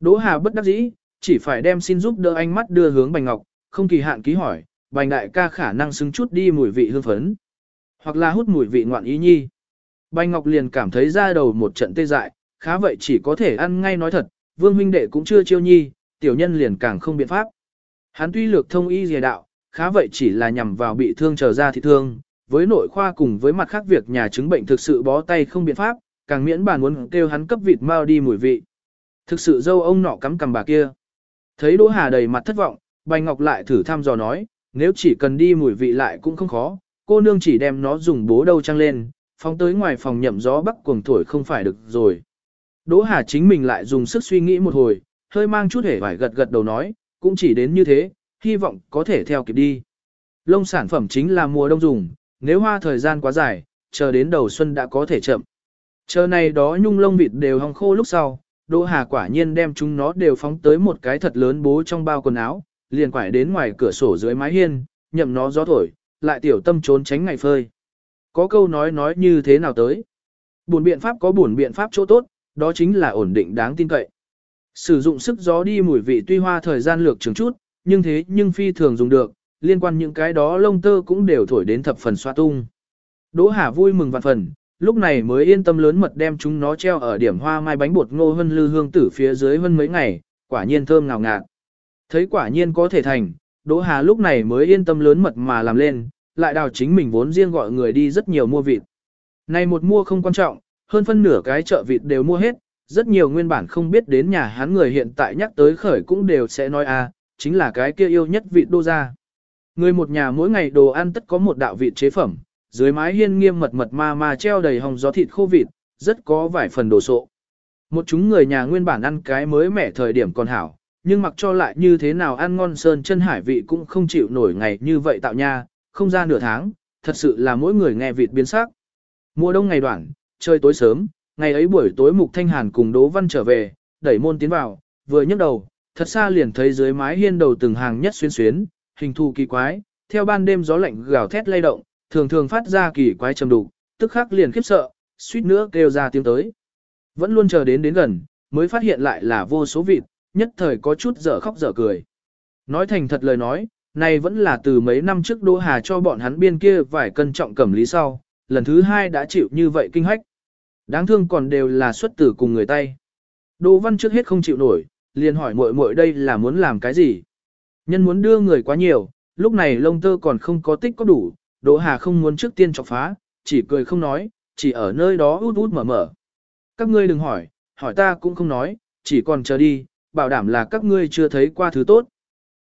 Đỗ Hà bất đắc dĩ, chỉ phải đem xin giúp đỡ ánh mắt đưa hướng Bành Ngọc, không kỳ hạn ký hỏi, Bành đại ca khả năng xứng chút đi mùi vị hương phấn, hoặc là hút mùi vị ngoạn ý nhi. Bành Ngọc liền cảm thấy ra đầu một trận tê dại, khá vậy chỉ có thể ăn ngay nói thật, Vương huynh đệ cũng chưa chiêu nhi, tiểu nhân liền càng không biện pháp. Hắn tuy lược thông y dìa đạo, khá vậy chỉ là nhằm vào bị thương trở ra thì thương, với nội khoa cùng với mặt khác việc nhà chứng bệnh thực sự bó tay không biện pháp, càng miễn bàn muốn kêu hắn cấp vịt mau đi mùi vị. Thực sự dâu ông nọ cắm cầm bà kia. Thấy Đỗ Hà đầy mặt thất vọng, Bành Ngọc lại thử thăm dò nói, nếu chỉ cần đi mùi vị lại cũng không khó, cô nương chỉ đem nó dùng bố đâu trăng lên, phóng tới ngoài phòng nhậm gió bắc cuồng thổi không phải được rồi. Đỗ Hà chính mình lại dùng sức suy nghĩ một hồi, hơi mang chút hề vải gật gật đầu nói, cũng chỉ đến như thế, hy vọng có thể theo kịp đi. Lông sản phẩm chính là mùa đông dùng, nếu hoa thời gian quá dài, chờ đến đầu xuân đã có thể chậm. Chờ này đó nhung lông vịt đều hong khô lúc sau, Đỗ Hà quả nhiên đem chúng nó đều phóng tới một cái thật lớn bố trong bao quần áo, liền quải đến ngoài cửa sổ dưới mái hiên, nhậm nó gió thổi, lại tiểu tâm trốn tránh ngày phơi. Có câu nói nói như thế nào tới? Buồn biện pháp có buồn biện pháp chỗ tốt, đó chính là ổn định đáng tin cậy. Sử dụng sức gió đi mùi vị tuy hoa thời gian lược trường chút, nhưng thế nhưng phi thường dùng được, liên quan những cái đó lông tơ cũng đều thổi đến thập phần xoa tung. Đỗ Hà vui mừng vạn phần, lúc này mới yên tâm lớn mật đem chúng nó treo ở điểm hoa mai bánh bột ngô hân lư hương tử phía dưới hơn mấy ngày, quả nhiên thơm ngào ngạt. Thấy quả nhiên có thể thành, Đỗ Hà lúc này mới yên tâm lớn mật mà làm lên, lại đào chính mình vốn riêng gọi người đi rất nhiều mua vịt. Này một mua không quan trọng, hơn phân nửa cái chợ vịt đều mua hết, rất nhiều nguyên bản không biết đến nhà hắn người hiện tại nhắc tới khởi cũng đều sẽ nói à, chính là cái kia yêu nhất vị đô gia Người một nhà mỗi ngày đồ ăn tất có một đạo vị chế phẩm, dưới mái hiên nghiêm mật mật ma ma treo đầy hồng gió thịt khô vịt, rất có vài phần đồ sộ. Một chúng người nhà nguyên bản ăn cái mới mẻ thời điểm còn hảo, nhưng mặc cho lại như thế nào ăn ngon sơn chân hải vị cũng không chịu nổi ngày như vậy tạo nha, không ra nửa tháng, thật sự là mỗi người nghe vịt biến sắc. Mùa đông ngày đoạn, trời tối sớm, ngày ấy buổi tối Mục Thanh Hàn cùng Đỗ Văn trở về, đẩy môn tiến vào, vừa nhấc đầu, thật xa liền thấy dưới mái hiên đầu từng hàng nhất xuyên xuyến, hình thù kỳ quái, theo ban đêm gió lạnh gào thét lay động, thường thường phát ra kỳ quái trầm đục, tức khắc liền khiếp sợ, suýt nữa kêu ra tiếng tới. Vẫn luôn chờ đến đến gần, mới phát hiện lại là vô số vịt, nhất thời có chút dở khóc dở cười. Nói thành thật lời nói, này vẫn là từ mấy năm trước Đỗ Hà cho bọn hắn biên kia vài cân trọng cẩm lý sau, lần thứ hai đã chịu như vậy kinh hách. Đáng thương còn đều là xuất tử cùng người tay. Đỗ Văn trước hết không chịu nổi, liền hỏi muội muội đây là muốn làm cái gì. Nhân muốn đưa người quá nhiều, lúc này lông tơ còn không có tích có đủ, Đỗ Hà không muốn trước tiên chọc phá, chỉ cười không nói, chỉ ở nơi đó út út mở mở. Các ngươi đừng hỏi, hỏi ta cũng không nói, chỉ còn chờ đi, bảo đảm là các ngươi chưa thấy qua thứ tốt.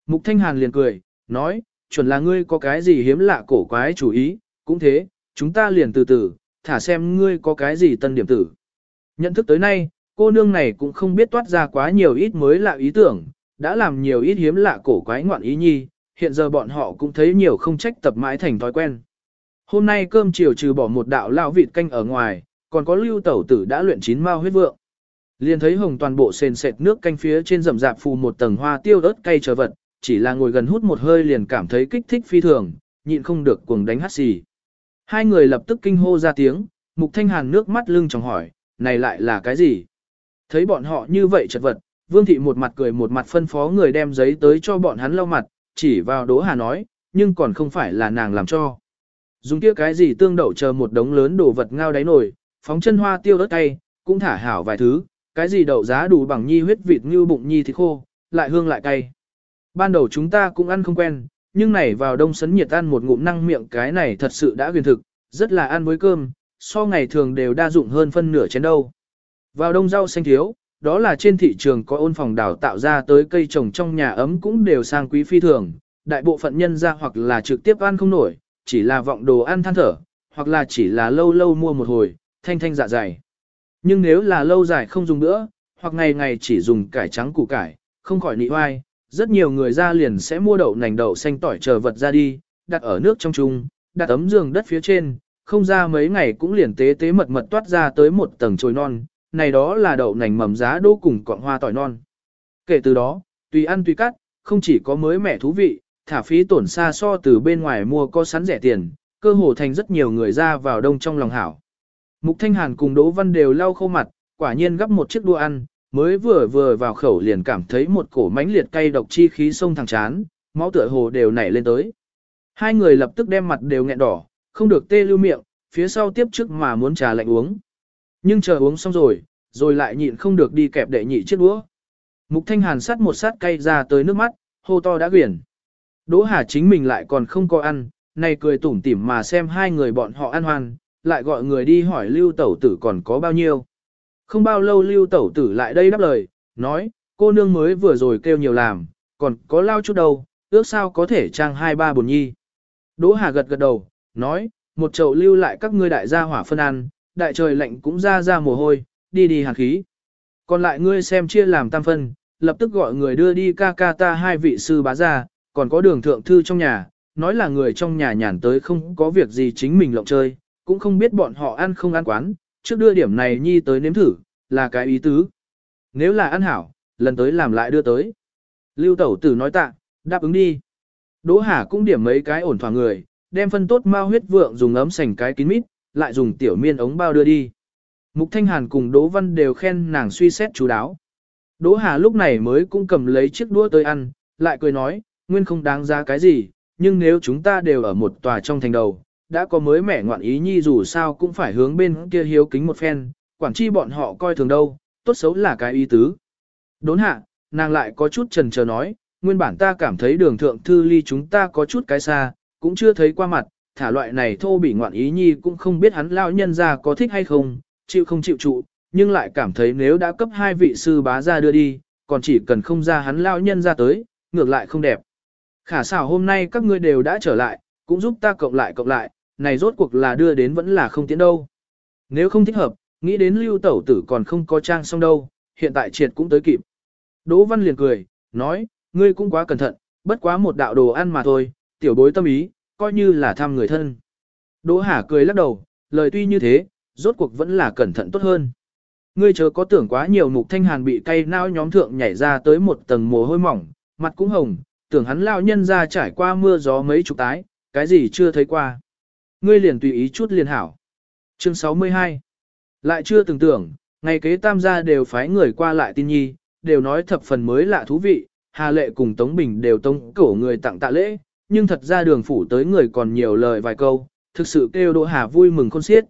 Mục Thanh Hàn liền cười, nói, chuẩn là ngươi có cái gì hiếm lạ cổ quái chủ ý, cũng thế, chúng ta liền từ từ, thả xem ngươi có cái gì tân điểm tử. Nhận thức tới nay, cô nương này cũng không biết toát ra quá nhiều ít mới lạ ý tưởng, đã làm nhiều ít hiếm lạ cổ quái ngoạn ý nhi, hiện giờ bọn họ cũng thấy nhiều không trách tập mãi thành thói quen. Hôm nay cơm chiều trừ bỏ một đạo lão vịt canh ở ngoài, còn có lưu tẩu tử đã luyện chín mao huyết vượng. Liền thấy hồng toàn bộ sền sệt nước canh phía trên rậm rạp phù một tầng hoa tiêu ớt cay trở vật, chỉ là ngồi gần hút một hơi liền cảm thấy kích thích phi thường, nhịn không được cuồng đánh hát xì. Hai người lập tức kinh hô ra tiếng, mục thanh hàn nước mắt lưng trong hỏi, này lại là cái gì? Thấy bọn họ như vậy chật vật, vương thị một mặt cười một mặt phân phó người đem giấy tới cho bọn hắn lau mặt, chỉ vào đỗ hà nói, nhưng còn không phải là nàng làm cho. Dùng kia cái gì tương đậu chờ một đống lớn đồ vật ngao đáy nổi, phóng chân hoa tiêu đất tay, cũng thả hảo vài thứ, cái gì đậu giá đủ bằng nhi huyết vịt như bụng nhi thịt khô, lại hương lại cay. Ban đầu chúng ta cũng ăn không quen, nhưng này vào đông sấn nhiệt ăn một ngụm năng miệng cái này thật sự đã huyền thực, rất là ăn với cơm, so ngày thường đều đa dụng hơn phân nửa chén đâu. Vào đông rau xanh thiếu, đó là trên thị trường có ôn phòng đào tạo ra tới cây trồng trong nhà ấm cũng đều sang quý phi thường, đại bộ phận nhân ra hoặc là trực tiếp ăn không nổi, chỉ là vọng đồ ăn than thở, hoặc là chỉ là lâu lâu mua một hồi, thanh thanh dạ dày. Nhưng nếu là lâu dài không dùng nữa, hoặc ngày ngày chỉ dùng cải trắng củ cải, không khỏi nị oai, rất nhiều người ra liền sẽ mua đậu nành đậu xanh tỏi chờ vật ra đi, đặt ở nước trong chung, đặt ấm giường đất phía trên, không ra mấy ngày cũng liền tế tế mật mật toát ra tới một tầng trồi non, này đó là đậu nành mầm giá đô cùng cọng hoa tỏi non. Kể từ đó, tùy ăn tùy cắt, không chỉ có mới mẻ thú vị, thả phí tổn xa so từ bên ngoài mua có sắn rẻ tiền, cơ hồ thành rất nhiều người ra vào đông trong lòng hảo. Mục Thanh Hàn cùng Đỗ Văn đều lau khô mặt, quả nhiên gấp một chiếc đua ăn, mới vừa vừa vào khẩu liền cảm thấy một cổ mánh liệt cay độc chi khí sông thẳng chán, máu tựa hồ đều nảy lên tới. Hai người lập tức đem mặt đều nghẹn đỏ, không được tê lưu miệng, phía sau tiếp trước mà muốn trà lạnh uống. Nhưng chờ uống xong rồi, rồi lại nhịn không được đi kẹp đệ nhị chiếc đũa. Mục Thanh Hàn sắt một sát cay ra tới nước mắt, hô to đã quyển. Đỗ Hà chính mình lại còn không có ăn, này cười tủm tỉm mà xem hai người bọn họ ăn hoan, lại gọi người đi hỏi lưu tẩu tử còn có bao nhiêu. Không bao lâu lưu tẩu tử lại đây đáp lời, nói, cô nương mới vừa rồi kêu nhiều làm, còn có lao chút đâu, ước sao có thể trang hai ba bồn nhi. Đỗ Hà gật gật đầu, nói, một chậu lưu lại các ngươi đại gia hỏa phân ăn, đại trời lạnh cũng ra ra mồ hôi, đi đi hàn khí. Còn lại ngươi xem chia làm tam phân, lập tức gọi người đưa đi ca ca ta hai vị sư bá ra, còn có đường thượng thư trong nhà, nói là người trong nhà nhàn tới không có việc gì chính mình lộng chơi, cũng không biết bọn họ ăn không ăn quán, trước đưa điểm này nhi tới nếm thử, là cái ý tứ. Nếu là ăn hảo, lần tới làm lại đưa tới. Lưu tẩu tử nói tạ, đáp ứng đi. Đỗ Hà cũng điểm mấy cái ổn thỏa người, đem phân tốt ma huyết vượng dùng ấm sành cái kín mít, lại dùng tiểu miên ống bao đưa đi. Mục Thanh Hàn cùng Đỗ Văn đều khen nàng suy xét chú đáo. Đỗ Hà lúc này mới cũng cầm lấy chiếc đũa tới ăn, lại cười nói, nguyên không đáng giá cái gì, nhưng nếu chúng ta đều ở một tòa trong thành đầu, đã có mới mẻ ngoạn ý nhi dù sao cũng phải hướng bên kia hiếu kính một phen, quản chi bọn họ coi thường đâu, tốt xấu là cái ý tứ. Đốn hạ, nàng lại có chút trần chờ nói, nguyên bản ta cảm thấy đường thượng thư ly chúng ta có chút cái xa, cũng chưa thấy qua mặt, thả loại này thô bị ngoạn ý nhi cũng không biết hắn lão nhân ra có thích hay không, chịu không chịu trụ, nhưng lại cảm thấy nếu đã cấp hai vị sư bá ra đưa đi, còn chỉ cần không ra hắn lão nhân ra tới, ngược lại không đẹp. Khả xảo hôm nay các ngươi đều đã trở lại, cũng giúp ta cộng lại cộng lại, này rốt cuộc là đưa đến vẫn là không tiến đâu. Nếu không thích hợp, nghĩ đến lưu tẩu tử còn không có trang xong đâu, hiện tại triệt cũng tới kịp. Đỗ Văn liền cười, nói, ngươi cũng quá cẩn thận, bất quá một đạo đồ ăn mà thôi, tiểu bối tâm ý, coi như là thăm người thân. Đỗ Hà cười lắc đầu, lời tuy như thế, rốt cuộc vẫn là cẩn thận tốt hơn. Ngươi chớ có tưởng quá nhiều mục thanh hàn bị cay nao nhóm thượng nhảy ra tới một tầng mồ hôi mỏng, mặt cũng hồng, tưởng hắn lao nhân ra trải qua mưa gió mấy chục tái, cái gì chưa thấy qua. Ngươi liền tùy ý chút liền hảo. Chương 62 Lại chưa từng tưởng, ngày kế tam gia đều phái người qua lại tin nhi, đều nói thập phần mới lạ thú vị, Hà Lệ cùng Tống Bình đều tống cổ người tặng tạ lễ, nhưng thật ra đường phủ tới người còn nhiều lời vài câu, thực sự kêu Đỗ Hà vui mừng khôn xiết.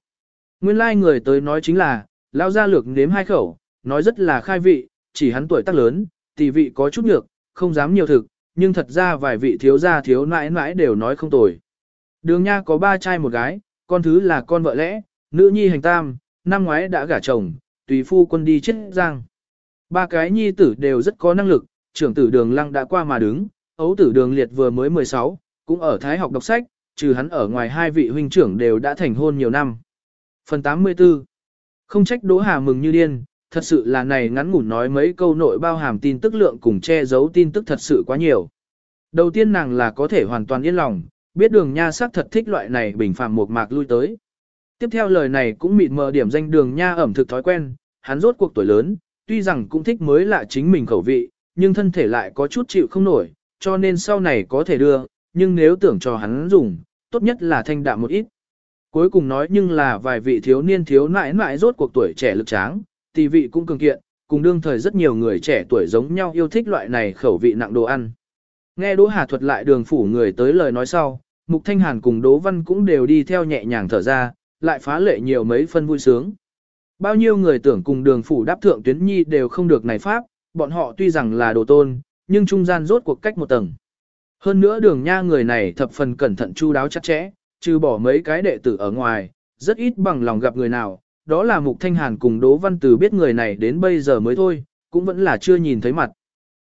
Nguyên lai like người tới nói chính là, lao ra lược nếm hai khẩu, nói rất là khai vị, chỉ hắn tuổi tác lớn, tỷ vị có chút nhược, không dám nhiều thực, nhưng thật ra vài vị thiếu gia thiếu nãi nãi đều nói không tồi. Đường nha có ba trai một gái, con thứ là con vợ lẽ, nữ nhi hành tam, năm ngoái đã gả chồng, tùy phu quân đi chết giang. Ba cái nhi tử đều rất có năng lực, trưởng tử đường lăng đã qua mà đứng, ấu tử đường liệt vừa mới 16, cũng ở Thái học đọc sách, trừ hắn ở ngoài hai vị huynh trưởng đều đã thành hôn nhiều năm. Phần 84 Không trách Đỗ Hà mừng như điên, thật sự là này ngắn ngủn nói mấy câu nội bao hàm tin tức lượng cùng che giấu tin tức thật sự quá nhiều. Đầu tiên nàng là có thể hoàn toàn yên lòng, biết đường nha sắc thật thích loại này bình phàm một mạc lui tới. Tiếp theo lời này cũng mịt mờ điểm danh đường nha ẩm thực thói quen, hắn rốt cuộc tuổi lớn, tuy rằng cũng thích mới lạ chính mình khẩu vị, nhưng thân thể lại có chút chịu không nổi, cho nên sau này có thể đưa, nhưng nếu tưởng cho hắn dùng, tốt nhất là thanh đạm một ít. Cuối cùng nói nhưng là vài vị thiếu niên thiếu nãi nãi rốt cuộc tuổi trẻ lực tráng, tỷ vị cũng cường kiện, cùng đương thời rất nhiều người trẻ tuổi giống nhau yêu thích loại này khẩu vị nặng đồ ăn. Nghe Đỗ Hà thuật lại đường phủ người tới lời nói sau, Mục Thanh Hàn cùng Đỗ Văn cũng đều đi theo nhẹ nhàng thở ra, lại phá lệ nhiều mấy phân vui sướng. Bao nhiêu người tưởng cùng đường phủ đáp thượng tuyến nhi đều không được này pháp, bọn họ tuy rằng là đồ tôn, nhưng trung gian rốt cuộc cách một tầng. Hơn nữa đường nha người này thập phần cẩn thận chu đáo chắc chẽ, trừ bỏ mấy cái đệ tử ở ngoài, rất ít bằng lòng gặp người nào, đó là Mục Thanh Hàn cùng Đỗ Văn Từ biết người này đến bây giờ mới thôi, cũng vẫn là chưa nhìn thấy mặt.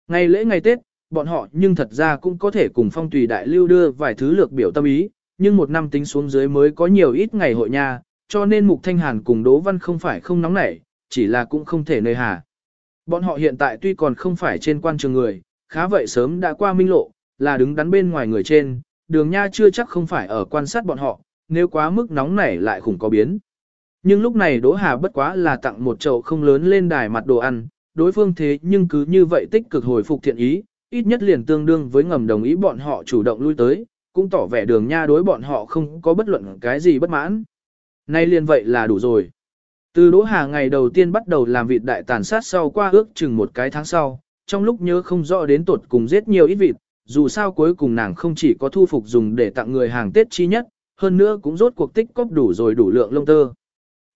Ngày lễ ngày Tết, bọn họ nhưng thật ra cũng có thể cùng phong tùy đại lưu đưa vài thứ lược biểu tâm ý, nhưng một năm tính xuống dưới mới có nhiều ít ngày hội nha, cho nên Mục Thanh Hàn cùng Đỗ Văn không phải không nóng nảy, chỉ là cũng không thể nơi hà. Bọn họ hiện tại tuy còn không phải trên quan trường người, khá vậy sớm đã qua minh lộ, là đứng đắn bên ngoài người trên, đường nha chưa chắc không phải ở quan sát bọn họ, nếu quá mức nóng nảy lại khủng có biến. Nhưng lúc này Đỗ Hà bất quá là tặng một chậu không lớn lên đài mặt đồ ăn, đối phương thế nhưng cứ như vậy tích cực hồi phục thiện ý, ít nhất liền tương đương với ngầm đồng ý bọn họ chủ động lui tới, cũng tỏ vẻ đường nha đối bọn họ không có bất luận cái gì bất mãn. Nay liền vậy là đủ rồi. Từ Đỗ Hà ngày đầu tiên bắt đầu làm vịt đại tàn sát sau qua ước chừng một cái tháng sau, trong lúc nhớ không rõ đến tuột cùng giết nhiều ít vịt, dù sao cuối cùng nàng không chỉ có thu phục dùng để tặng người hàng Tết chi nhất, hơn nữa cũng rốt cuộc tích cóp đủ rồi đủ lượng lông tơ.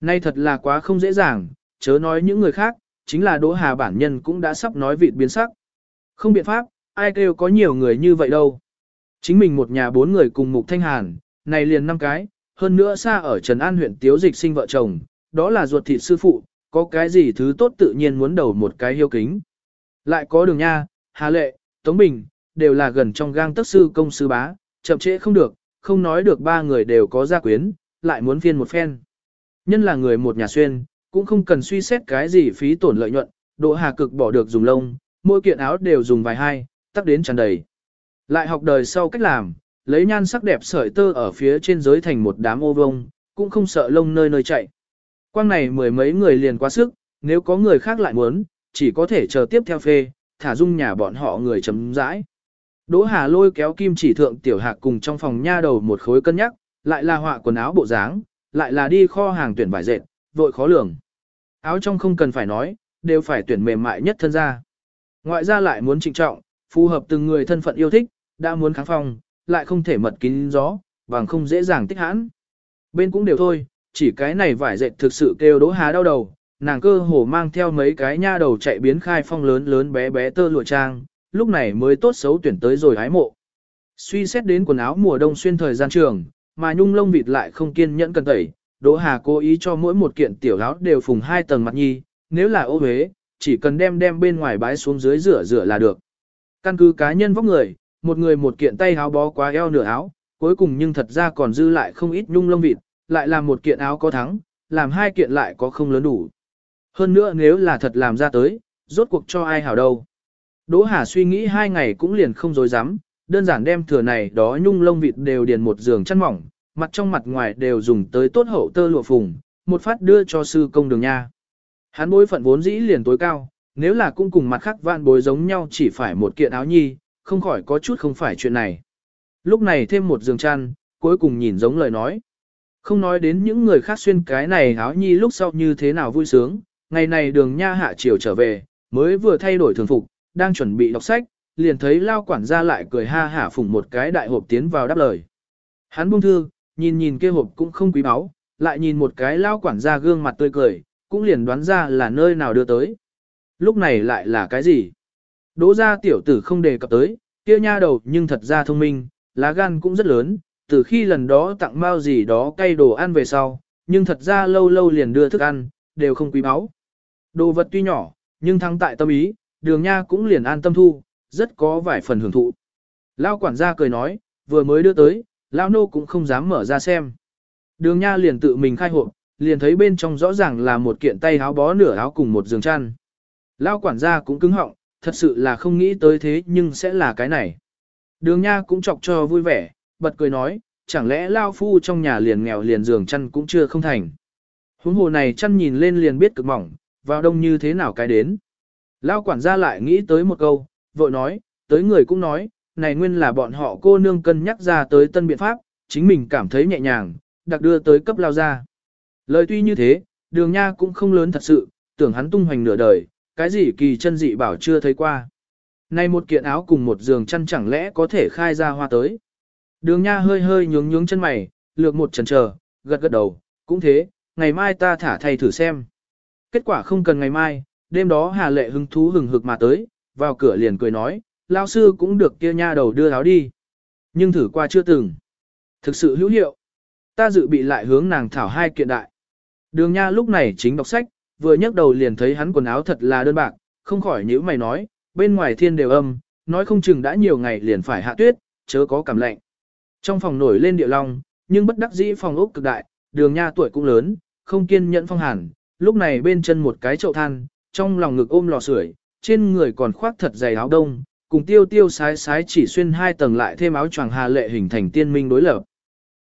Nay thật là quá không dễ dàng, chớ nói những người khác, chính là Đỗ Hà bản nhân cũng đã sắp nói vịt biến sắc. Không biện pháp, ai kêu có nhiều người như vậy đâu. Chính mình một nhà bốn người cùng Mục Thanh Hàn, này liền năm cái, hơn nữa xa ở Trần An huyện Tiếu Dịch sinh vợ chồng, đó là ruột thịt sư phụ, có cái gì thứ tốt tự nhiên muốn đầu một cái hiếu kính. Lại có đường nha, Hà Lệ, Tống Bình, đều là gần trong gang tất sư công sư bá, chậm trễ không được, không nói được ba người đều có gia quyến, lại muốn phiên một phen. Nhân là người một nhà xuyên, cũng không cần suy xét cái gì phí tổn lợi nhuận, độ hà cực bỏ được dùng lông, mỗi kiện áo đều dùng vài hai, tắc đến tràn đầy. Lại học đời sau cách làm, lấy nhan sắc đẹp sợi tơ ở phía trên giới thành một đám ô vông, cũng không sợ lông nơi nơi chạy. Quang này mười mấy người liền quá sức, nếu có người khác lại muốn, chỉ có thể chờ tiếp theo phê, thả dung nhà bọn họ người chấm rãi. Đỗ Hà lôi kéo kim chỉ thượng tiểu hạc cùng trong phòng nha đầu một khối cân nhắc, lại là họa quần áo bộ dáng, lại là đi kho hàng tuyển vải dệt, vội khó lường. Áo trong không cần phải nói, đều phải tuyển mềm mại nhất thân ra. Ngoại ra lại muốn trịnh trọng, phù hợp từng người thân phận yêu thích, đã muốn kháng phong, lại không thể mật kín gió, bằng không dễ dàng tích hãn. Bên cũng đều thôi, chỉ cái này vải dệt thực sự kêu đỗ há đau đầu, nàng cơ hồ mang theo mấy cái nha đầu chạy biến khai phong lớn lớn bé bé tơ lụa trang, lúc này mới tốt xấu tuyển tới rồi hái mộ. Suy xét đến quần áo mùa đông xuyên thời gian trường, mà nhung lông vịt lại không kiên nhẫn cần tẩy, Đỗ Hà cố ý cho mỗi một kiện tiểu áo đều phùng hai tầng mặt nhi, nếu là ô huế, chỉ cần đem đem bên ngoài bái xuống dưới rửa rửa là được. Căn cứ cá nhân vóc người, một người một kiện tay áo bó quá eo nửa áo, cuối cùng nhưng thật ra còn dư lại không ít nhung lông vịt, lại làm một kiện áo có thắng, làm hai kiện lại có không lớn đủ. Hơn nữa nếu là thật làm ra tới, rốt cuộc cho ai hảo đâu. Đỗ Hà suy nghĩ hai ngày cũng liền không dối dám, đơn giản đem thừa này đó nhung lông vịt đều điền một giường chăn mỏng, mặt trong mặt ngoài đều dùng tới tốt hậu tơ lụa phùng, một phát đưa cho sư công đường nha. Hắn bối phận vốn dĩ liền tối cao, nếu là cung cùng mặt khác vạn bối giống nhau chỉ phải một kiện áo nhi, không khỏi có chút không phải chuyện này. Lúc này thêm một giường chăn, cuối cùng nhìn giống lời nói. Không nói đến những người khác xuyên cái này áo nhi lúc sau như thế nào vui sướng, ngày này đường nha hạ chiều trở về, mới vừa thay đổi thường phục, đang chuẩn bị đọc sách, liền thấy lao quản gia lại cười ha hả phủng một cái đại hộp tiến vào đáp lời. Hắn buông thư, nhìn nhìn kia hộp cũng không quý báu, lại nhìn một cái lao quản gia gương mặt tươi cười, cũng liền đoán ra là nơi nào đưa tới. Lúc này lại là cái gì? Đỗ gia tiểu tử không đề cập tới, kia nha đầu nhưng thật ra thông minh, lá gan cũng rất lớn, từ khi lần đó tặng mao gì đó cay đồ ăn về sau, nhưng thật ra lâu lâu liền đưa thức ăn, đều không quý báu. Đồ vật tuy nhỏ, nhưng thắng tại tâm ý, đường nha cũng liền an tâm thu, rất có vài phần hưởng thụ. Lao quản gia cười nói, vừa mới đưa tới, Lao nô cũng không dám mở ra xem. Đường nha liền tự mình khai hộp, liền thấy bên trong rõ ràng là một kiện tay áo bó nửa áo cùng một giường chăn. Lao quản gia cũng cứng họng, thật sự là không nghĩ tới thế nhưng sẽ là cái này. Đường nha cũng chọc cho vui vẻ, bật cười nói, chẳng lẽ Lao phu trong nhà liền nghèo liền giường chăn cũng chưa không thành. Huống hồ này chăn nhìn lên liền biết cực mỏng, vào đông như thế nào cái đến. Lao quản gia lại nghĩ tới một câu, vội nói, tới người cũng nói, này nguyên là bọn họ cô nương cân nhắc ra tới tân biện pháp, chính mình cảm thấy nhẹ nhàng, đặc đưa tới cấp lao ra. Lời tuy như thế, đường nha cũng không lớn thật sự, tưởng hắn tung hoành nửa đời, cái gì kỳ chân dị bảo chưa thấy qua. Này một kiện áo cùng một giường chăn chẳng lẽ có thể khai ra hoa tới. Đường nha hơi hơi nhướng nhướng chân mày, lược một chần chờ, gật gật đầu, cũng thế, ngày mai ta thả thay thử xem. Kết quả không cần ngày mai, đêm đó Hà Lệ hứng thú hừng hực mà tới, vào cửa liền cười nói, lao sư cũng được kia nha đầu đưa áo đi. Nhưng thử qua chưa từng. Thực sự hữu hiệu. Ta dự bị lại hướng nàng thảo hai kiện đại. Đường nha lúc này chính đọc sách, vừa nhấc đầu liền thấy hắn quần áo thật là đơn bạc, không khỏi nhíu mày nói, bên ngoài thiên đều âm, nói không chừng đã nhiều ngày liền phải hạ tuyết, chớ có cảm lạnh. Trong phòng nổi lên địa long, nhưng bất đắc dĩ phòng ốc cực đại, đường nha tuổi cũng lớn, không kiên nhẫn phong hàn, lúc này bên chân một cái chậu than, trong lòng ngực ôm lò sưởi, trên người còn khoác thật dày áo đông, cùng tiêu tiêu sái sái chỉ xuyên hai tầng lại thêm áo choàng hà lệ hình thành tiên minh đối lập.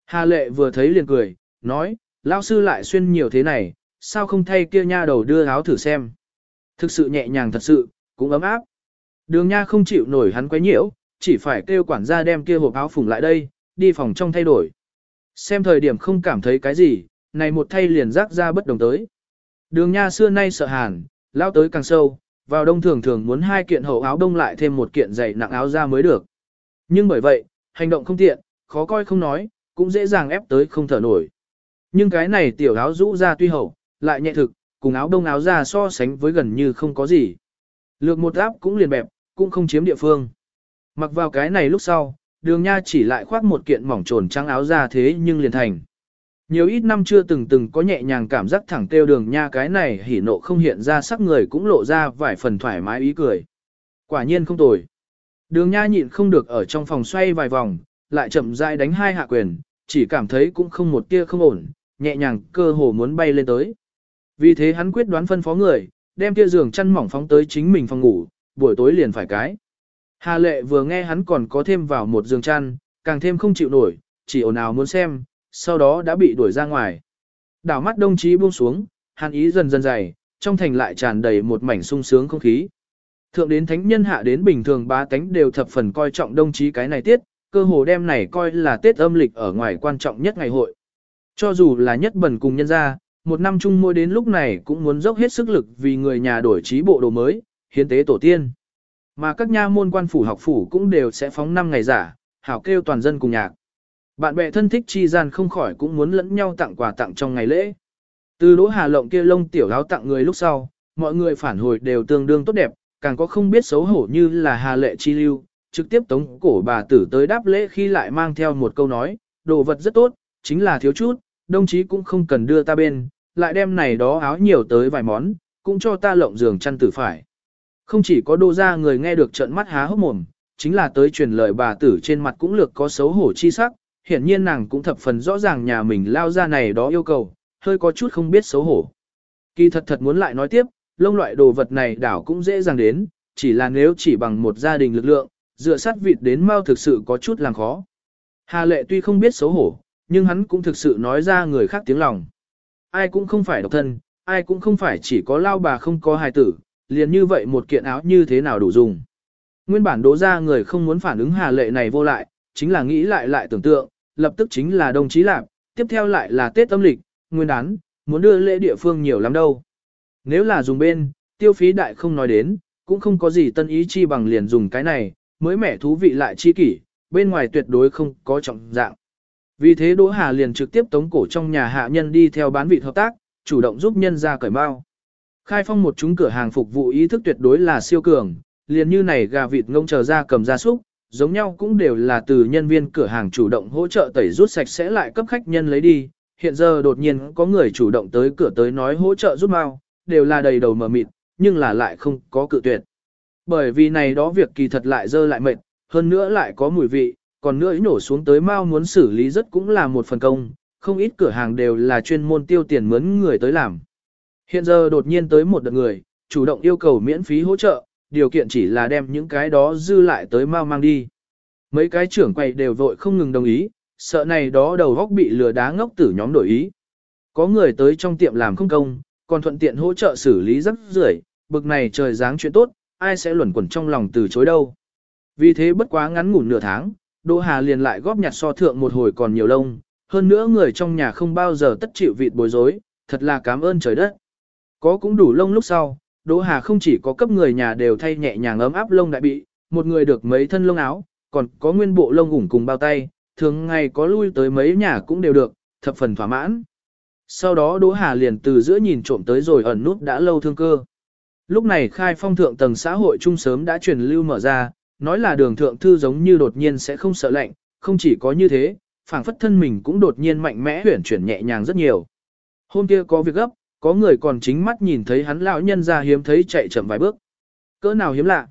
Hà lệ vừa thấy liền cười, nói, lão sư lại xuyên nhiều thế này, sao không thay kia nha đầu đưa áo thử xem. Thực sự nhẹ nhàng thật sự, cũng ấm áp. Đường nha không chịu nổi hắn quấy nhiễu, chỉ phải kêu quản gia đem kia hộp áo phùng lại đây, đi phòng trong thay đổi. Xem thời điểm không cảm thấy cái gì, này một thay liền rác ra bất đồng tới. Đường nha xưa nay sợ hàn, lao tới càng sâu, vào đông thường thường muốn hai kiện hậu áo đông lại thêm một kiện dày nặng áo ra mới được. Nhưng bởi vậy, hành động không tiện, khó coi không nói, cũng dễ dàng ép tới không thở nổi. Nhưng cái này tiểu áo rũ ra tuy hậu, lại nhẹ thực, cùng áo đông áo ra so sánh với gần như không có gì. Lược một áp cũng liền bẹp, cũng không chiếm địa phương. Mặc vào cái này lúc sau, đường nha chỉ lại khoác một kiện mỏng trồn trắng áo ra thế nhưng liền thành. Nhiều ít năm chưa từng từng có nhẹ nhàng cảm giác thẳng tiêu đường nha cái này hỉ nộ không hiện ra sắc người cũng lộ ra vài phần thoải mái ý cười. Quả nhiên không tồi. Đường nha nhịn không được ở trong phòng xoay vài vòng, lại chậm rãi đánh hai hạ quyền, chỉ cảm thấy cũng không một tia không ổn, nhẹ nhàng cơ hồ muốn bay lên tới. Vì thế hắn quyết đoán phân phó người, đem kia giường chăn mỏng phóng tới chính mình phòng ngủ, buổi tối liền phải cái. Hà lệ vừa nghe hắn còn có thêm vào một giường chăn, càng thêm không chịu nổi, chỉ ồn ào muốn xem, sau đó đã bị đuổi ra ngoài. Đảo mắt Đông chí buông xuống, hàn ý dần dần dày, trong thành lại tràn đầy một mảnh sung sướng không khí. Thượng đến thánh nhân hạ đến bình thường ba tánh đều thập phần coi trọng Đông chí cái này tiết, cơ hồ đem này coi là Tết âm lịch ở ngoài quan trọng nhất ngày hội. Cho dù là nhất bẩn cùng nhân gia, một năm chung mỗi đến lúc này cũng muốn dốc hết sức lực vì người nhà đổi trí bộ đồ mới, hiến tế tổ tiên. Mà các nha môn quan phủ học phủ cũng đều sẽ phóng năm ngày giả, hảo kêu toàn dân cùng nhạc. Bạn bè thân thích chi gian không khỏi cũng muốn lẫn nhau tặng quà tặng trong ngày lễ. Từ đỗ hà lộng kia lông tiểu áo tặng người lúc sau, mọi người phản hồi đều tương đương tốt đẹp, càng có không biết xấu hổ như là hà lệ chi lưu, trực tiếp tống cổ bà tử tới đáp lễ khi lại mang theo một câu nói, đồ vật rất tốt, chính là thiếu chút, đồng chí cũng không cần đưa ta bên, lại đem này đó áo nhiều tới vài món, cũng cho ta lộng giường chăn tử phải. Không chỉ có đô ra người nghe được trận mắt há hốc mồm, chính là tới truyền lời bà tử trên mặt cũng lược có xấu hổ chi sắc, hiển nhiên nàng cũng thập phần rõ ràng nhà mình lao ra này đó yêu cầu, hơi có chút không biết xấu hổ. Kỳ thật thật muốn lại nói tiếp, lông loại đồ vật này đảo cũng dễ dàng đến, chỉ là nếu chỉ bằng một gia đình lực lượng, dựa sát vịt đến mau thực sự có chút làng khó. Hà lệ tuy không biết xấu hổ, nhưng hắn cũng thực sự nói ra người khác tiếng lòng. Ai cũng không phải độc thân, ai cũng không phải chỉ có lao bà không có hài tử, liền như vậy một kiện áo như thế nào đủ dùng. Nguyên bản đố ra người không muốn phản ứng hà lệ này vô lại, chính là nghĩ lại lại tưởng tượng, lập tức chính là đồng chí lạp, tiếp theo lại là Tết âm lịch, nguyên đán, muốn đưa lễ địa phương nhiều lắm đâu. Nếu là dùng bên, tiêu phí đại không nói đến, cũng không có gì tân ý chi bằng liền dùng cái này, mới mẻ thú vị lại chi kỷ, bên ngoài tuyệt đối không có trọng dạng. Vì thế Đỗ Hà liền trực tiếp tống cổ trong nhà hạ nhân đi theo bán vị hợp tác, chủ động giúp nhân ra cởi bao. Khai phong một chúng cửa hàng phục vụ ý thức tuyệt đối là siêu cường, liền như này gà vịt ngông chờ ra cầm ra súc, giống nhau cũng đều là từ nhân viên cửa hàng chủ động hỗ trợ tẩy rút sạch sẽ lại cấp khách nhân lấy đi. Hiện giờ đột nhiên có người chủ động tới cửa tới nói hỗ trợ rút mau, đều là đầy đầu mờ mịt, nhưng là lại không có cự tuyệt. Bởi vì này đó việc kỳ thật lại dơ lại mệt, hơn nữa lại có mùi vị, còn nữa nổ xuống tới mau muốn xử lý rất cũng là một phần công, không ít cửa hàng đều là chuyên môn tiêu tiền mướn người tới làm. Hiện giờ đột nhiên tới một đợt người, chủ động yêu cầu miễn phí hỗ trợ, điều kiện chỉ là đem những cái đó dư lại tới mau mang đi. Mấy cái trưởng quầy đều vội không ngừng đồng ý, sợ này đó đầu góc bị lừa đá ngốc tử nhóm đổi ý. Có người tới trong tiệm làm không công, còn thuận tiện hỗ trợ xử lý rất rưởi, bực này trời dáng chuyện tốt, ai sẽ luẩn quẩn trong lòng từ chối đâu. Vì thế bất quá ngắn ngủn nửa tháng, Đỗ Hà liền lại góp nhặt so thượng một hồi còn nhiều lông, hơn nữa người trong nhà không bao giờ tất chịu vịt bối rối, thật là cảm ơn trời đất. Có cũng đủ lông lúc sau, Đỗ Hà không chỉ có cấp người nhà đều thay nhẹ nhàng ấm áp lông đại bị, một người được mấy thân lông áo, còn có nguyên bộ lông ủng cùng bao tay, thường ngày có lui tới mấy nhà cũng đều được, thập phần thỏa mãn. Sau đó Đỗ Hà liền từ giữa nhìn trộm tới rồi ẩn nút đã lâu thương cơ. Lúc này khai phong thượng tầng xã hội trung sớm đã truyền lưu mở ra, nói là đường thượng thư giống như đột nhiên sẽ không sợ lạnh, không chỉ có như thế, phảng phất thân mình cũng đột nhiên mạnh mẽ huyển chuyển nhẹ nhàng rất nhiều. Hôm kia có việc gấp, có người còn chính mắt nhìn thấy hắn lão nhân ra hiếm thấy chạy chậm vài bước. Cỡ nào hiếm lạ.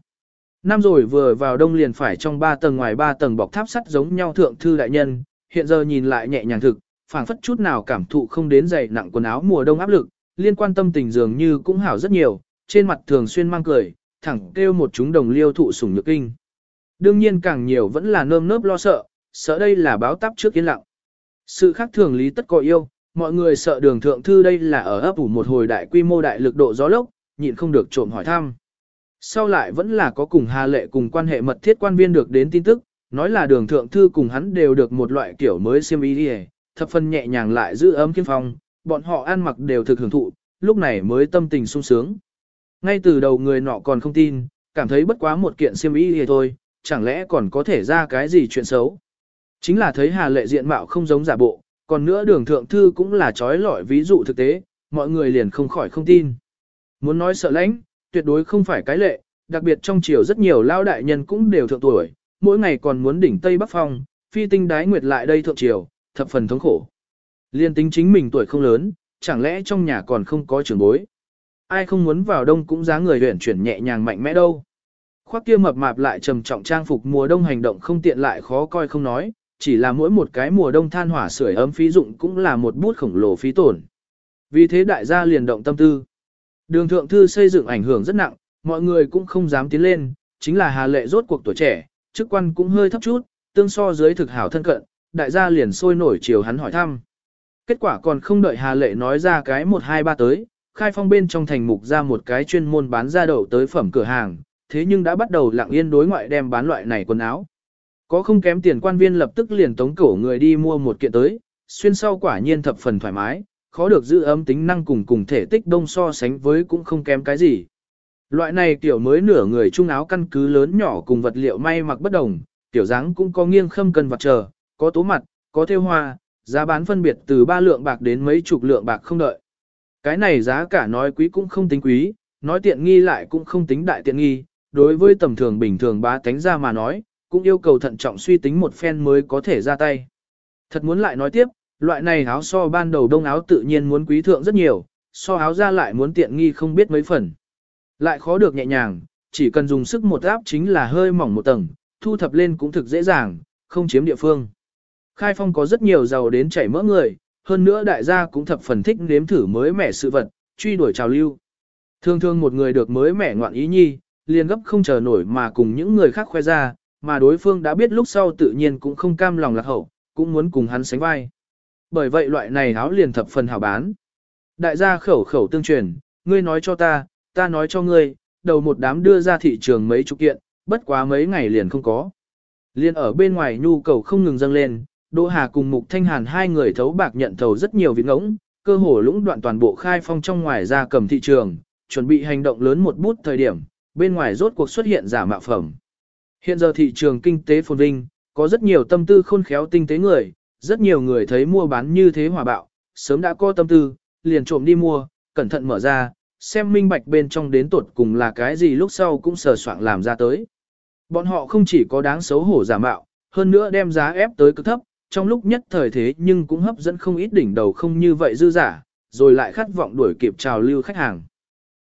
Năm rồi vừa vào đông liền phải trong ba tầng ngoài ba tầng bọc tháp sắt giống nhau thượng thư đại nhân, hiện giờ nhìn lại nhẹ nhàng thực, phảng phất chút nào cảm thụ không đến dày nặng quần áo mùa đông áp lực, liên quan tâm tình dường như cũng hảo rất nhiều, trên mặt thường xuyên mang cười, thẳng kêu một chúng đồng liêu thụ sủng nhược kinh. Đương nhiên càng nhiều vẫn là nơm nớp lo sợ, sợ đây là báo táp trước yên lặng. Sự khác thường lý tất có yêu, mọi người sợ đường thượng thư đây là ở ấp ủ một hồi đại quy mô đại lực độ gió lốc, nhịn không được trộm hỏi thăm. Sau lại vẫn là có cùng Hà Lệ cùng quan hệ mật thiết quan viên được đến tin tức, nói là đường thượng thư cùng hắn đều được một loại kiểu mới xiêm y đi thập phân nhẹ nhàng lại giữ ấm kiên phong, bọn họ ăn mặc đều thực hưởng thụ, lúc này mới tâm tình sung sướng. Ngay từ đầu người nọ còn không tin, cảm thấy bất quá một kiện xiêm y thì thôi, chẳng lẽ còn có thể ra cái gì chuyện xấu. Chính là thấy Hà Lệ diện mạo không giống giả bộ, còn nữa đường thượng thư cũng là trói lọi ví dụ thực tế, mọi người liền không khỏi không tin. Muốn nói sợ lãnh, tuyệt đối không phải cái lệ, đặc biệt trong triều rất nhiều lao đại nhân cũng đều thượng tuổi, mỗi ngày còn muốn đỉnh Tây Bắc Phong, phi tinh đái nguyệt lại đây thượng triều, thập phần thống khổ. Liên tính chính mình tuổi không lớn, chẳng lẽ trong nhà còn không có trưởng bối. Ai không muốn vào đông cũng giá người luyện chuyển nhẹ nhàng mạnh mẽ đâu. Khoác kia mập mạp lại trầm trọng trang phục mùa đông hành động không tiện lại khó coi không nói, chỉ là mỗi một cái mùa đông than hỏa sưởi ấm phí dụng cũng là một bút khổng lồ phí tổn. Vì thế đại gia liền động tâm tư. Đường thượng thư xây dựng ảnh hưởng rất nặng, mọi người cũng không dám tiến lên, chính là Hà Lệ rốt cuộc tuổi trẻ, chức quan cũng hơi thấp chút, tương so dưới thực hảo thân cận, đại gia liền sôi nổi chiều hắn hỏi thăm. Kết quả còn không đợi Hà Lệ nói ra cái 1 2 3 tới, khai phong bên trong thành mục ra một cái chuyên môn bán ra đậu tới phẩm cửa hàng, thế nhưng đã bắt đầu lặng yên đối ngoại đem bán loại này quần áo. Có không kém tiền quan viên lập tức liền tống cổ người đi mua một kiện tới, xuyên sau quả nhiên thập phần thoải mái, khó được giữ ấm tính năng cùng cùng thể tích đông so sánh với cũng không kém cái gì. Loại này tiểu mới nửa người trung áo căn cứ lớn nhỏ cùng vật liệu may mặc bất đồng, tiểu dáng cũng có nghiêng khâm cân vật chờ, có tố mặt, có theo hoa, giá bán phân biệt từ ba lượng bạc đến mấy chục lượng bạc không đợi. Cái này giá cả nói quý cũng không tính quý, nói tiện nghi lại cũng không tính đại tiện nghi, đối với tầm thường bình thường bá tánh ra mà nói, cũng yêu cầu thận trọng suy tính một phen mới có thể ra tay. Thật muốn lại nói tiếp, loại này áo so ban đầu đông áo tự nhiên muốn quý thượng rất nhiều, so áo ra lại muốn tiện nghi không biết mấy phần. Lại khó được nhẹ nhàng, chỉ cần dùng sức một áp chính là hơi mỏng một tầng, thu thập lên cũng thực dễ dàng, không chiếm địa phương. Khai phong có rất nhiều giàu đến chảy mỡ người, hơn nữa đại gia cũng thập phần thích nếm thử mới mẻ sự vật, truy đuổi trào lưu. Thường thường một người được mới mẻ ngoạn ý nhi, liền gấp không chờ nổi mà cùng những người khác khoe ra, mà đối phương đã biết lúc sau tự nhiên cũng không cam lòng lạc hậu, cũng muốn cùng hắn sánh vai. Bởi vậy loại này áo liền thập phần hảo bán. Đại gia khẩu khẩu tương truyền, ngươi nói cho ta, ta nói cho ngươi, đầu một đám đưa ra thị trường mấy chục kiện, bất quá mấy ngày liền không có. Liên ở bên ngoài nhu cầu không ngừng dâng lên, Đỗ Hà cùng Mục Thanh Hàn hai người thấu bạc nhận thầu rất nhiều viên ngỗng, cơ hồ lũng đoạn toàn bộ khai phong trong ngoài ra cầm thị trường, chuẩn bị hành động lớn một bút thời điểm, bên ngoài rốt cuộc xuất hiện giả mạo phẩm. Hiện giờ thị trường kinh tế phồn vinh, có rất nhiều tâm tư khôn khéo tinh tế người, rất nhiều người thấy mua bán như thế hòa bạo, sớm đã có tâm tư, liền trộm đi mua, cẩn thận mở ra, xem minh bạch bên trong đến tột cùng là cái gì lúc sau cũng sờ soạn làm ra tới. Bọn họ không chỉ có đáng xấu hổ giả mạo, hơn nữa đem giá ép tới cực thấp, trong lúc nhất thời thế nhưng cũng hấp dẫn không ít đỉnh đầu không như vậy dư giả, rồi lại khát vọng đuổi kịp trào lưu khách hàng.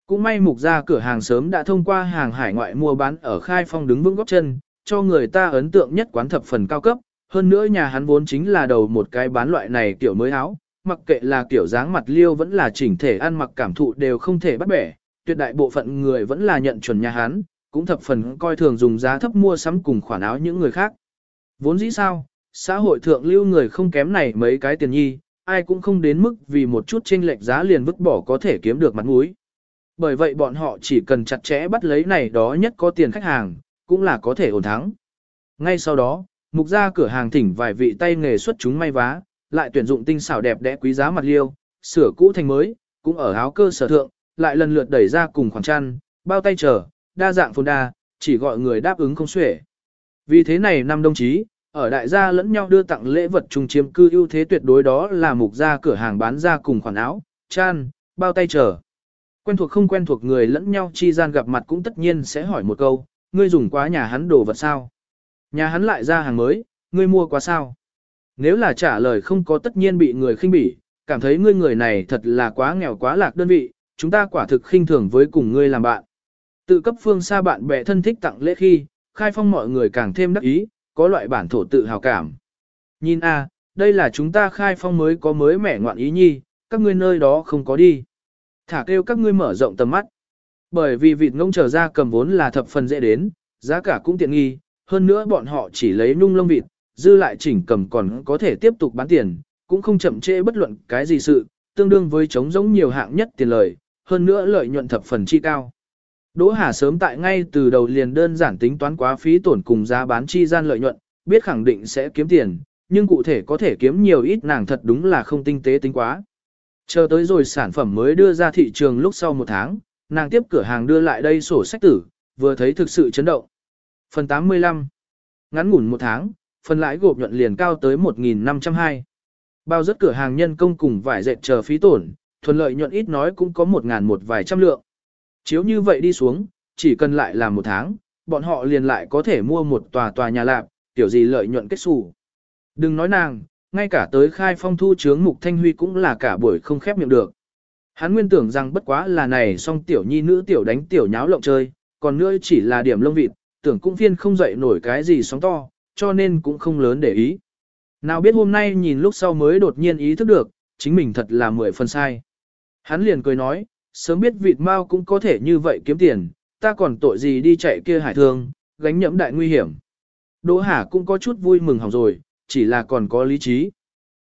Cũng may mục ra cửa hàng sớm đã thông qua hàng hải ngoại mua bán ở khai phong đứng vững góc chân, cho người ta ấn tượng nhất quán thập phần cao cấp, hơn nữa nhà hắn vốn chính là đầu một cái bán loại này kiểu mới áo, mặc kệ là kiểu dáng mặt liêu vẫn là chỉnh thể ăn mặc cảm thụ đều không thể bắt bẻ, tuyệt đại bộ phận người vẫn là nhận chuẩn nhà hắn, cũng thập phần coi thường dùng giá thấp mua sắm cùng khoản áo những người khác. Vốn dĩ sao, xã hội thượng lưu người không kém này mấy cái tiền nhi, ai cũng không đến mức vì một chút chênh lệch giá liền vứt bỏ có thể kiếm được mặt mũi. Bởi vậy bọn họ chỉ cần chặt chẽ bắt lấy này đó nhất có tiền khách hàng, cũng là có thể ổn thắng. Ngay sau đó, mục ra cửa hàng thỉnh vài vị tay nghề xuất chúng may vá, lại tuyển dụng tinh xảo đẹp đẽ quý giá mặt liêu, sửa cũ thành mới, cũng ở áo cơ sở thượng, lại lần lượt đẩy ra cùng khoảng chăn, bao tay trở, đa dạng phồn đa, chỉ gọi người đáp ứng không xuể. Vì thế này năm đồng chí, ở đại gia lẫn nhau đưa tặng lễ vật chung chiếm cư ưu thế tuyệt đối đó là mục gia cửa hàng bán ra cùng khoản áo, chan, bao tay trở. Quen thuộc không quen thuộc người lẫn nhau chi gian gặp mặt cũng tất nhiên sẽ hỏi một câu, ngươi dùng quá nhà hắn đồ vật sao? Nhà hắn lại ra hàng mới, ngươi mua quá sao? Nếu là trả lời không có tất nhiên bị người khinh bỉ, cảm thấy ngươi người này thật là quá nghèo quá lạc đơn vị, chúng ta quả thực khinh thường với cùng ngươi làm bạn. Tự cấp phương xa bạn bè thân thích tặng lễ khi, khai phong mọi người càng thêm đắc ý, có loại bản thổ tự hào cảm. Nhìn a, đây là chúng ta khai phong mới có mới mẻ ngoạn ý nhi, các ngươi nơi đó không có đi. Thả kêu các ngươi mở rộng tầm mắt. Bởi vì vịt ngông trở ra cầm vốn là thập phần dễ đến, giá cả cũng tiện nghi, hơn nữa bọn họ chỉ lấy nung lông vịt, dư lại chỉnh cầm còn có thể tiếp tục bán tiền, cũng không chậm trễ bất luận cái gì sự, tương đương với chống giống nhiều hạng nhất tiền lời, hơn nữa lợi nhuận thập phần chi cao. Đỗ Hà sớm tại ngay từ đầu liền đơn giản tính toán quá phí tổn cùng giá bán chi gian lợi nhuận, biết khẳng định sẽ kiếm tiền, nhưng cụ thể có thể kiếm nhiều ít nàng thật đúng là không tinh tế tính quá. Chờ tới rồi sản phẩm mới đưa ra thị trường lúc sau một tháng, nàng tiếp cửa hàng đưa lại đây sổ sách tử, vừa thấy thực sự chấn động. Phần 85 Ngắn ngủn một tháng, phần lãi gộp nhuận liền cao tới 1.502. Bao rất cửa hàng nhân công cùng vải dệt chờ phí tổn, thuần lợi nhuận ít nói cũng có 1.000 một vài trăm lượng. Chiếu như vậy đi xuống, chỉ cần lại làm một tháng, bọn họ liền lại có thể mua một tòa tòa nhà lạp, tiểu gì lợi nhuận kết xù. Đừng nói nàng, ngay cả tới khai phong thu chướng mục thanh huy cũng là cả buổi không khép miệng được. Hắn nguyên tưởng rằng bất quá là này song tiểu nhi nữ tiểu đánh tiểu nháo lộng chơi, còn nữa chỉ là điểm lông vịt, tưởng cũng phiên không dậy nổi cái gì sóng to, cho nên cũng không lớn để ý. Nào biết hôm nay nhìn lúc sau mới đột nhiên ý thức được, chính mình thật là mười phần sai. Hắn liền cười nói, sớm biết vịt mao cũng có thể như vậy kiếm tiền, ta còn tội gì đi chạy kia hải thương, gánh nhẫm đại nguy hiểm. Đỗ Hà cũng có chút vui mừng hỏng rồi, chỉ là còn có lý trí.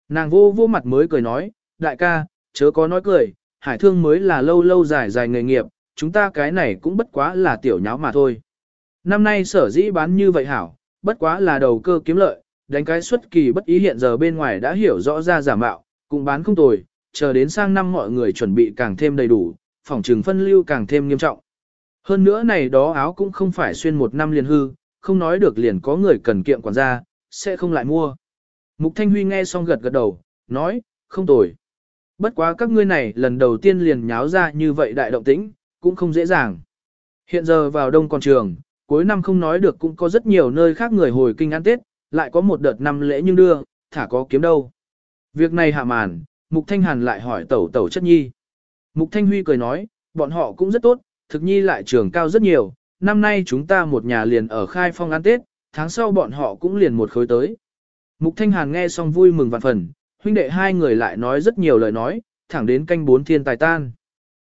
Nàng vô vô mặt mới cười nói, đại ca, chớ có nói cười, hải thương mới là lâu lâu dài dài nghề nghiệp, chúng ta cái này cũng bất quá là tiểu nháo mà thôi. Năm nay sở dĩ bán như vậy hảo, bất quá là đầu cơ kiếm lợi, đánh cái xuất kỳ bất ý hiện giờ bên ngoài đã hiểu rõ ra giả mạo, cũng bán không tồi, chờ đến sang năm mọi người chuẩn bị càng thêm đầy đủ, phòng trừng phân lưu càng thêm nghiêm trọng. Hơn nữa này đó áo cũng không phải xuyên một năm liền hư, không nói được liền có người cần kiệm quản gia, sẽ không lại mua. Mục Thanh Huy nghe xong gật gật đầu, nói, không tồi. Bất quá các ngươi này lần đầu tiên liền nháo ra như vậy đại động tĩnh, cũng không dễ dàng. Hiện giờ vào đông còn trường, cuối năm không nói được cũng có rất nhiều nơi khác người hồi kinh ăn Tết, lại có một đợt năm lễ nhưng đưa, thả có kiếm đâu. Việc này hạ màn, Mục Thanh Hàn lại hỏi tẩu tẩu chất nhi. Mục Thanh Huy cười nói, bọn họ cũng rất tốt, thực nhi lại trường cao rất nhiều, năm nay chúng ta một nhà liền ở khai phong ăn Tết, tháng sau bọn họ cũng liền một khối tới. Mục Thanh Hàn nghe xong vui mừng vạn phần, huynh đệ hai người lại nói rất nhiều lời nói, thẳng đến canh bốn thiên tài tan.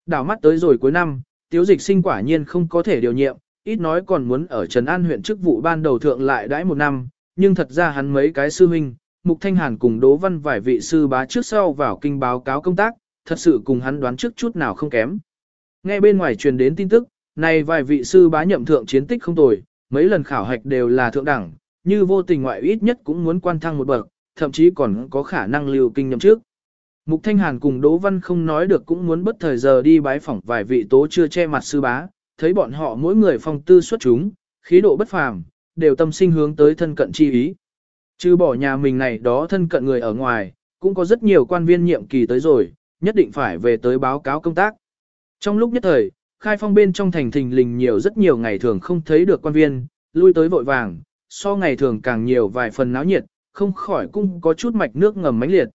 Đảo mắt tới rồi cuối năm, tiếu dịch sinh quả nhiên không có thể điều nhiệm, ít nói còn muốn ở Trần An huyện chức vụ ban đầu thượng lại đãi một năm, nhưng thật ra hắn mấy cái sư huynh, Mục Thanh Hàn cùng Đỗ Văn vài vị sư bá trước sau vào kinh báo cáo công tác, thật sự cùng hắn đoán trước chút nào không kém. Nghe bên ngoài truyền đến tin tức, này vài vị sư bá nhậm thượng chiến tích không tồi, mấy lần khảo hạch đều là thượng đẳng, như vô tình ngoại ít nhất cũng muốn quan thăng một bậc, thậm chí còn có khả năng lưu kinh nhậm trước. Mục Thanh Hàn cùng Đỗ Văn không nói được cũng muốn bất thời giờ đi bái phỏng vài vị tố chưa che mặt sư bá, thấy bọn họ mỗi người phong tư xuất chúng, khí độ bất phàm, đều tâm sinh hướng tới thân cận chi ý. Chứ bỏ nhà mình này đó thân cận người ở ngoài, cũng có rất nhiều quan viên nhiệm kỳ tới rồi, nhất định phải về tới báo cáo công tác. Trong lúc nhất thời, khai phong bên trong thành thình lình nhiều rất nhiều ngày thường không thấy được quan viên, lui tới vội vàng, so ngày thường càng nhiều vài phần náo nhiệt, không khỏi cũng có chút mạch nước ngầm mãnh liệt.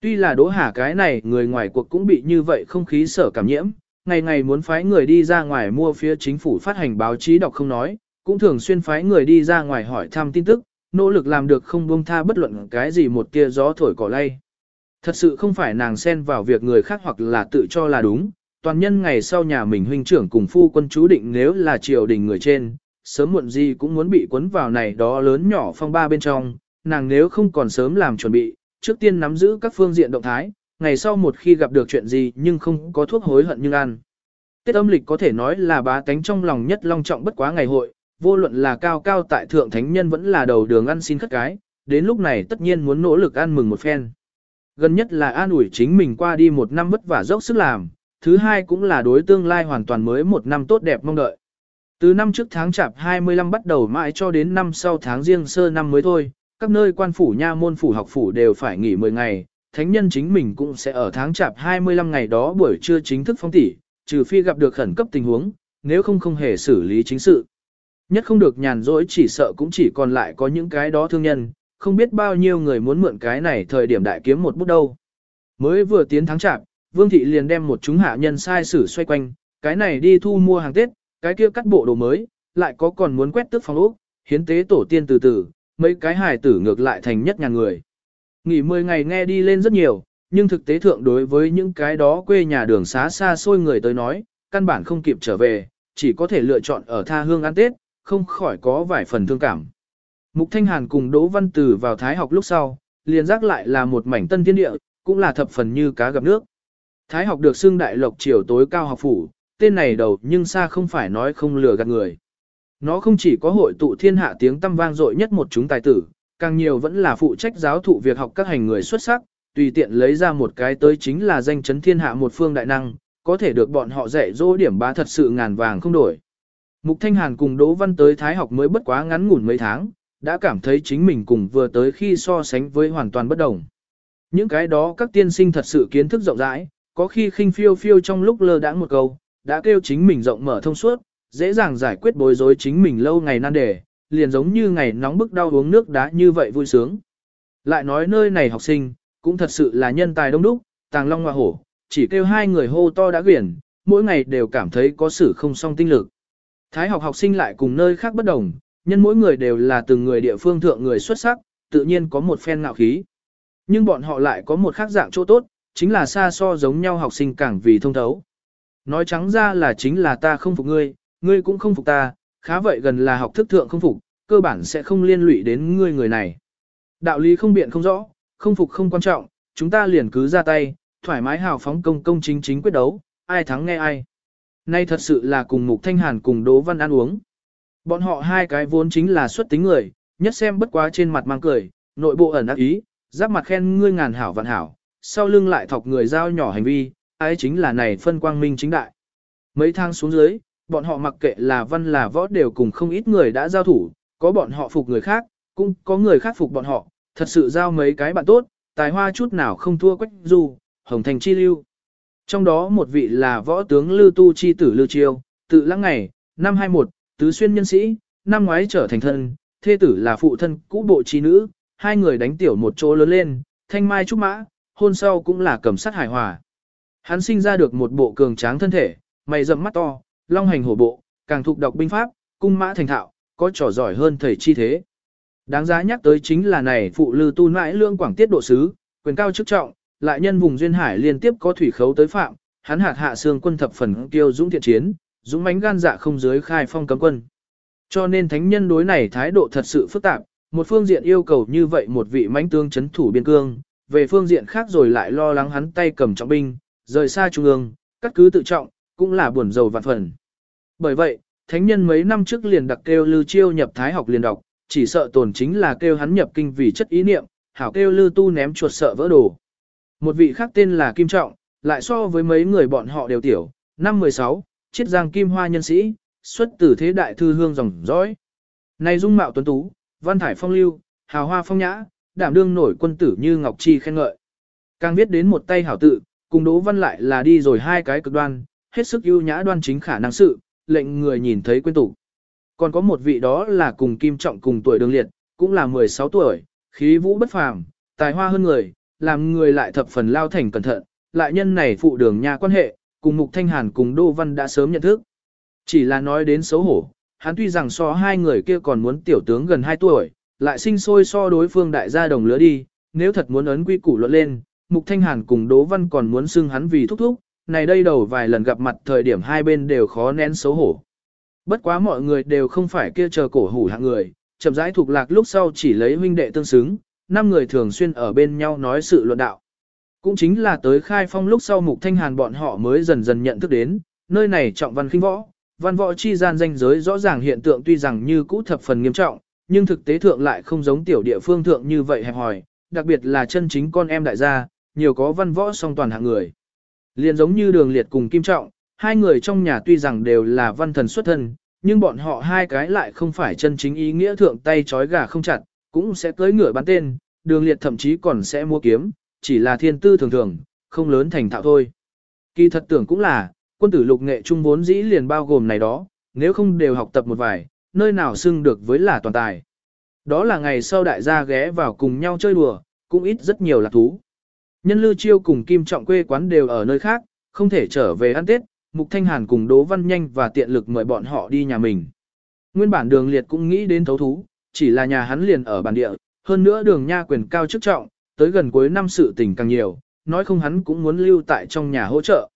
Tuy là đỗ hà cái này người ngoài cuộc cũng bị như vậy không khí sở cảm nhiễm, ngày ngày muốn phái người đi ra ngoài mua phía chính phủ phát hành báo chí đọc không nói, cũng thường xuyên phái người đi ra ngoài hỏi thăm tin tức, nỗ lực làm được không buông tha bất luận cái gì một tia gió thổi cỏ lay. Thật sự không phải nàng xen vào việc người khác hoặc là tự cho là đúng, toàn nhân ngày sau nhà mình huynh trưởng cùng phu quân chú định nếu là triều đình người trên, sớm muộn gì cũng muốn bị cuốn vào này đó lớn nhỏ phong ba bên trong, nàng nếu không còn sớm làm chuẩn bị, trước tiên nắm giữ các phương diện động thái, ngày sau một khi gặp được chuyện gì nhưng không có thuốc hối hận nhưng ăn. Tết âm lịch có thể nói là bá tánh trong lòng nhất long trọng bất quá ngày hội, vô luận là cao cao tại thượng thánh nhân vẫn là đầu đường ăn xin khất cái, đến lúc này tất nhiên muốn nỗ lực ăn mừng một phen. Gần nhất là an ủi chính mình qua đi một năm vất vả dốc sức làm, thứ hai cũng là đối tương lai hoàn toàn mới một năm tốt đẹp mong đợi. Từ năm trước tháng chạp 25 bắt đầu mãi cho đến năm sau tháng riêng sơ năm mới thôi, các nơi quan phủ nha môn phủ học phủ đều phải nghỉ 10 ngày, thánh nhân chính mình cũng sẽ ở tháng chạp 25 ngày đó buổi trưa chính thức phong tỷ, trừ phi gặp được khẩn cấp tình huống, nếu không không hề xử lý chính sự. Nhất không được nhàn rỗi chỉ sợ cũng chỉ còn lại có những cái đó thương nhân, không biết bao nhiêu người muốn mượn cái này thời điểm đại kiếm một bút đâu. Mới vừa tiến tháng chạp, Vương Thị liền đem một chúng hạ nhân sai sử xoay quanh, cái này đi thu mua hàng Tết, cái kia cắt bộ đồ mới, lại có còn muốn quét tước phòng ốc, hiến tế tổ tiên từ từ, mấy cái hài tử ngược lại thành nhất nhà người. Nghỉ 10 ngày nghe đi lên rất nhiều, nhưng thực tế thượng đối với những cái đó quê nhà đường xá xa xôi người tới nói, căn bản không kịp trở về, chỉ có thể lựa chọn ở tha hương ăn Tết, không khỏi có vài phần thương cảm. Mục Thanh Hàn cùng Đỗ Văn Tử vào Thái học lúc sau, liền giác lại là một mảnh tân thiên địa, cũng là thập phần như cá gặp nước. Thái học được xưng đại lộc triều tối cao học phủ, tên này đầu nhưng xa không phải nói không lừa gạt người. Nó không chỉ có hội tụ thiên hạ tiếng tâm vang dội nhất một chúng tài tử, càng nhiều vẫn là phụ trách giáo thụ việc học các hành người xuất sắc, tùy tiện lấy ra một cái tới chính là danh chấn thiên hạ một phương đại năng, có thể được bọn họ dạy dỗ điểm bá thật sự ngàn vàng không đổi. Mục Thanh Hàn cùng Đỗ Văn tới Thái học mới bất quá ngắn ngủn mấy tháng, đã cảm thấy chính mình cùng vừa tới khi so sánh với hoàn toàn bất đồng. Những cái đó các tiên sinh thật sự kiến thức rộng rãi, có khi khinh phiêu phiêu trong lúc lơ đãng một câu, đã kêu chính mình rộng mở thông suốt, dễ dàng giải quyết bối rối chính mình lâu ngày nan đề, liền giống như ngày nóng bức đau uống nước đá như vậy vui sướng. Lại nói nơi này học sinh, cũng thật sự là nhân tài đông đúc, tàng long hoa hổ, chỉ kêu hai người hô to đã quyển, mỗi ngày đều cảm thấy có sự không song tinh lực. Thái học học sinh lại cùng nơi khác bất đồng, nhân mỗi người đều là từng người địa phương thượng người xuất sắc, tự nhiên có một phen ngạo khí. Nhưng bọn họ lại có một khác dạng chỗ tốt, chính là xa so giống nhau học sinh càng vì thông thấu. Nói trắng ra là chính là ta không phục ngươi, ngươi cũng không phục ta, khá vậy gần là học thức thượng không phục, cơ bản sẽ không liên lụy đến ngươi người này. Đạo lý không biện không rõ, không phục không quan trọng, chúng ta liền cứ ra tay, thoải mái hào phóng công công chính chính quyết đấu, ai thắng nghe ai. Nay thật sự là cùng Mục Thanh Hàn cùng Đỗ Văn ăn uống. Bọn họ hai cái vốn chính là xuất tính người, nhất xem bất quá trên mặt mang cười, nội bộ ẩn ác ý, giáp mặt khen ngươi ngàn hảo vạn hảo, sau lưng lại thọc người giao nhỏ hành vi, ấy chính là này phân quang minh chính đại. Mấy thang xuống dưới, bọn họ mặc kệ là văn là võ đều cùng không ít người đã giao thủ, có bọn họ phục người khác, cũng có người khác phục bọn họ, thật sự giao mấy cái bạn tốt, tài hoa chút nào không thua quách du, hồng thành chi lưu. Trong đó một vị là võ tướng Lư Tu Chi tử Lư Chiêu, tự lăng ngày, năm 21, tứ xuyên nhân sĩ, năm ngoái trở thành thân, thê tử là phụ thân cũ bộ trí nữ, hai người đánh tiểu một chỗ lớn lên, thanh mai trúc mã, hôn sau cũng là cầm sát hài hòa. Hắn sinh ra được một bộ cường tráng thân thể, mày rậm mắt to, long hành hổ bộ, càng thuộc đọc binh pháp, cung mã thành thạo, có trò giỏi hơn thầy chi thế. Đáng giá nhắc tới chính là này phụ lư tu mãi lương quảng tiết độ sứ, quyền cao chức trọng, lại nhân vùng duyên hải liên tiếp có thủy khấu tới phạm, hắn hạt hạ xương quân thập phần kiêu dũng thiện chiến, dũng mãnh gan dạ không dưới khai phong cấm quân. Cho nên thánh nhân đối này thái độ thật sự phức tạp, một phương diện yêu cầu như vậy một vị mãnh tướng chấn thủ biên cương, về phương diện khác rồi lại lo lắng hắn tay cầm trọng binh, rời xa trung ương, cắt cứ tự trọng, cũng là buồn rầu vạn phần. Bởi vậy, thánh nhân mấy năm trước liền đặc kêu Lư Chiêu nhập thái học liền đọc, chỉ sợ tổn chính là kêu hắn nhập kinh vì chất ý niệm, hảo kêu Lư Tu ném chuột sợ vỡ đồ. Một vị khác tên là Kim Trọng, lại so với mấy người bọn họ đều tiểu, năm 16, chiết giang kim hoa nhân sĩ, xuất từ thế đại thư hương dòng dõi. Này dung mạo tuấn tú, văn thải phong lưu, hào hoa phong nhã, đảm đương nổi quân tử như Ngọc Chi khen ngợi. Càng viết đến một tay hảo tự, cùng Đỗ Văn lại là đi rồi hai cái cực đoan, hết sức ưu nhã đoan chính khả năng sự, lệnh người nhìn thấy quên tủ. Còn có một vị đó là cùng Kim Trọng cùng tuổi đường liệt, cũng là 16 tuổi, khí vũ bất phàm, tài hoa hơn người, làm người lại thập phần lao thành cẩn thận, lại nhân này phụ đường nhà quan hệ, cùng Mục Thanh Hàn cùng Đô Văn đã sớm nhận thức. Chỉ là nói đến xấu hổ, hắn tuy rằng so hai người kia còn muốn tiểu tướng gần 2 tuổi, lại sinh sôi so đối phương đại gia đồng lứa đi, nếu thật muốn ấn quy củ luận lên, Mục Thanh Hàn cùng Đỗ Văn còn muốn xưng hắn vì thúc thúc, này đây đầu vài lần gặp mặt thời điểm hai bên đều khó nén xấu hổ. Bất quá mọi người đều không phải kia chờ cổ hủ hạng người, chậm rãi thuộc lạc lúc sau chỉ lấy huynh đệ tương xứng, năm người thường xuyên ở bên nhau nói sự luận đạo. Cũng chính là tới khai phong lúc sau Mục Thanh Hàn bọn họ mới dần dần nhận thức đến, nơi này trọng văn khinh võ, văn võ chi gian danh giới rõ ràng hiện tượng tuy rằng như cũ thập phần nghiêm trọng, nhưng thực tế thượng lại không giống tiểu địa phương thượng như vậy hẹp hòi, đặc biệt là chân chính con em đại gia, nhiều có văn võ song toàn hạng người. Liền giống như đường liệt cùng kim trọng, hai người trong nhà tuy rằng đều là văn thần xuất thân, nhưng bọn họ hai cái lại không phải chân chính ý nghĩa thượng tay chói gà không chặt, cũng sẽ cưỡi ngựa bắn tên, đường liệt thậm chí còn sẽ mua kiếm, chỉ là thiên tư thường thường, không lớn thành thạo thôi. Kỳ thật tưởng cũng là, quân tử lục nghệ trung vốn dĩ liền bao gồm này đó, nếu không đều học tập một vài, nơi nào xưng được với là toàn tài. Đó là ngày sau đại gia ghé vào cùng nhau chơi đùa, cũng ít rất nhiều lạc thú. Nhân Lư Chiêu cùng Kim Trọng quê quán đều ở nơi khác, không thể trở về ăn Tết, Mục Thanh Hàn cùng Đỗ Văn Nhanh và tiện lực mời bọn họ đi nhà mình. Nguyên bản đường liệt cũng nghĩ đến thấu thú, chỉ là nhà hắn liền ở bản địa, hơn nữa đường nha quyền cao chức trọng, tới gần cuối năm sự tình càng nhiều, nói không hắn cũng muốn lưu tại trong nhà hỗ trợ.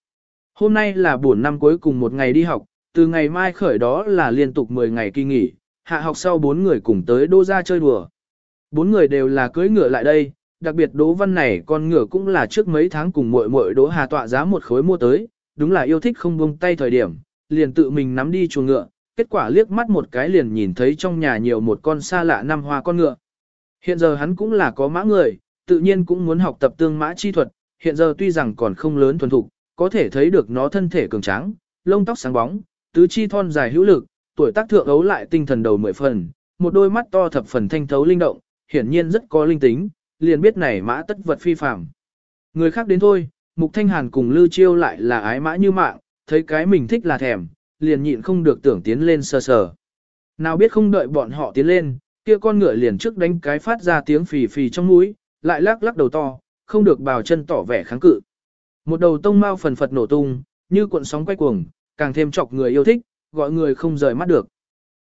Hôm nay là buổi năm cuối cùng một ngày đi học, từ ngày mai khởi đó là liên tục 10 ngày kỳ nghỉ, hạ học sau bốn người cùng tới đô ra chơi đùa. Bốn người đều là cưới ngựa lại đây, đặc biệt Đỗ Văn này con ngựa cũng là trước mấy tháng cùng muội muội Đỗ Hà tọa giá một khối mua tới, đúng là yêu thích không buông tay thời điểm, liền tự mình nắm đi chuồng ngựa, kết quả liếc mắt một cái liền nhìn thấy trong nhà nhiều một con xa lạ năm hoa con ngựa. Hiện giờ hắn cũng là có mã người, tự nhiên cũng muốn học tập tương mã chi thuật, hiện giờ tuy rằng còn không lớn thuần thục, có thể thấy được nó thân thể cường tráng, lông tóc sáng bóng, tứ chi thon dài hữu lực, tuổi tác thượng ấu lại tinh thần đầu mười phần, một đôi mắt to thập phần thanh thấu linh động, hiển nhiên rất có linh tính, liền biết này mã tất vật phi phàm. Người khác đến thôi, Mục Thanh Hàn cùng Lư Chiêu lại là ái mã như mạng, thấy cái mình thích là thèm, liền nhịn không được tưởng tiến lên sờ sờ. Nào biết không đợi bọn họ tiến lên, kia con ngựa liền trước đánh cái phát ra tiếng phì phì trong mũi, lại lắc lắc đầu to, không được bào chân tỏ vẻ kháng cự. Một đầu tông mau phần phật nổ tung, như cuộn sóng quay cuồng, càng thêm chọc người yêu thích, gọi người không rời mắt được.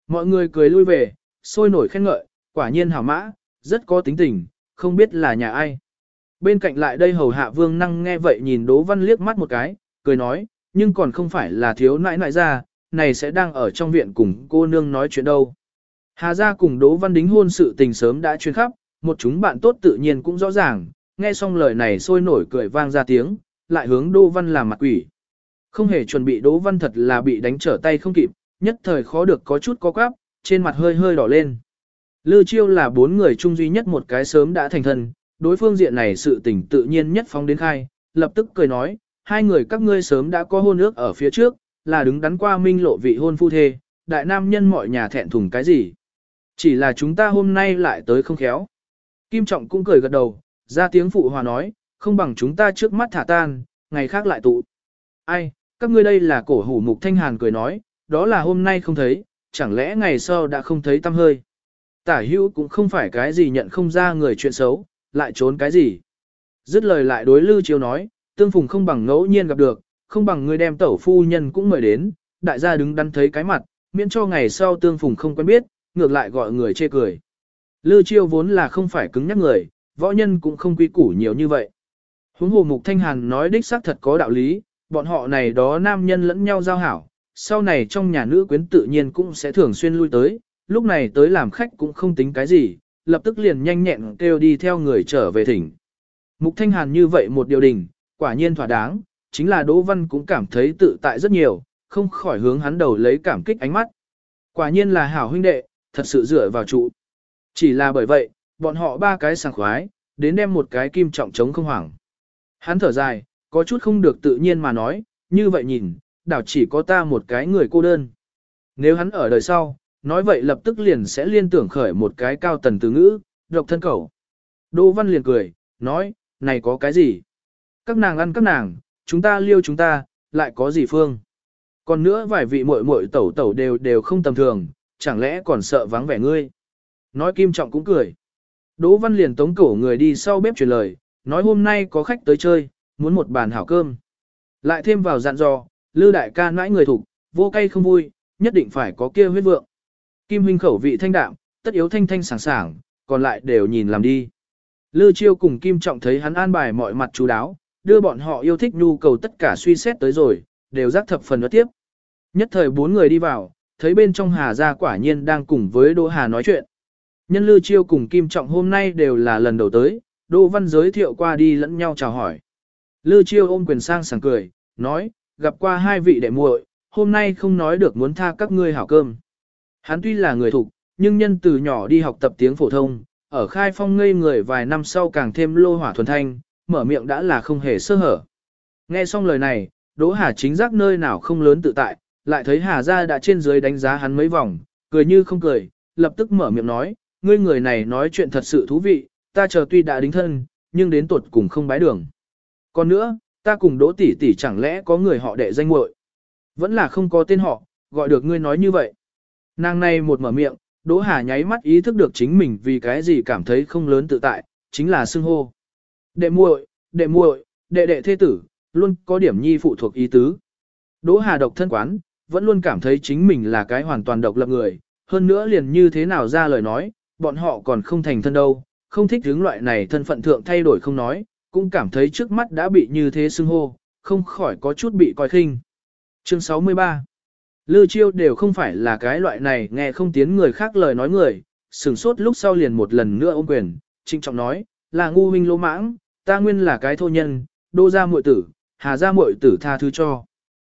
Mọi người cười lui về, sôi nổi khen ngợi, quả nhiên hảo mã, rất có tính tình, không biết là nhà ai. Bên cạnh lại đây hầu hạ vương năng nghe vậy nhìn Đỗ Văn liếc mắt một cái, cười nói, nhưng còn không phải là thiếu nãi nãi ra, này sẽ đang ở trong viện cùng cô nương nói chuyện đâu. Hà gia cùng Đỗ Văn đính hôn sự tình sớm đã truyền khắp, một chúng bạn tốt tự nhiên cũng rõ ràng, nghe xong lời này sôi nổi cười vang ra tiếng, lại hướng Đỗ Văn làm mặt quỷ. Không hề chuẩn bị Đỗ Văn thật là bị đánh trở tay không kịp, nhất thời khó được có chút có quáp, trên mặt hơi hơi đỏ lên. Lư Chiêu là bốn người chung duy nhất một cái sớm đã thành thân, đối phương diện này sự tình tự nhiên nhất phóng đến khai, lập tức cười nói, hai người các ngươi sớm đã có hôn ước ở phía trước, là đứng đắn qua minh lộ vị hôn phu thê, đại nam nhân mọi nhà thẹn thùng cái gì. Chỉ là chúng ta hôm nay lại tới không khéo. Kim Trọng cũng cười gật đầu, ra tiếng phụ hòa nói, không bằng chúng ta trước mắt thả tan, ngày khác lại tụ. Ai, các ngươi đây là cổ hủ mục thanh hàn cười nói, đó là hôm nay không thấy, chẳng lẽ ngày sau đã không thấy tâm hơi. Tả hữu cũng không phải cái gì nhận không ra người chuyện xấu, lại trốn cái gì. Dứt lời lại đối Lưu Chiêu nói, tương phùng không bằng ngẫu nhiên gặp được, không bằng người đem tẩu phu nhân cũng mời đến, đại gia đứng đắn thấy cái mặt, miễn cho ngày sau tương phùng không quen biết, ngược lại gọi người chê cười. Lư Chiêu vốn là không phải cứng nhắc người, võ nhân cũng không quy củ nhiều như vậy. Huống hồ Mục Thanh Hàn nói đích xác thật có đạo lý, bọn họ này đó nam nhân lẫn nhau giao hảo, sau này trong nhà nữ quyến tự nhiên cũng sẽ thường xuyên lui tới, lúc này tới làm khách cũng không tính cái gì, lập tức liền nhanh nhẹn kêu đi theo người trở về thỉnh. Mục Thanh Hàn như vậy một điều đình, quả nhiên thỏa đáng, chính là Đỗ Văn cũng cảm thấy tự tại rất nhiều, không khỏi hướng hắn đầu lấy cảm kích ánh mắt. Quả nhiên là hảo huynh đệ, thật sự dựa vào trụ. Chỉ là bởi vậy, bọn họ ba cái sảng khoái, đến đem một cái kim trọng trống không hoảng. Hắn thở dài, có chút không được tự nhiên mà nói, như vậy nhìn, đảo chỉ có ta một cái người cô đơn. Nếu hắn ở đời sau, nói vậy lập tức liền sẽ liên tưởng khởi một cái cao tần từ ngữ, độc thân cầu. Đỗ Văn liền cười, nói, này có cái gì? Các nàng ăn các nàng, chúng ta liêu chúng ta, lại có gì phương? Còn nữa vài vị muội muội tẩu tẩu đều đều không tầm thường, chẳng lẽ còn sợ vắng vẻ ngươi? Nói Kim Trọng cũng cười. Đỗ Văn liền tống cổ người đi sau bếp truyền lời, nói hôm nay có khách tới chơi, muốn một bàn hảo cơm. Lại thêm vào dặn dò, Lư đại ca nãi người thủ, vô cay không vui, nhất định phải có kia huyết vượng. Kim huynh khẩu vị thanh đạm, tất yếu thanh thanh sảng sảng, còn lại đều nhìn làm đi. Lư chiêu cùng Kim Trọng thấy hắn an bài mọi mặt chú đáo, đưa bọn họ yêu thích nhu cầu tất cả suy xét tới rồi, đều giác thập phần nói tiếp. Nhất thời bốn người đi vào, thấy bên trong Hà gia quả nhiên đang cùng với Đỗ Hà nói chuyện. Nhân Lư Chiêu cùng Kim Trọng hôm nay đều là lần đầu tới, Đỗ Văn giới thiệu qua đi lẫn nhau chào hỏi. Lư Chiêu ôm quyền sang sảng cười, nói, gặp qua hai vị đệ muội, hôm nay không nói được muốn tha các ngươi hảo cơm. Hắn tuy là người thục, nhưng nhân từ nhỏ đi học tập tiếng phổ thông, ở khai phong ngây người vài năm sau càng thêm lô hỏa thuần thanh, mở miệng đã là không hề sơ hở. Nghe xong lời này, Đỗ Hà chính giác nơi nào không lớn tự tại, lại thấy Hà gia đã trên dưới đánh giá hắn mấy vòng, cười như không cười, lập tức mở miệng nói, ngươi người này nói chuyện thật sự thú vị, ta chờ tuy đã đính thân, nhưng đến tuột cùng không bái đường. Còn nữa, ta cùng Đỗ tỷ tỷ chẳng lẽ có người họ đệ danh muội? Vẫn là không có tên họ, gọi được ngươi nói như vậy. Nàng này một mở miệng, Đỗ Hà nháy mắt ý thức được chính mình vì cái gì cảm thấy không lớn tự tại, chính là xưng hô. Đệ muội, đệ muội, đệ đệ thế tử, luôn có điểm nhi phụ thuộc ý tứ. Đỗ Hà độc thân quán, vẫn luôn cảm thấy chính mình là cái hoàn toàn độc lập người, hơn nữa liền như thế nào ra lời nói, bọn họ còn không thành thân đâu, không thích hướng loại này thân phận thượng thay đổi không nói, cũng cảm thấy trước mắt đã bị như thế xưng hô, không khỏi có chút bị coi khinh. Chương 63 Lư chiêu đều không phải là cái loại này nghe không tiến người khác lời nói người, sừng sốt lúc sau liền một lần nữa ôm quyền, trinh trọng nói, là ngu huynh lỗ mãng, ta nguyên là cái thô nhân, đô gia muội tử, hà gia muội tử tha thứ cho.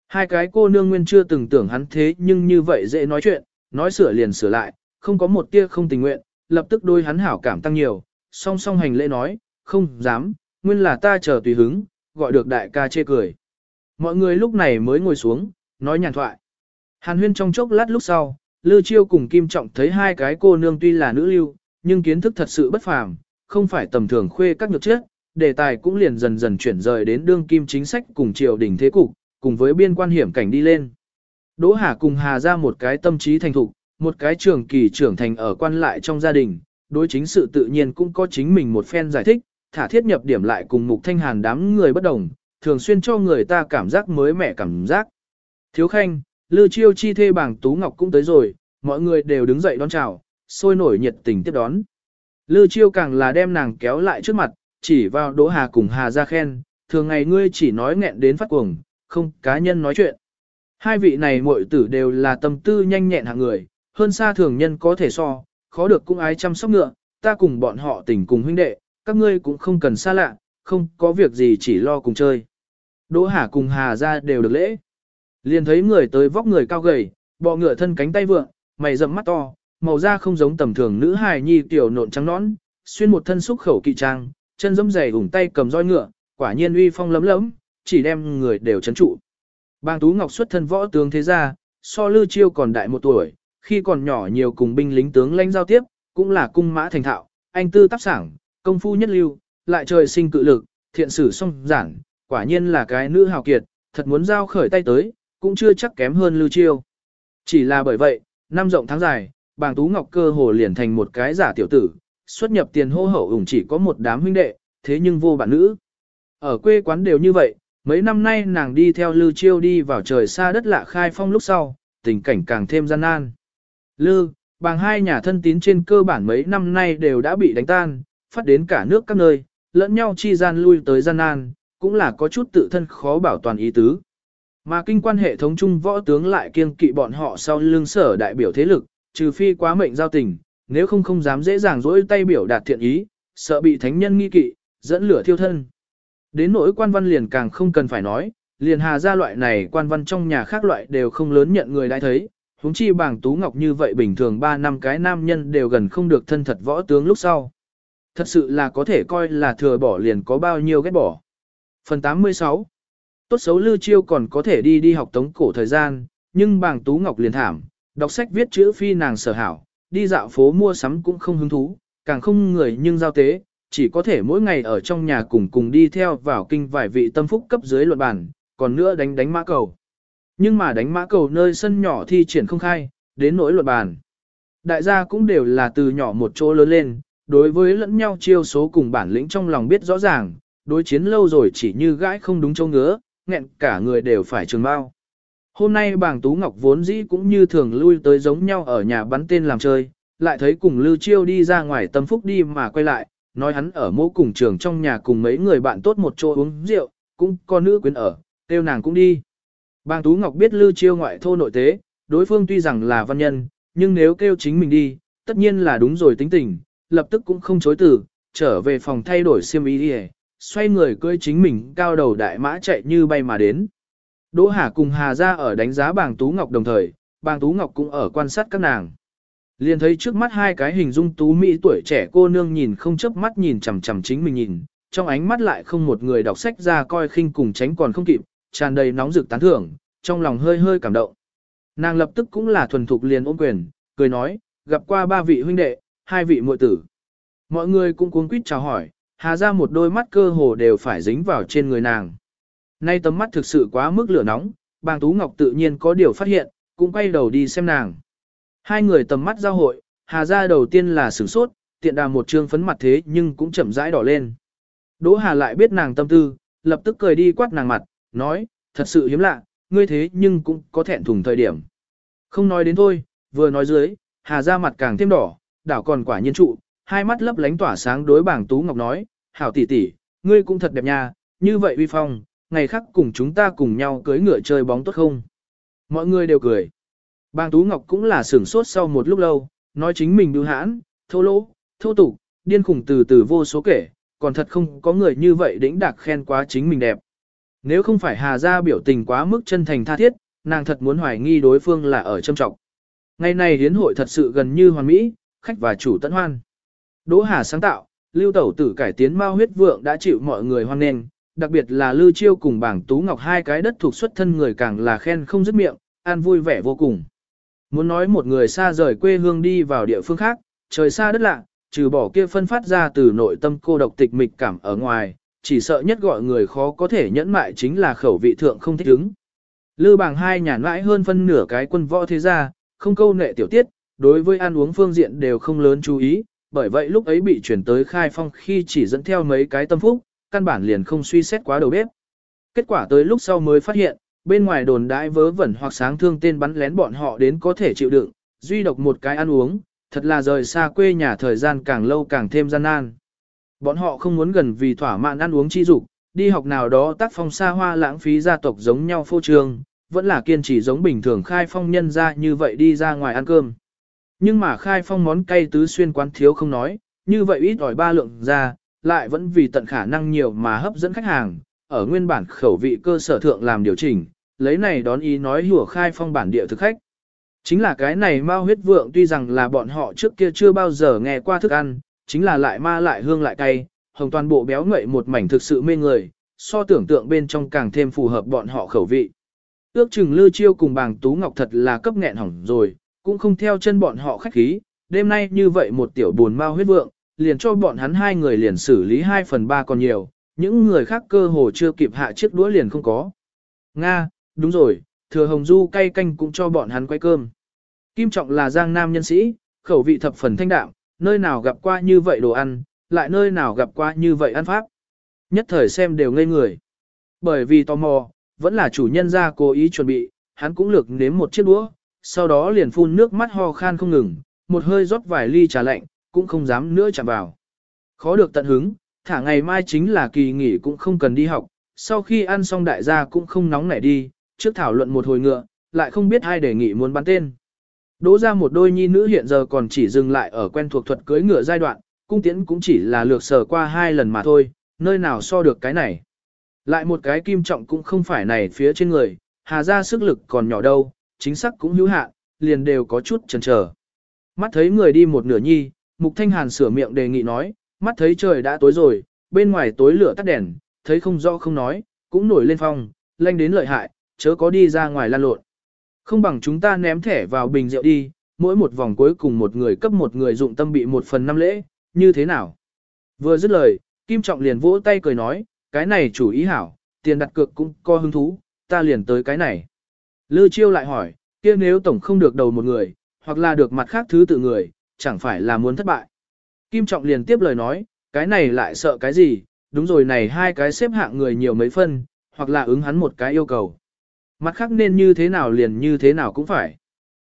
Hai cái cô nương nguyên chưa từng tưởng hắn thế nhưng như vậy dễ nói chuyện, nói sửa liền sửa lại, không có một tia không tình nguyện, lập tức đôi hắn hảo cảm tăng nhiều, song song hành lễ nói, không dám, nguyên là ta chờ tùy hứng, gọi được đại ca chê cười. Mọi người lúc này mới ngồi xuống, nói nhàn thoại. Hàn huyên trong chốc lát lúc sau, Lư Chiêu cùng Kim Trọng thấy hai cái cô nương tuy là nữ lưu, nhưng kiến thức thật sự bất phàm, không phải tầm thường khuê các nhược chết, đề tài cũng liền dần dần chuyển rời đến đương kim chính sách cùng triều đình thế cục, cùng với biên quan hiểm cảnh đi lên. Đỗ Hà cùng Hà ra một cái tâm trí thành thục, một cái trường kỳ trưởng thành ở quan lại trong gia đình, đối chính sự tự nhiên cũng có chính mình một phen giải thích, thả thiết nhập điểm lại cùng Mục Thanh Hàn đám người bất đồng, thường xuyên cho người ta cảm giác mới mẻ cảm giác. Thiếu Khanh, Lư Chiêu chi thê bảng Tú Ngọc cũng tới rồi, mọi người đều đứng dậy đón chào, sôi nổi nhiệt tình tiếp đón. Lư Chiêu càng là đem nàng kéo lại trước mặt, chỉ vào Đỗ Hà cùng Hà ra khen, thường ngày ngươi chỉ nói nghẹn đến phát cuồng, không cá nhân nói chuyện. Hai vị này muội tử đều là tâm tư nhanh nhẹn hạng người, hơn xa thường nhân có thể so, khó được cũng ái chăm sóc ngựa, ta cùng bọn họ tình cùng huynh đệ, các ngươi cũng không cần xa lạ, không có việc gì chỉ lo cùng chơi. Đỗ Hà cùng Hà ra đều được lễ. Liền thấy người tới vóc người cao gầy, bọ ngựa thân cánh tay vượng, mày rậm mắt to, màu da không giống tầm thường nữ hài nhi tiểu nộn trắng nõn, xuyên một thân xúc khẩu kỵ trang, chân giẫm dày ủng tay cầm roi ngựa, quả nhiên uy phong lấm lấm, chỉ đem người đều chấn trụ. Bang Tú Ngọc xuất thân võ tướng thế gia, so Lư Chiêu còn đại một tuổi, khi còn nhỏ nhiều cùng binh lính tướng lãnh giao tiếp, cũng là cung mã thành thạo, anh tư tác sảng, công phu nhất lưu, lại trời sinh cự lực, thiện sử song giản, quả nhiên là cái nữ hào kiệt, thật muốn giao khởi tay tới, cũng chưa chắc kém hơn Lưu Chiêu. Chỉ là bởi vậy, năm rộng tháng dài, bàng Tú Ngọc cơ hồ liền thành một cái giả tiểu tử, xuất nhập tiền hô hậu ủng chỉ có một đám huynh đệ, thế nhưng vô bản nữ. Ở quê quán đều như vậy, mấy năm nay nàng đi theo Lưu Chiêu đi vào trời xa đất lạ khai phong lúc sau, tình cảnh càng thêm gian nan. Lư, bằng hai nhà thân tín trên cơ bản mấy năm nay đều đã bị đánh tan, phát đến cả nước các nơi, lẫn nhau chi gian lui tới gian nan, cũng là có chút tự thân khó bảo toàn ý tứ. Mà kinh quan hệ thống chung võ tướng lại kiêng kỵ bọn họ sau lưng sở đại biểu thế lực, trừ phi quá mệnh giao tình, nếu không không dám dễ dàng dỗi tay biểu đạt thiện ý, sợ bị thánh nhân nghi kỵ, dẫn lửa thiêu thân. Đến nỗi quan văn liền càng không cần phải nói, liền hà ra loại này quan văn trong nhà khác loại đều không lớn nhận người đã thấy, huống chi bảng tú ngọc như vậy bình thường 3 năm cái nam nhân đều gần không được thân thật võ tướng lúc sau. Thật sự là có thể coi là thừa bỏ liền có bao nhiêu ghét bỏ. Phần 86 Tốt xấu Lư Chiêu còn có thể đi đi học tống cổ thời gian, nhưng bàng Tú Ngọc liền thảm, đọc sách viết chữ phi nàng sở hảo, đi dạo phố mua sắm cũng không hứng thú, càng không người nhưng giao tế, chỉ có thể mỗi ngày ở trong nhà cùng cùng đi theo vào kinh vài vị tâm phúc cấp dưới luận bản, còn nữa đánh đánh mã cầu. Nhưng mà đánh mã cầu nơi sân nhỏ thi triển không khai, đến nỗi luật bàn. Đại gia cũng đều là từ nhỏ một chỗ lớn lên, đối với lẫn nhau chiêu số cùng bản lĩnh trong lòng biết rõ ràng, đối chiến lâu rồi chỉ như gãi không đúng châu ngứa, nghẹn cả người đều phải trường bao. Hôm nay bàng Tú Ngọc vốn dĩ cũng như thường lui tới giống nhau ở nhà bắn tên làm chơi, lại thấy cùng Lưu Chiêu đi ra ngoài tâm phúc đi mà quay lại, nói hắn ở mô cùng trường trong nhà cùng mấy người bạn tốt một chỗ uống rượu, cũng có nữ quyến ở, kêu nàng cũng đi. Bàng Tú Ngọc biết Lưu Chiêu ngoại thô nội tế, đối phương tuy rằng là văn nhân, nhưng nếu kêu chính mình đi, tất nhiên là đúng rồi tính tình, lập tức cũng không chối từ, trở về phòng thay đổi xiêm y đi xoay người cưỡi chính mình cao đầu đại mã chạy như bay mà đến. Đỗ Hà cùng Hà ra ở đánh giá bàng Tú Ngọc đồng thời, bàng Tú Ngọc cũng ở quan sát các nàng. Liền thấy trước mắt hai cái hình dung tú mỹ tuổi trẻ cô nương nhìn không chớp mắt nhìn chằm chằm chính mình nhìn, trong ánh mắt lại không một người đọc sách ra coi khinh cùng tránh còn không kịp, tràn đầy nóng rực tán thưởng, trong lòng hơi hơi cảm động. Nàng lập tức cũng là thuần thục liền ôm quyền, cười nói, gặp qua ba vị huynh đệ, hai vị muội tử. Mọi người cũng cuống quýt chào hỏi, hà ra một đôi mắt cơ hồ đều phải dính vào trên người nàng. Nay tấm mắt thực sự quá mức lửa nóng, bàng Tú Ngọc tự nhiên có điều phát hiện, cũng quay đầu đi xem nàng. Hai người tầm mắt giao hội, hà ra đầu tiên là sửng sốt, tiện đà một trương phấn mặt thế nhưng cũng chậm rãi đỏ lên. Đỗ Hà lại biết nàng tâm tư, lập tức cười đi quát nàng mặt, nói, thật sự hiếm lạ, ngươi thế nhưng cũng có thẹn thùng thời điểm. Không nói đến thôi, vừa nói dưới, Hà ra mặt càng thêm đỏ, đảo còn quả nhiên trụ, hai mắt lấp lánh tỏa sáng đối bảng Tú Ngọc nói, hảo tỷ tỷ, ngươi cũng thật đẹp nha, như vậy uy phong, ngày khác cùng chúng ta cùng nhau cưới ngựa chơi bóng tốt không? Mọi người đều cười. Bàng Tú Ngọc cũng là sửng sốt sau một lúc lâu, nói chính mình bưu hãn, thô lỗ, thô tục, điên khủng từ từ vô số kể, còn thật không có người như vậy đĩnh đạc khen quá chính mình đẹp. Nếu không phải Hà Gia biểu tình quá mức chân thành tha thiết, nàng thật muốn hoài nghi đối phương là ở châm trọng. Ngày này hiến hội thật sự gần như hoàn mỹ, khách và chủ tận hoan. Đỗ Hà sáng tạo, lưu tẩu tử cải tiến mao huyết vượng đã chịu mọi người hoan nghênh, đặc biệt là Lưu Chiêu cùng bảng Tú Ngọc hai cái đất thuộc xuất thân người càng là khen không dứt miệng, an vui vẻ vô cùng. Muốn nói một người xa rời quê hương đi vào địa phương khác, trời xa đất lạ, trừ bỏ kia phân phát ra từ nội tâm cô độc tịch mịch cảm ở ngoài, chỉ sợ nhất gọi người khó có thể nhẫn mại chính là khẩu vị thượng không thích ứng. Lư bảng hai nhàn mãi hơn phân nửa cái quân võ thế gia, không câu nệ tiểu tiết, đối với ăn uống phương diện đều không lớn chú ý, bởi vậy lúc ấy bị chuyển tới khai phong khi chỉ dẫn theo mấy cái tâm phúc, căn bản liền không suy xét quá đầu bếp. Kết quả tới lúc sau mới phát hiện, bên ngoài đồn đãi vớ vẩn hoặc sáng thương tên bắn lén bọn họ đến có thể chịu đựng, duy độc một cái ăn uống, thật là rời xa quê nhà thời gian càng lâu càng thêm gian nan. Bọn họ không muốn gần vì thỏa mãn ăn uống chi dục, đi học nào đó tác phong xa hoa lãng phí gia tộc giống nhau phô trương, vẫn là kiên trì giống bình thường khai phong nhân ra như vậy đi ra ngoài ăn cơm. Nhưng mà khai phong món cay tứ xuyên quán thiếu không nói, như vậy ít ỏi ba lượng ra, lại vẫn vì tận khả năng nhiều mà hấp dẫn khách hàng, ở nguyên bản khẩu vị cơ sở thượng làm điều chỉnh, lấy này đón ý nói hùa khai phong bản địa thực khách. Chính là cái này mao huyết vượng tuy rằng là bọn họ trước kia chưa bao giờ nghe qua thức ăn, chính là lại ma lại hương lại cay, hồng toàn bộ béo ngậy một mảnh thực sự mê người, so tưởng tượng bên trong càng thêm phù hợp bọn họ khẩu vị. Ước chừng Lư Chiêu cùng bàng Tú Ngọc thật là cấp nghẹn hỏng rồi, cũng không theo chân bọn họ khách khí, đêm nay như vậy một tiểu buồn mau huyết vượng, liền cho bọn hắn hai người liền xử lý 2 phần 3 còn nhiều, những người khác cơ hồ chưa kịp hạ chiếc đũa liền không có. Nga, đúng rồi, thừa hồng du cay canh cũng cho bọn hắn quay cơm. Kim Trọng là giang nam nhân sĩ, khẩu vị thập phần thanh đạm, nơi nào gặp qua như vậy đồ ăn, lại nơi nào gặp qua như vậy ăn pháp. Nhất thời xem đều ngây người. Bởi vì tò mò, vẫn là chủ nhân ra cố ý chuẩn bị, hắn cũng lược nếm một chiếc đũa, sau đó liền phun nước mắt ho khan không ngừng, một hơi rót vài ly trà lạnh, cũng không dám nữa chạm vào. Khó được tận hứng, thả ngày mai chính là kỳ nghỉ cũng không cần đi học, sau khi ăn xong đại gia cũng không nóng nảy đi, trước thảo luận một hồi ngựa, lại không biết ai đề nghị muốn bắn tên. Đỗ ra một đôi nhi nữ hiện giờ còn chỉ dừng lại ở quen thuộc thuật cưới ngựa giai đoạn, cung tiễn cũng chỉ là lược sở qua hai lần mà thôi, nơi nào so được cái này. Lại một cái kim trọng cũng không phải này phía trên người, hà ra sức lực còn nhỏ đâu, chính xác cũng hữu hạn, liền đều có chút chần chờ. Mắt thấy người đi một nửa nhi, Mục Thanh Hàn sửa miệng đề nghị nói, mắt thấy trời đã tối rồi, bên ngoài tối lửa tắt đèn, thấy không rõ không nói, cũng nổi lên phong, lanh đến lợi hại, chớ có đi ra ngoài lan lộn. Không bằng chúng ta ném thẻ vào bình rượu đi, mỗi một vòng cuối cùng một người cấp một người dụng tâm bị một phần năm lễ, như thế nào? Vừa dứt lời, Kim Trọng liền vỗ tay cười nói, cái này chủ ý hảo, tiền đặt cược cũng có hứng thú, ta liền tới cái này. Lư Chiêu lại hỏi, kia nếu tổng không được đầu một người, hoặc là được mặt khác thứ tự người, chẳng phải là muốn thất bại. Kim Trọng liền tiếp lời nói, cái này lại sợ cái gì, đúng rồi này hai cái xếp hạng người nhiều mấy phân, hoặc là ứng hắn một cái yêu cầu. Mặt khác nên như thế nào liền như thế nào cũng phải.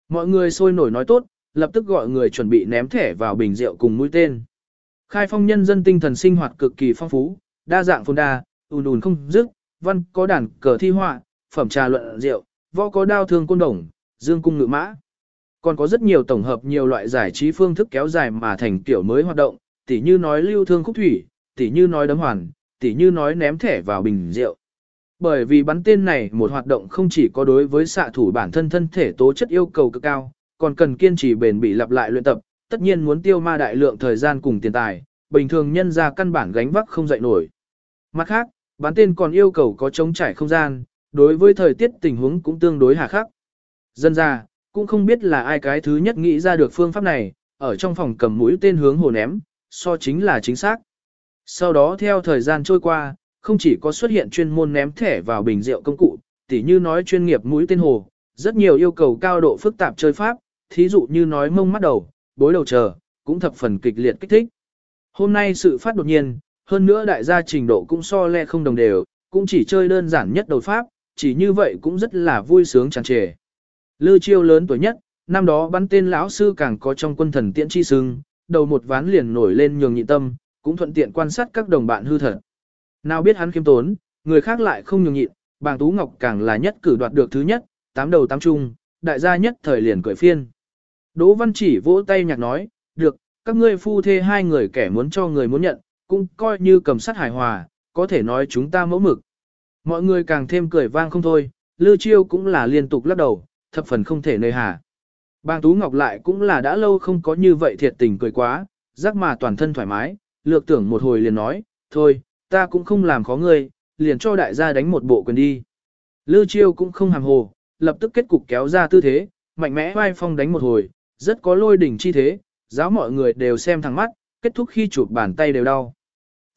Mọi người sôi nổi nói tốt, lập tức gọi người chuẩn bị ném thẻ vào bình rượu cùng mũi tên. Khai phong nhân dân tinh thần sinh hoạt cực kỳ phong phú, đa dạng phong đa, ùn ùn không dứt, văn có đàn cờ thi họa, phẩm trà luận rượu, võ có đao thương côn đồng, dương cung ngự mã. Còn có rất nhiều tổng hợp nhiều loại giải trí phương thức kéo dài mà thành kiểu mới hoạt động, tỉ như nói lưu thương khúc thủy, tỉ như nói đấm hoàn, tỉ như nói ném thẻ vào bình rượu. Bởi vì bắn tên này một hoạt động không chỉ có đối với xạ thủ bản thân thân thể tố chất yêu cầu cực cao, còn cần kiên trì bền bỉ lặp lại luyện tập, tất nhiên muốn tiêu ma đại lượng thời gian cùng tiền tài, bình thường nhân ra căn bản gánh vác không dậy nổi. Mặt khác, bắn tên còn yêu cầu có chống trải không gian, đối với thời tiết tình huống cũng tương đối hà khắc. Dân ra, cũng không biết là ai cái thứ nhất nghĩ ra được phương pháp này, ở trong phòng cầm mũi tên hướng hồ ném, so chính là chính xác. Sau đó theo thời gian trôi qua, không chỉ có xuất hiện chuyên môn ném thẻ vào bình rượu công cụ, tỉ như nói chuyên nghiệp mũi tên hồ, rất nhiều yêu cầu cao độ phức tạp chơi pháp, thí dụ như nói mông mắt đầu, bối đầu chờ, cũng thập phần kịch liệt kích thích. Hôm nay sự phát đột nhiên, hơn nữa đại gia trình độ cũng so le không đồng đều, cũng chỉ chơi đơn giản nhất đầu pháp, chỉ như vậy cũng rất là vui sướng tràn trề. Lư chiêu lớn tuổi nhất, năm đó bắn tên lão sư càng có trong quân thần tiễn chi sưng, đầu một ván liền nổi lên nhường nhị tâm, cũng thuận tiện quan sát các đồng bạn hư thật. Nào biết hắn khiêm tốn, người khác lại không nhường nhịn, bàng tú ngọc càng là nhất cử đoạt được thứ nhất, tám đầu tám chung, đại gia nhất thời liền cười phiên. Đỗ văn chỉ vỗ tay nhạc nói, được, các ngươi phu thê hai người kẻ muốn cho người muốn nhận, cũng coi như cầm sát hài hòa, có thể nói chúng ta mẫu mực. Mọi người càng thêm cười vang không thôi, Lư Chiêu cũng là liên tục lắc đầu, thập phần không thể nơi hà. Bang Tú Ngọc lại cũng là đã lâu không có như vậy thiệt tình cười quá, giác mà toàn thân thoải mái, lược tưởng một hồi liền nói, thôi, ta cũng không làm khó ngươi, liền cho đại gia đánh một bộ quyền đi. Lư Chiêu cũng không hàm hồ, lập tức kết cục kéo ra tư thế, mạnh mẽ vai phong đánh một hồi, rất có lôi đỉnh chi thế, giáo mọi người đều xem thẳng mắt, kết thúc khi chụp bàn tay đều đau.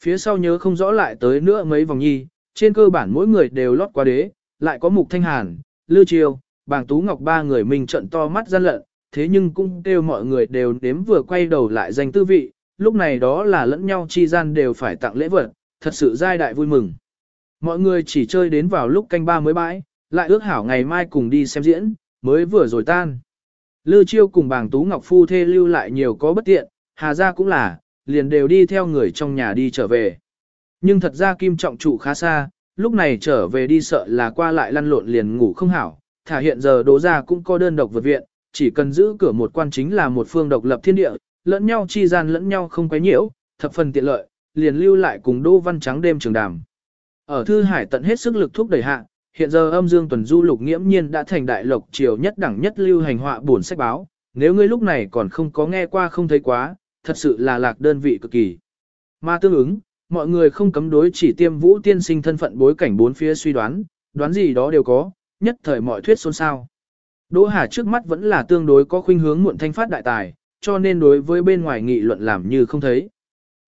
Phía sau nhớ không rõ lại tới nữa mấy vòng nhi, trên cơ bản mỗi người đều lót qua đế, lại có mục thanh hàn, Lư Chiêu, bàng tú ngọc ba người mình trận to mắt gian lận, thế nhưng cũng đều mọi người đều nếm vừa quay đầu lại danh tư vị, lúc này đó là lẫn nhau chi gian đều phải tặng lễ vật, thật sự giai đại vui mừng. Mọi người chỉ chơi đến vào lúc canh ba mới bãi, lại ước hảo ngày mai cùng đi xem diễn, mới vừa rồi tan. Lư chiêu cùng bàng tú ngọc phu thê lưu lại nhiều có bất tiện, hà ra cũng là, liền đều đi theo người trong nhà đi trở về. Nhưng thật ra kim trọng trụ khá xa, lúc này trở về đi sợ là qua lại lăn lộn liền ngủ không hảo, thả hiện giờ đỗ ra cũng có đơn độc vượt viện, chỉ cần giữ cửa một quan chính là một phương độc lập thiên địa, lẫn nhau chi gian lẫn nhau không quấy nhiễu, thập phần tiện lợi, liền lưu lại cùng Đỗ Văn Trắng đêm trường đàm. Ở Thư Hải tận hết sức lực thúc đẩy hạ, hiện giờ âm dương tuần du lục nghiễm nhiên đã thành đại lộc triều nhất đẳng nhất lưu hành họa buồn sách báo, nếu ngươi lúc này còn không có nghe qua không thấy quá, thật sự là lạc đơn vị cực kỳ. Mà tương ứng, mọi người không cấm đối chỉ tiêm vũ tiên sinh thân phận bối cảnh bốn phía suy đoán, đoán gì đó đều có, nhất thời mọi thuyết xôn xao. Đỗ Hà trước mắt vẫn là tương đối có khuynh hướng muộn thanh phát đại tài, cho nên đối với bên ngoài nghị luận làm như không thấy.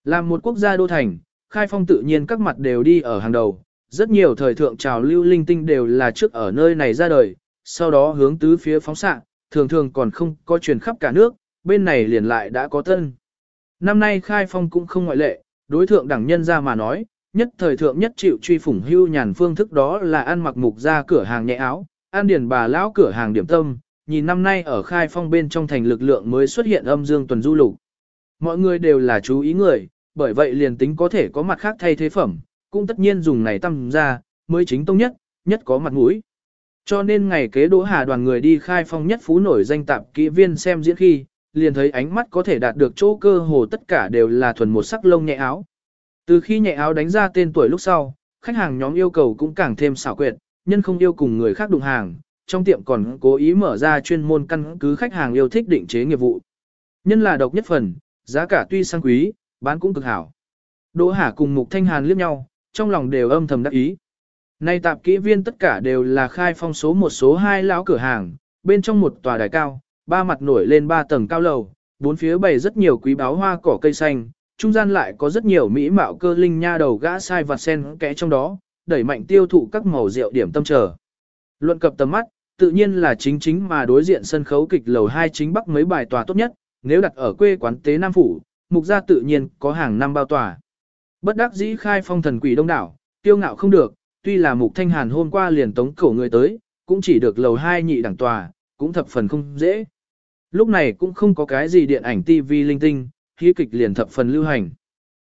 Làm một quốc gia đô thành, khai phong tự nhiên các mặt đều đi ở hàng đầu, rất nhiều thời thượng trào lưu linh tinh đều là trước ở nơi này ra đời, sau đó hướng tứ phía phóng xạ, thường thường còn không có truyền khắp cả nước, bên này liền lại đã có tân. Năm nay khai phong cũng không ngoại lệ, đối thượng đẳng nhân ra mà nói, nhất thời thượng nhất chịu truy phủng hưu nhàn phương thức đó là ăn mặc mục ra cửa hàng nhẹ áo, ăn điền bà lão cửa hàng điểm tâm, nhìn năm nay ở khai phong bên trong thành lực lượng mới xuất hiện âm dương tuần du lục. Mọi người đều là chú ý người, bởi vậy liền tính có thể có mặt khác thay thế phẩm, cũng tất nhiên dùng này tăng ra, mới chính tông nhất, nhất có mặt mũi. Cho nên ngày kế đỗ hà đoàn người đi khai phong nhất phú nổi danh tạp kỹ viên xem diễn khi, liền thấy ánh mắt có thể đạt được chỗ cơ hồ tất cả đều là thuần một sắc lông nhẹ áo. Từ khi nhẹ áo đánh ra tên tuổi lúc sau, khách hàng nhóm yêu cầu cũng càng thêm xảo quyệt, nhân không yêu cùng người khác đụng hàng, trong tiệm còn cố ý mở ra chuyên môn căn cứ khách hàng yêu thích định chế nghiệp vụ. Nhân là độc nhất phần, giá cả tuy sang quý, bán cũng cực hảo. Đỗ Hà cùng Mục Thanh Hàn liếc nhau, trong lòng đều âm thầm đắc ý. Nay tạp kỹ viên tất cả đều là khai phong số một số hai lão cửa hàng, bên trong một tòa đài cao, ba mặt nổi lên ba tầng cao lầu, bốn phía bày rất nhiều quý báo hoa cỏ cây xanh, trung gian lại có rất nhiều mỹ mạo cơ linh nha đầu gã sai vặt sen kẽ trong đó, đẩy mạnh tiêu thụ các màu rượu điểm tâm trở. Luận cập tầm mắt, tự nhiên là chính chính mà đối diện sân khấu kịch lầu hai chính bắc mấy bài tòa tốt nhất, nếu đặt ở quê quán tế Nam Phủ, mục gia tự nhiên có hàng năm bao tòa. Bất đắc dĩ khai phong thần quỷ đông đảo, tiêu ngạo không được, tuy là mục thanh hàn hôm qua liền tống cổ người tới, cũng chỉ được lầu hai nhị đẳng tòa, cũng thập phần không dễ. Lúc này cũng không có cái gì điện ảnh TV linh tinh, khí kịch liền thập phần lưu hành.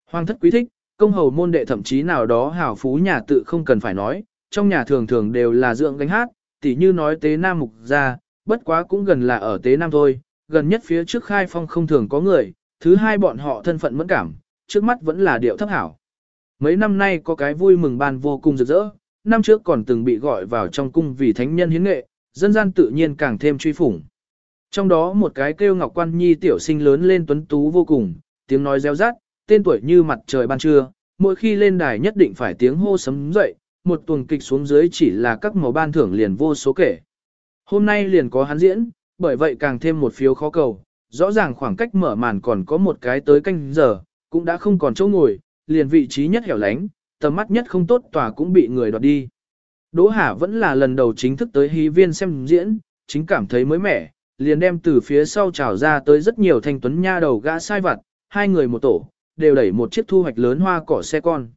Hoàng thất quý thích, công hầu môn đệ thậm chí nào đó hảo phú nhà tự không cần phải nói, trong nhà thường thường đều là dưỡng gánh hát, tỉ như nói tế nam mục ra, bất quá cũng gần là ở tế nam thôi, gần nhất phía trước khai phong không thường có người, thứ hai bọn họ thân phận mẫn cảm, trước mắt vẫn là điệu thấp hảo. Mấy năm nay có cái vui mừng ban vô cùng rực rỡ, năm trước còn từng bị gọi vào trong cung vì thánh nhân hiến nghệ, dân gian tự nhiên càng thêm truy phủng. Trong đó một cái kêu Ngọc Quan Nhi tiểu sinh lớn lên tuấn tú vô cùng, tiếng nói reo rát, tên tuổi như mặt trời ban trưa, mỗi khi lên đài nhất định phải tiếng hô sấm dậy, một tuần kịch xuống dưới chỉ là các màu ban thưởng liền vô số kể. Hôm nay liền có hắn diễn, bởi vậy càng thêm một phiếu khó cầu, rõ ràng khoảng cách mở màn còn có một cái tới canh giờ, cũng đã không còn chỗ ngồi, liền vị trí nhất hẻo lánh, tầm mắt nhất không tốt tòa cũng bị người đoạt đi. Đỗ Hà vẫn là lần đầu chính thức tới hí viên xem diễn, chính cảm thấy mới mẻ, liền đem từ phía sau trào ra tới rất nhiều thanh tuấn nha đầu gã sai vặt, hai người một tổ, đều đẩy một chiếc thu hoạch lớn hoa cỏ xe con.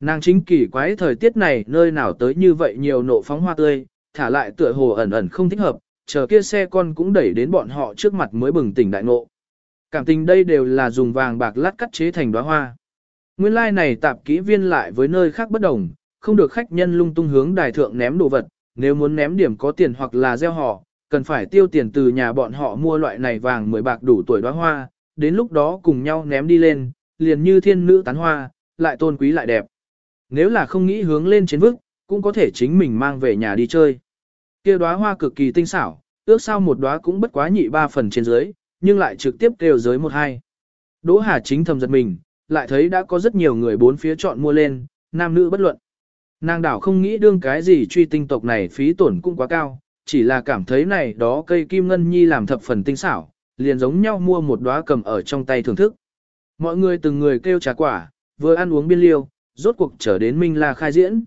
Nàng chính kỳ quái thời tiết này nơi nào tới như vậy nhiều nộ phóng hoa tươi, thả lại tựa hồ ẩn ẩn không thích hợp, chờ kia xe con cũng đẩy đến bọn họ trước mặt mới bừng tỉnh đại ngộ. Cảm tình đây đều là dùng vàng bạc lát cắt chế thành đóa hoa. Nguyên lai like này tạp kỹ viên lại với nơi khác bất đồng, không được khách nhân lung tung hướng đài thượng ném đồ vật, nếu muốn ném điểm có tiền hoặc là gieo họ, cần phải tiêu tiền từ nhà bọn họ mua loại này vàng mười bạc đủ tuổi đóa hoa, đến lúc đó cùng nhau ném đi lên, liền như thiên nữ tán hoa, lại tôn quý lại đẹp. Nếu là không nghĩ hướng lên trên vức, cũng có thể chính mình mang về nhà đi chơi. Kia đóa hoa cực kỳ tinh xảo, ước sao một đóa cũng bất quá nhị ba phần trên dưới, nhưng lại trực tiếp kêu giới một hai. Đỗ Hà chính thầm giật mình, lại thấy đã có rất nhiều người bốn phía chọn mua lên, nam nữ bất luận. Nàng đảo không nghĩ đương cái gì truy tinh tộc này phí tổn cũng quá cao, chỉ là cảm thấy này đó cây kim ngân nhi làm thập phần tinh xảo, liền giống nhau mua một đóa cầm ở trong tay thưởng thức. Mọi người từng người kêu trà quả, vừa ăn uống biên liêu, rốt cuộc trở đến Minh La khai diễn.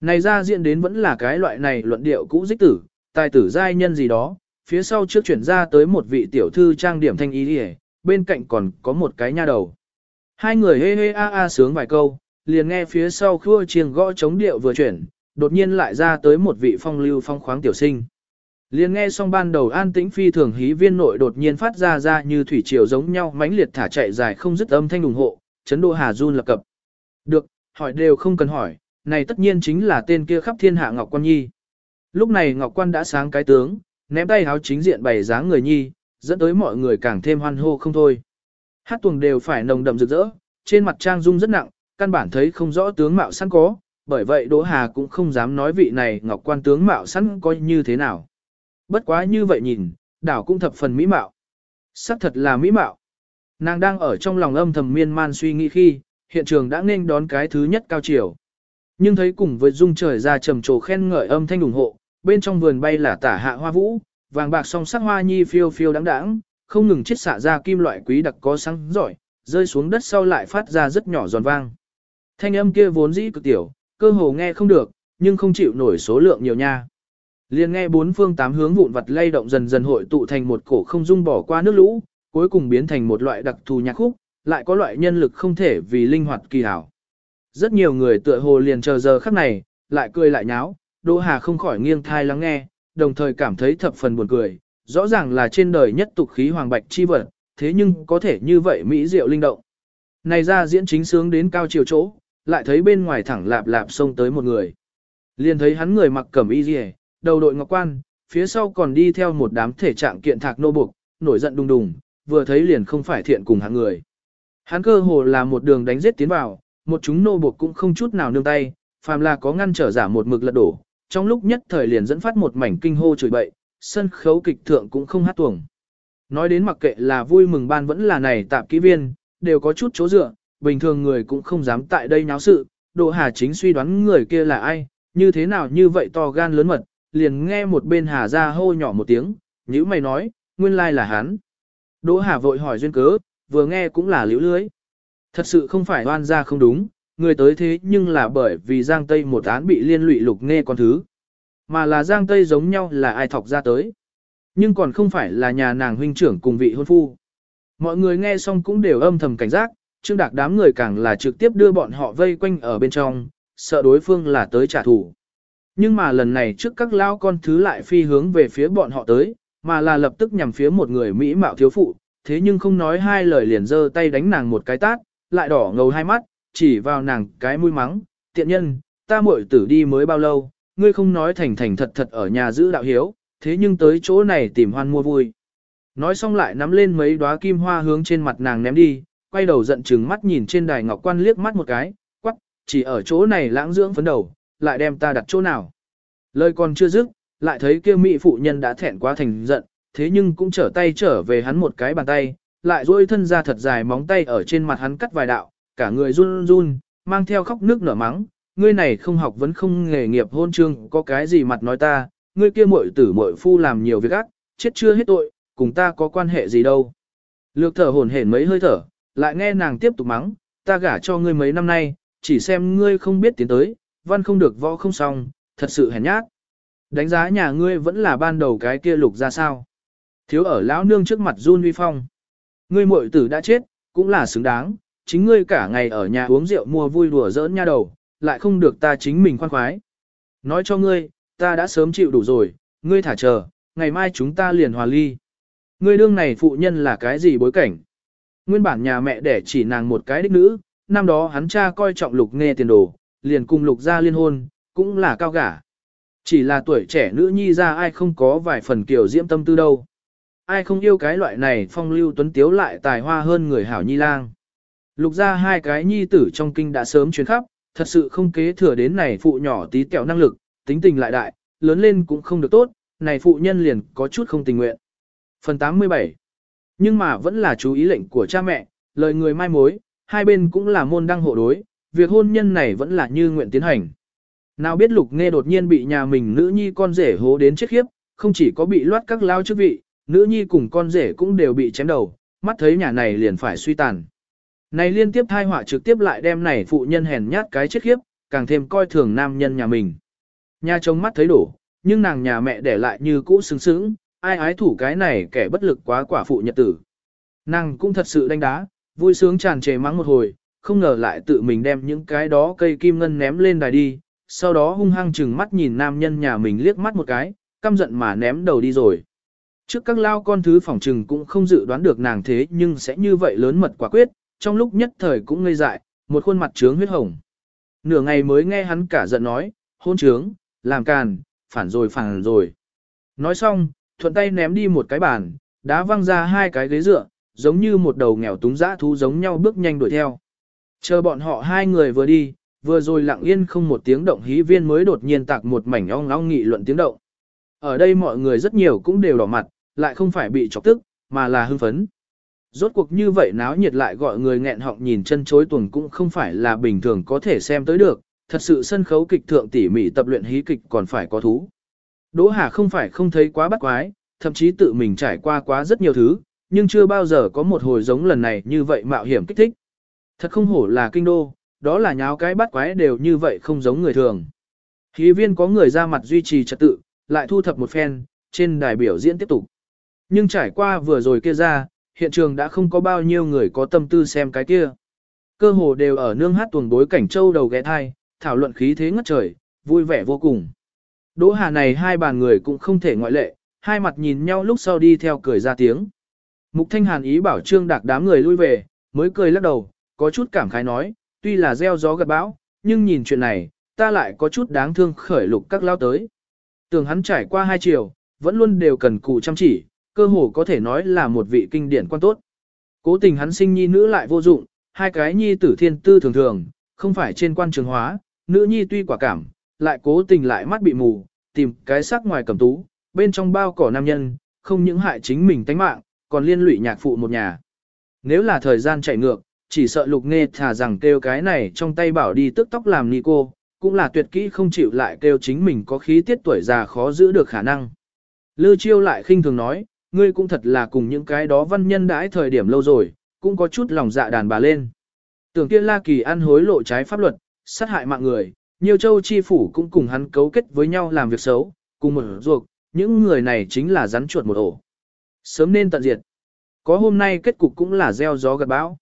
Này ra diễn đến vẫn là cái loại này luận điệu cũ dích tử, tài tử giai nhân gì đó, phía sau trước chuyển ra tới một vị tiểu thư trang điểm thanh ý đi bên cạnh còn có một cái nha đầu. Hai người hê hê a a sướng vài câu, liền nghe phía sau khua chiêng gõ chống điệu vừa chuyển, đột nhiên lại ra tới một vị phong lưu phong khoáng tiểu sinh. Liền nghe xong ban đầu an tĩnh phi thường hí viên nội đột nhiên phát ra ra như thủy triều giống nhau mãnh liệt thả chạy dài không dứt âm thanh ủng hộ, chấn đô hà run lập cập. Được, hỏi đều không cần hỏi, này tất nhiên chính là tên kia khắp thiên hạ Ngọc Quan Nhi. Lúc này Ngọc Quan đã sáng cái tướng, ném tay háo chính diện bày dáng người Nhi, dẫn tới mọi người càng thêm hoan hô không thôi. Hát tuồng đều phải nồng đậm rực rỡ, trên mặt trang dung rất nặng, căn bản thấy không rõ tướng mạo sẵn có, bởi vậy Đỗ Hà cũng không dám nói vị này Ngọc Quan tướng mạo sẵn có như thế nào. Bất quá như vậy nhìn, đảo cũng thập phần mỹ mạo. Sắc thật là mỹ mạo. Nàng đang ở trong lòng âm thầm miên man suy nghĩ khi, hiện trường đã nên đón cái thứ nhất cao chiều. Nhưng thấy cùng với dung trời ra trầm trồ khen ngợi âm thanh ủng hộ, bên trong vườn bay là tả hạ hoa vũ, vàng bạc song sắc hoa nhi phiêu phiêu đáng đáng, không ngừng chiết xạ ra kim loại quý đặc có sáng giỏi, rơi xuống đất sau lại phát ra rất nhỏ giòn vang. Thanh âm kia vốn dĩ cực tiểu, cơ hồ nghe không được, nhưng không chịu nổi số lượng nhiều nha. Liền nghe bốn phương tám hướng vụn vặt lay động dần dần hội tụ thành một cổ không dung bỏ qua nước lũ, cuối cùng biến thành một loại đặc thù nhạc khúc, lại có loại nhân lực không thể vì linh hoạt kỳ hảo. Rất nhiều người tựa hồ liền chờ giờ khắc này, lại cười lại nháo, Đỗ Hà không khỏi nghiêng thai lắng nghe, đồng thời cảm thấy thập phần buồn cười, rõ ràng là trên đời nhất tục khí hoàng bạch chi vật, thế nhưng có thể như vậy mỹ diệu linh động. Này ra diễn chính sướng đến cao chiều chỗ, lại thấy bên ngoài thẳng lạp lạp xông tới một người. Liền thấy hắn người mặc cẩm y rìa, đầu đội ngọc quan, phía sau còn đi theo một đám thể trạng kiện thạc nô buộc, nổi giận đùng đùng, vừa thấy liền không phải thiện cùng hắn người. Hắn cơ hồ là một đường đánh giết tiến vào, một chúng nô buộc cũng không chút nào nương tay, phàm là có ngăn trở giả một mực lật đổ, trong lúc nhất thời liền dẫn phát một mảnh kinh hô chửi bậy, sân khấu kịch thượng cũng không hát tuồng. Nói đến mặc kệ là vui mừng ban vẫn là này tạp kỹ viên, đều có chút chỗ dựa, bình thường người cũng không dám tại đây nháo sự, Đỗ Hà chính suy đoán người kia là ai, như thế nào như vậy to gan lớn mật, liền nghe một bên Hà ra hô nhỏ một tiếng, nhữ mày nói, nguyên lai là hắn. Đỗ Hà vội hỏi duyên cớ, vừa nghe cũng là liễu lưới. Thật sự không phải oan ra không đúng, người tới thế nhưng là bởi vì Giang Tây một án bị liên lụy lục nghe con thứ. Mà là Giang Tây giống nhau là ai thọc ra tới. Nhưng còn không phải là nhà nàng huynh trưởng cùng vị hôn phu. Mọi người nghe xong cũng đều âm thầm cảnh giác, Trương Đạc đám người càng là trực tiếp đưa bọn họ vây quanh ở bên trong, sợ đối phương là tới trả thù. Nhưng mà lần này trước các lao con thứ lại phi hướng về phía bọn họ tới, mà là lập tức nhằm phía một người Mỹ mạo thiếu phụ, thế nhưng không nói hai lời liền giơ tay đánh nàng một cái tát, lại đỏ ngầu hai mắt, chỉ vào nàng cái mũi mắng, tiện nhân, ta muội tử đi mới bao lâu, ngươi không nói thành thành thật thật ở nhà giữ đạo hiếu, thế nhưng tới chỗ này tìm hoan mua vui. Nói xong lại nắm lên mấy đóa kim hoa hướng trên mặt nàng ném đi, quay đầu giận chừng mắt nhìn trên đài ngọc quan liếc mắt một cái, quắc, chỉ ở chỗ này lãng dưỡng phấn đầu, lại đem ta đặt chỗ nào. Lời còn chưa dứt, lại thấy kia mỹ phụ nhân đã thẹn quá thành giận, thế nhưng cũng trở tay trở về hắn một cái bàn tay, lại duỗi thân ra thật dài móng tay ở trên mặt hắn cắt vài đạo, cả người run run, mang theo khóc nước nở mắng, ngươi này không học vẫn không nghề nghiệp hôn trương, có cái gì mặt nói ta, ngươi kia muội tử muội phu làm nhiều việc ác, chết chưa hết tội, cùng ta có quan hệ gì đâu. Lược thở hổn hển mấy hơi thở, lại nghe nàng tiếp tục mắng, ta gả cho ngươi mấy năm nay, chỉ xem ngươi không biết tiến tới, văn không được võ không xong, thật sự hèn nhát. Đánh giá nhà ngươi vẫn là ban đầu cái kia lục ra sao. Thiếu ở lão nương trước mặt run vi phong. Ngươi muội tử đã chết, cũng là xứng đáng, chính ngươi cả ngày ở nhà uống rượu mua vui đùa giỡn nha đầu, lại không được ta chính mình khoan khoái. Nói cho ngươi, ta đã sớm chịu đủ rồi, ngươi thả chờ, ngày mai chúng ta liền hòa ly. Ngươi đương này phụ nhân là cái gì bối cảnh? Nguyên bản nhà mẹ đẻ chỉ nàng một cái đích nữ, năm đó hắn cha coi trọng lục nghe tiền đồ, liền cùng lục ra liên hôn, cũng là cao gả. Chỉ là tuổi trẻ nữ nhi ra ai không có vài phần kiểu diễm tâm tư đâu. Ai không yêu cái loại này phong lưu tuấn tiếu lại tài hoa hơn người hảo nhi lang. Lục ra hai cái nhi tử trong kinh đã sớm chuyến khắp, thật sự không kế thừa đến này phụ nhỏ tí tẹo năng lực, tính tình lại đại, lớn lên cũng không được tốt, này phụ nhân liền có chút không tình nguyện. Phần 87 Nhưng mà vẫn là chú ý lệnh của cha mẹ, lời người mai mối, hai bên cũng là môn đăng hộ đối, việc hôn nhân này vẫn là như nguyện tiến hành. Nào biết lục nghe đột nhiên bị nhà mình nữ nhi con rể hố đến chết khiếp, không chỉ có bị loát các lao chức vị, nữ nhi cùng con rể cũng đều bị chém đầu, mắt thấy nhà này liền phải suy tàn. Này liên tiếp thai họa trực tiếp lại đem này phụ nhân hèn nhát cái chết khiếp, càng thêm coi thường nam nhân nhà mình. Nhà chồng mắt thấy đổ, nhưng nàng nhà mẹ để lại như cũ sướng sướng, ai ái thủ cái này kẻ bất lực quá quả phụ nhật tử. Nàng cũng thật sự đánh đá, vui sướng tràn trề mắng một hồi, không ngờ lại tự mình đem những cái đó cây kim ngân ném lên đài đi, sau đó hung hăng chừng mắt nhìn nam nhân nhà mình liếc mắt một cái, căm giận mà ném đầu đi rồi. Trước các lao con thứ phỏng trừng cũng không dự đoán được nàng thế nhưng sẽ như vậy lớn mật quả quyết, trong lúc nhất thời cũng ngây dại, một khuôn mặt trướng huyết hồng. Nửa ngày mới nghe hắn cả giận nói, hôn trướng, làm càn, phản rồi phản rồi. Nói xong, thuận tay ném đi một cái bàn, đá văng ra hai cái ghế dựa, giống như một đầu nghèo túng dã thú giống nhau bước nhanh đuổi theo. Chờ bọn họ hai người vừa đi, vừa rồi lặng yên không một tiếng động hí viên mới đột nhiên tạc một mảnh ong ong nghị luận tiếng động. Ở đây mọi người rất nhiều cũng đều đỏ mặt, lại không phải bị chọc tức, mà là hưng phấn. Rốt cuộc như vậy náo nhiệt lại gọi người nghẹn họng nhìn chân chối tuần cũng không phải là bình thường có thể xem tới được, thật sự sân khấu kịch thượng tỉ mỉ tập luyện hí kịch còn phải có thú. Đỗ Hà không phải không thấy quá bắt quái, thậm chí tự mình trải qua quá rất nhiều thứ, nhưng chưa bao giờ có một hồi giống lần này như vậy mạo hiểm kích thích. Thật không hổ là kinh đô, đó là nháo cái bắt quái đều như vậy không giống người thường. Hí viên có người ra mặt duy trì trật tự, lại thu thập một phen, trên đài biểu diễn tiếp tục. Nhưng trải qua vừa rồi kia ra, hiện trường đã không có bao nhiêu người có tâm tư xem cái kia. Cơ hồ đều ở nương hát tuồng bối cảnh châu đầu ghé thai, thảo luận khí thế ngất trời, vui vẻ vô cùng. Đỗ Hà này hai bàn người cũng không thể ngoại lệ, hai mặt nhìn nhau lúc sau đi theo cười ra tiếng. Mục Thanh Hàn ý bảo Trương Đạc đám người lui về, mới cười lắc đầu, có chút cảm khái nói, tuy là gieo gió gặt bão, nhưng nhìn chuyện này, ta lại có chút đáng thương khởi lục các lao tới. Tưởng hắn trải qua hai chiều, vẫn luôn đều cần cù chăm chỉ, cơ hồ có thể nói là một vị kinh điển quan tốt. Cố tình hắn sinh nhi nữ lại vô dụng, hai cái nhi tử thiên tư thường thường, không phải trên quan trường hóa, nữ nhi tuy quả cảm, lại cố tình lại mắt bị mù, tìm cái sắc ngoài cầm tú, bên trong bao cỏ nam nhân, không những hại chính mình tánh mạng, còn liên lụy nhạc phụ một nhà. Nếu là thời gian chạy ngược, chỉ sợ lục nghe thà rằng kêu cái này trong tay bảo đi tức tóc làm ni cô, cũng là tuyệt kỹ không chịu lại kêu chính mình có khí tiết tuổi già khó giữ được khả năng. Lư chiêu lại khinh thường nói, ngươi cũng thật là cùng những cái đó văn nhân đãi thời điểm lâu rồi, cũng có chút lòng dạ đàn bà lên. Tưởng kia La Kỳ ăn hối lộ trái pháp luật, sát hại mạng người, nhiều châu chi phủ cũng cùng hắn cấu kết với nhau làm việc xấu, cùng một ruột, những người này chính là rắn chuột một ổ. Sớm nên tận diệt. Có hôm nay kết cục cũng là gieo gió gặt bão.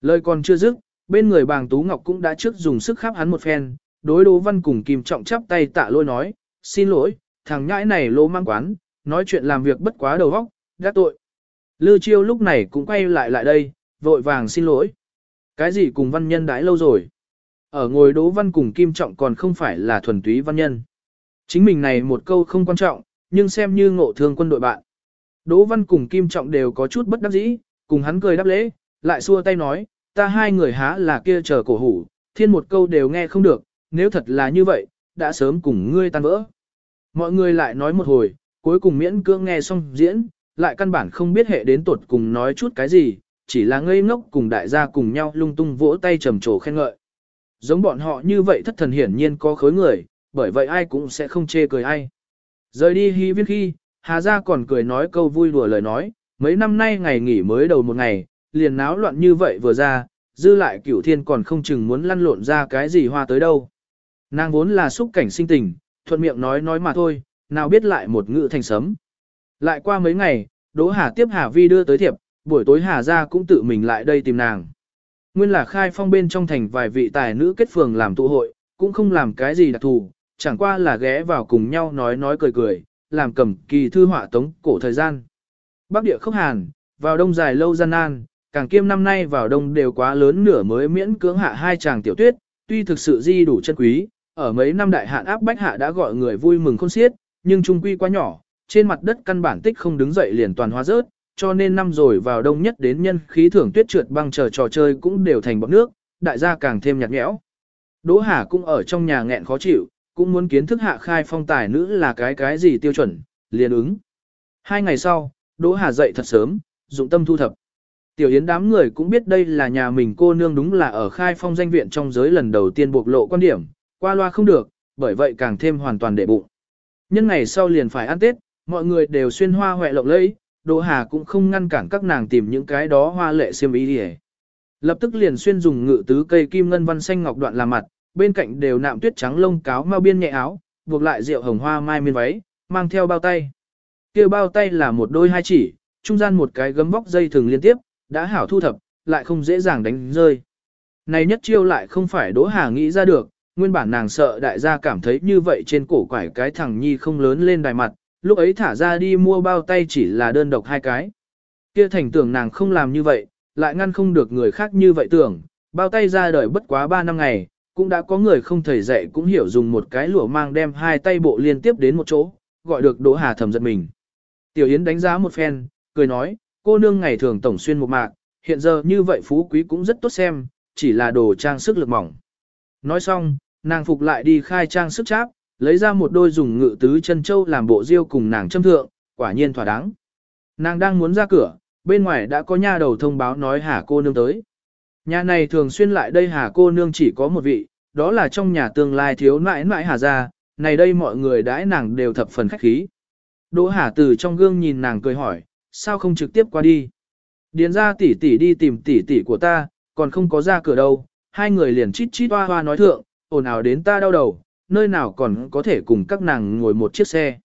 Lời còn chưa dứt, bên người bàng Tú Ngọc cũng đã trước dùng sức khắp hắn một phen, đối đố Văn cùng Kim Trọng chắp tay tạ lôi nói, xin lỗi, thằng nhãi này lô mang quán, nói chuyện làm việc bất quá đầu óc, gác tội. Lư Chiêu lúc này cũng quay lại lại đây, vội vàng xin lỗi. Cái gì cùng văn nhân đãi lâu rồi? Ở ngồi Đỗ Văn cùng Kim Trọng còn không phải là thuần túy văn nhân. Chính mình này một câu không quan trọng, nhưng xem như ngộ thương quân đội bạn. Đỗ Văn cùng Kim Trọng đều có chút bất đắc dĩ, cùng hắn cười đáp lễ, lại xua tay nói, ta hai người há là kia chờ cổ hủ, thiên một câu đều nghe không được, nếu thật là như vậy, đã sớm cùng ngươi tan vỡ. Mọi người lại nói một hồi, cuối cùng miễn cưỡng nghe xong diễn, lại căn bản không biết hệ đến tột cùng nói chút cái gì, chỉ là ngây ngốc cùng đại gia cùng nhau lung tung vỗ tay trầm trồ khen ngợi. Giống bọn họ như vậy thất thần hiển nhiên có khối người, bởi vậy ai cũng sẽ không chê cười ai. Rời đi hy viên khi, Hà Gia còn cười nói câu vui đùa lời nói, mấy năm nay ngày nghỉ mới đầu một ngày, liền náo loạn như vậy vừa ra, dư lại cửu thiên còn không chừng muốn lăn lộn ra cái gì hoa tới đâu. Nàng vốn là xúc cảnh sinh tình, thuận miệng nói nói mà thôi, nào biết lại một ngữ thành sấm. Lại qua mấy ngày, Đỗ Hà tiếp Hà Vi đưa tới thiệp, buổi tối Hà ra cũng tự mình lại đây tìm nàng. Nguyên là khai phong bên trong thành vài vị tài nữ kết phường làm tụ hội, cũng không làm cái gì đặc thù, chẳng qua là ghé vào cùng nhau nói nói cười cười, làm cầm kỳ thư họa tống cổ thời gian. Bắc địa khốc hàn, vào đông dài lâu gian nan, càng kiêm năm nay vào đông đều quá lớn nửa mới miễn cưỡng hạ hai chàng tiểu tuyết, tuy thực sự di đủ chân quý, ở mấy năm đại hạn áp bách hạ đã gọi người vui mừng khôn xiết, nhưng trung quy quá nhỏ, trên mặt đất căn bản tích không đứng dậy liền toàn hóa rớt, cho nên năm rồi vào đông nhất đến nhân khí thưởng tuyết trượt băng chờ trò chơi cũng đều thành bọt nước, đại gia càng thêm nhạt nhẽo. Đỗ Hà cũng ở trong nhà nghẹn khó chịu, cũng muốn kiến thức hạ khai phong tài nữ là cái cái gì tiêu chuẩn, liền ứng. Hai ngày sau, Đỗ Hà dậy thật sớm, dụng tâm thu thập. Tiểu Yến đám người cũng biết đây là nhà mình cô nương đúng là ở khai phong danh viện trong giới lần đầu tiên bộc lộ quan điểm, qua loa không được, bởi vậy càng thêm hoàn toàn để bụng. Nhân ngày sau liền phải ăn Tết, mọi người đều xuyên hoa hoẹ lộng lẫy, Đỗ Hà cũng không ngăn cản các nàng tìm những cái đó hoa lệ xiêm y đi Lập tức liền xuyên dùng ngự tứ cây kim ngân văn xanh ngọc đoạn làm mặt, bên cạnh đều nạm tuyết trắng lông cáo mau biên nhẹ áo, buộc lại rượu hồng hoa mai miên váy, mang theo bao tay. Kêu bao tay là một đôi hai chỉ, trung gian một cái gấm vóc dây thường liên tiếp, đã hảo thu thập, lại không dễ dàng đánh rơi. Này nhất chiêu lại không phải Đỗ Hà nghĩ ra được, nguyên bản nàng sợ đại gia cảm thấy như vậy trên cổ quải cái thằng nhi không lớn lên đài mặt, lúc ấy thả ra đi mua bao tay chỉ là đơn độc hai cái. Kia thành tưởng nàng không làm như vậy, lại ngăn không được người khác như vậy tưởng, bao tay ra đời bất quá 3 năm ngày, cũng đã có người không thầy dạy cũng hiểu dùng một cái lụa mang đem hai tay bộ liên tiếp đến một chỗ, gọi được Đỗ Hà thầm giật mình. Tiểu Yến đánh giá một phen, cười nói, cô nương ngày thường tổng xuyên một mạc, hiện giờ như vậy phú quý cũng rất tốt xem, chỉ là đồ trang sức lực mỏng. Nói xong, nàng phục lại đi khai trang sức cháp, lấy ra một đôi dùng ngự tứ chân châu làm bộ diêu cùng nàng châm thượng, quả nhiên thỏa đáng. Nàng đang muốn ra cửa, bên ngoài đã có nha đầu thông báo nói hà cô nương tới. Nhà này thường xuyên lại đây hà cô nương chỉ có một vị, đó là trong nhà tương lai thiếu nãi nãi hà gia, này đây mọi người đãi nàng đều thập phần khách khí. Đỗ hà từ trong gương nhìn nàng cười hỏi, sao không trực tiếp qua đi. Điền ra tỷ tỷ đi tìm tỷ tỷ của ta, còn không có ra cửa đâu, hai người liền chít chít hoa hoa nói thượng, ồn ào đến ta đau đầu, nơi nào còn có thể cùng các nàng ngồi một chiếc xe.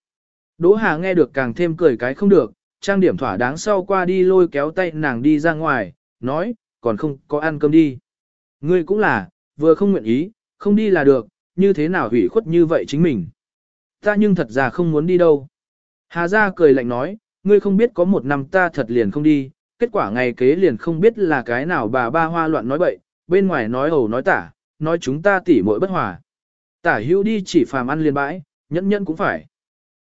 Đỗ Hà nghe được càng thêm cười cái không được, trang điểm thỏa đáng sau qua đi lôi kéo tay nàng đi ra ngoài, nói, còn không có ăn cơm đi. Ngươi cũng là, vừa không nguyện ý, không đi là được, như thế nào hủy khuất như vậy chính mình. Ta nhưng thật ra không muốn đi đâu. Hà gia cười lạnh nói, ngươi không biết có một năm ta thật liền không đi, kết quả ngày kế liền không biết là cái nào bà ba hoa loạn nói bậy, bên ngoài nói ẩu nói tả, nói chúng ta tỉ muội bất hòa. Tả hữu đi chỉ phàm ăn liền bãi, nhẫn nhẫn cũng phải.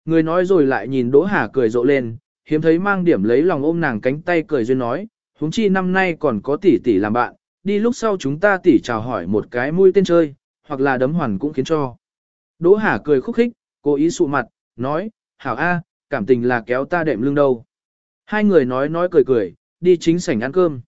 Người nói rồi lại nhìn Đỗ Hà cười rộ lên, hiếm thấy mang điểm lấy lòng ôm nàng cánh tay cười duyên nói, huống chi năm nay còn có tỷ tỷ làm bạn, đi lúc sau chúng ta tỷ chào hỏi một cái mũi tên chơi, hoặc là đấm hoàn cũng khiến cho. Đỗ Hà cười khúc khích, cố ý sụ mặt, nói, hảo a, cảm tình là kéo ta đệm lưng đâu. Hai người nói nói cười cười, đi chính sảnh ăn cơm.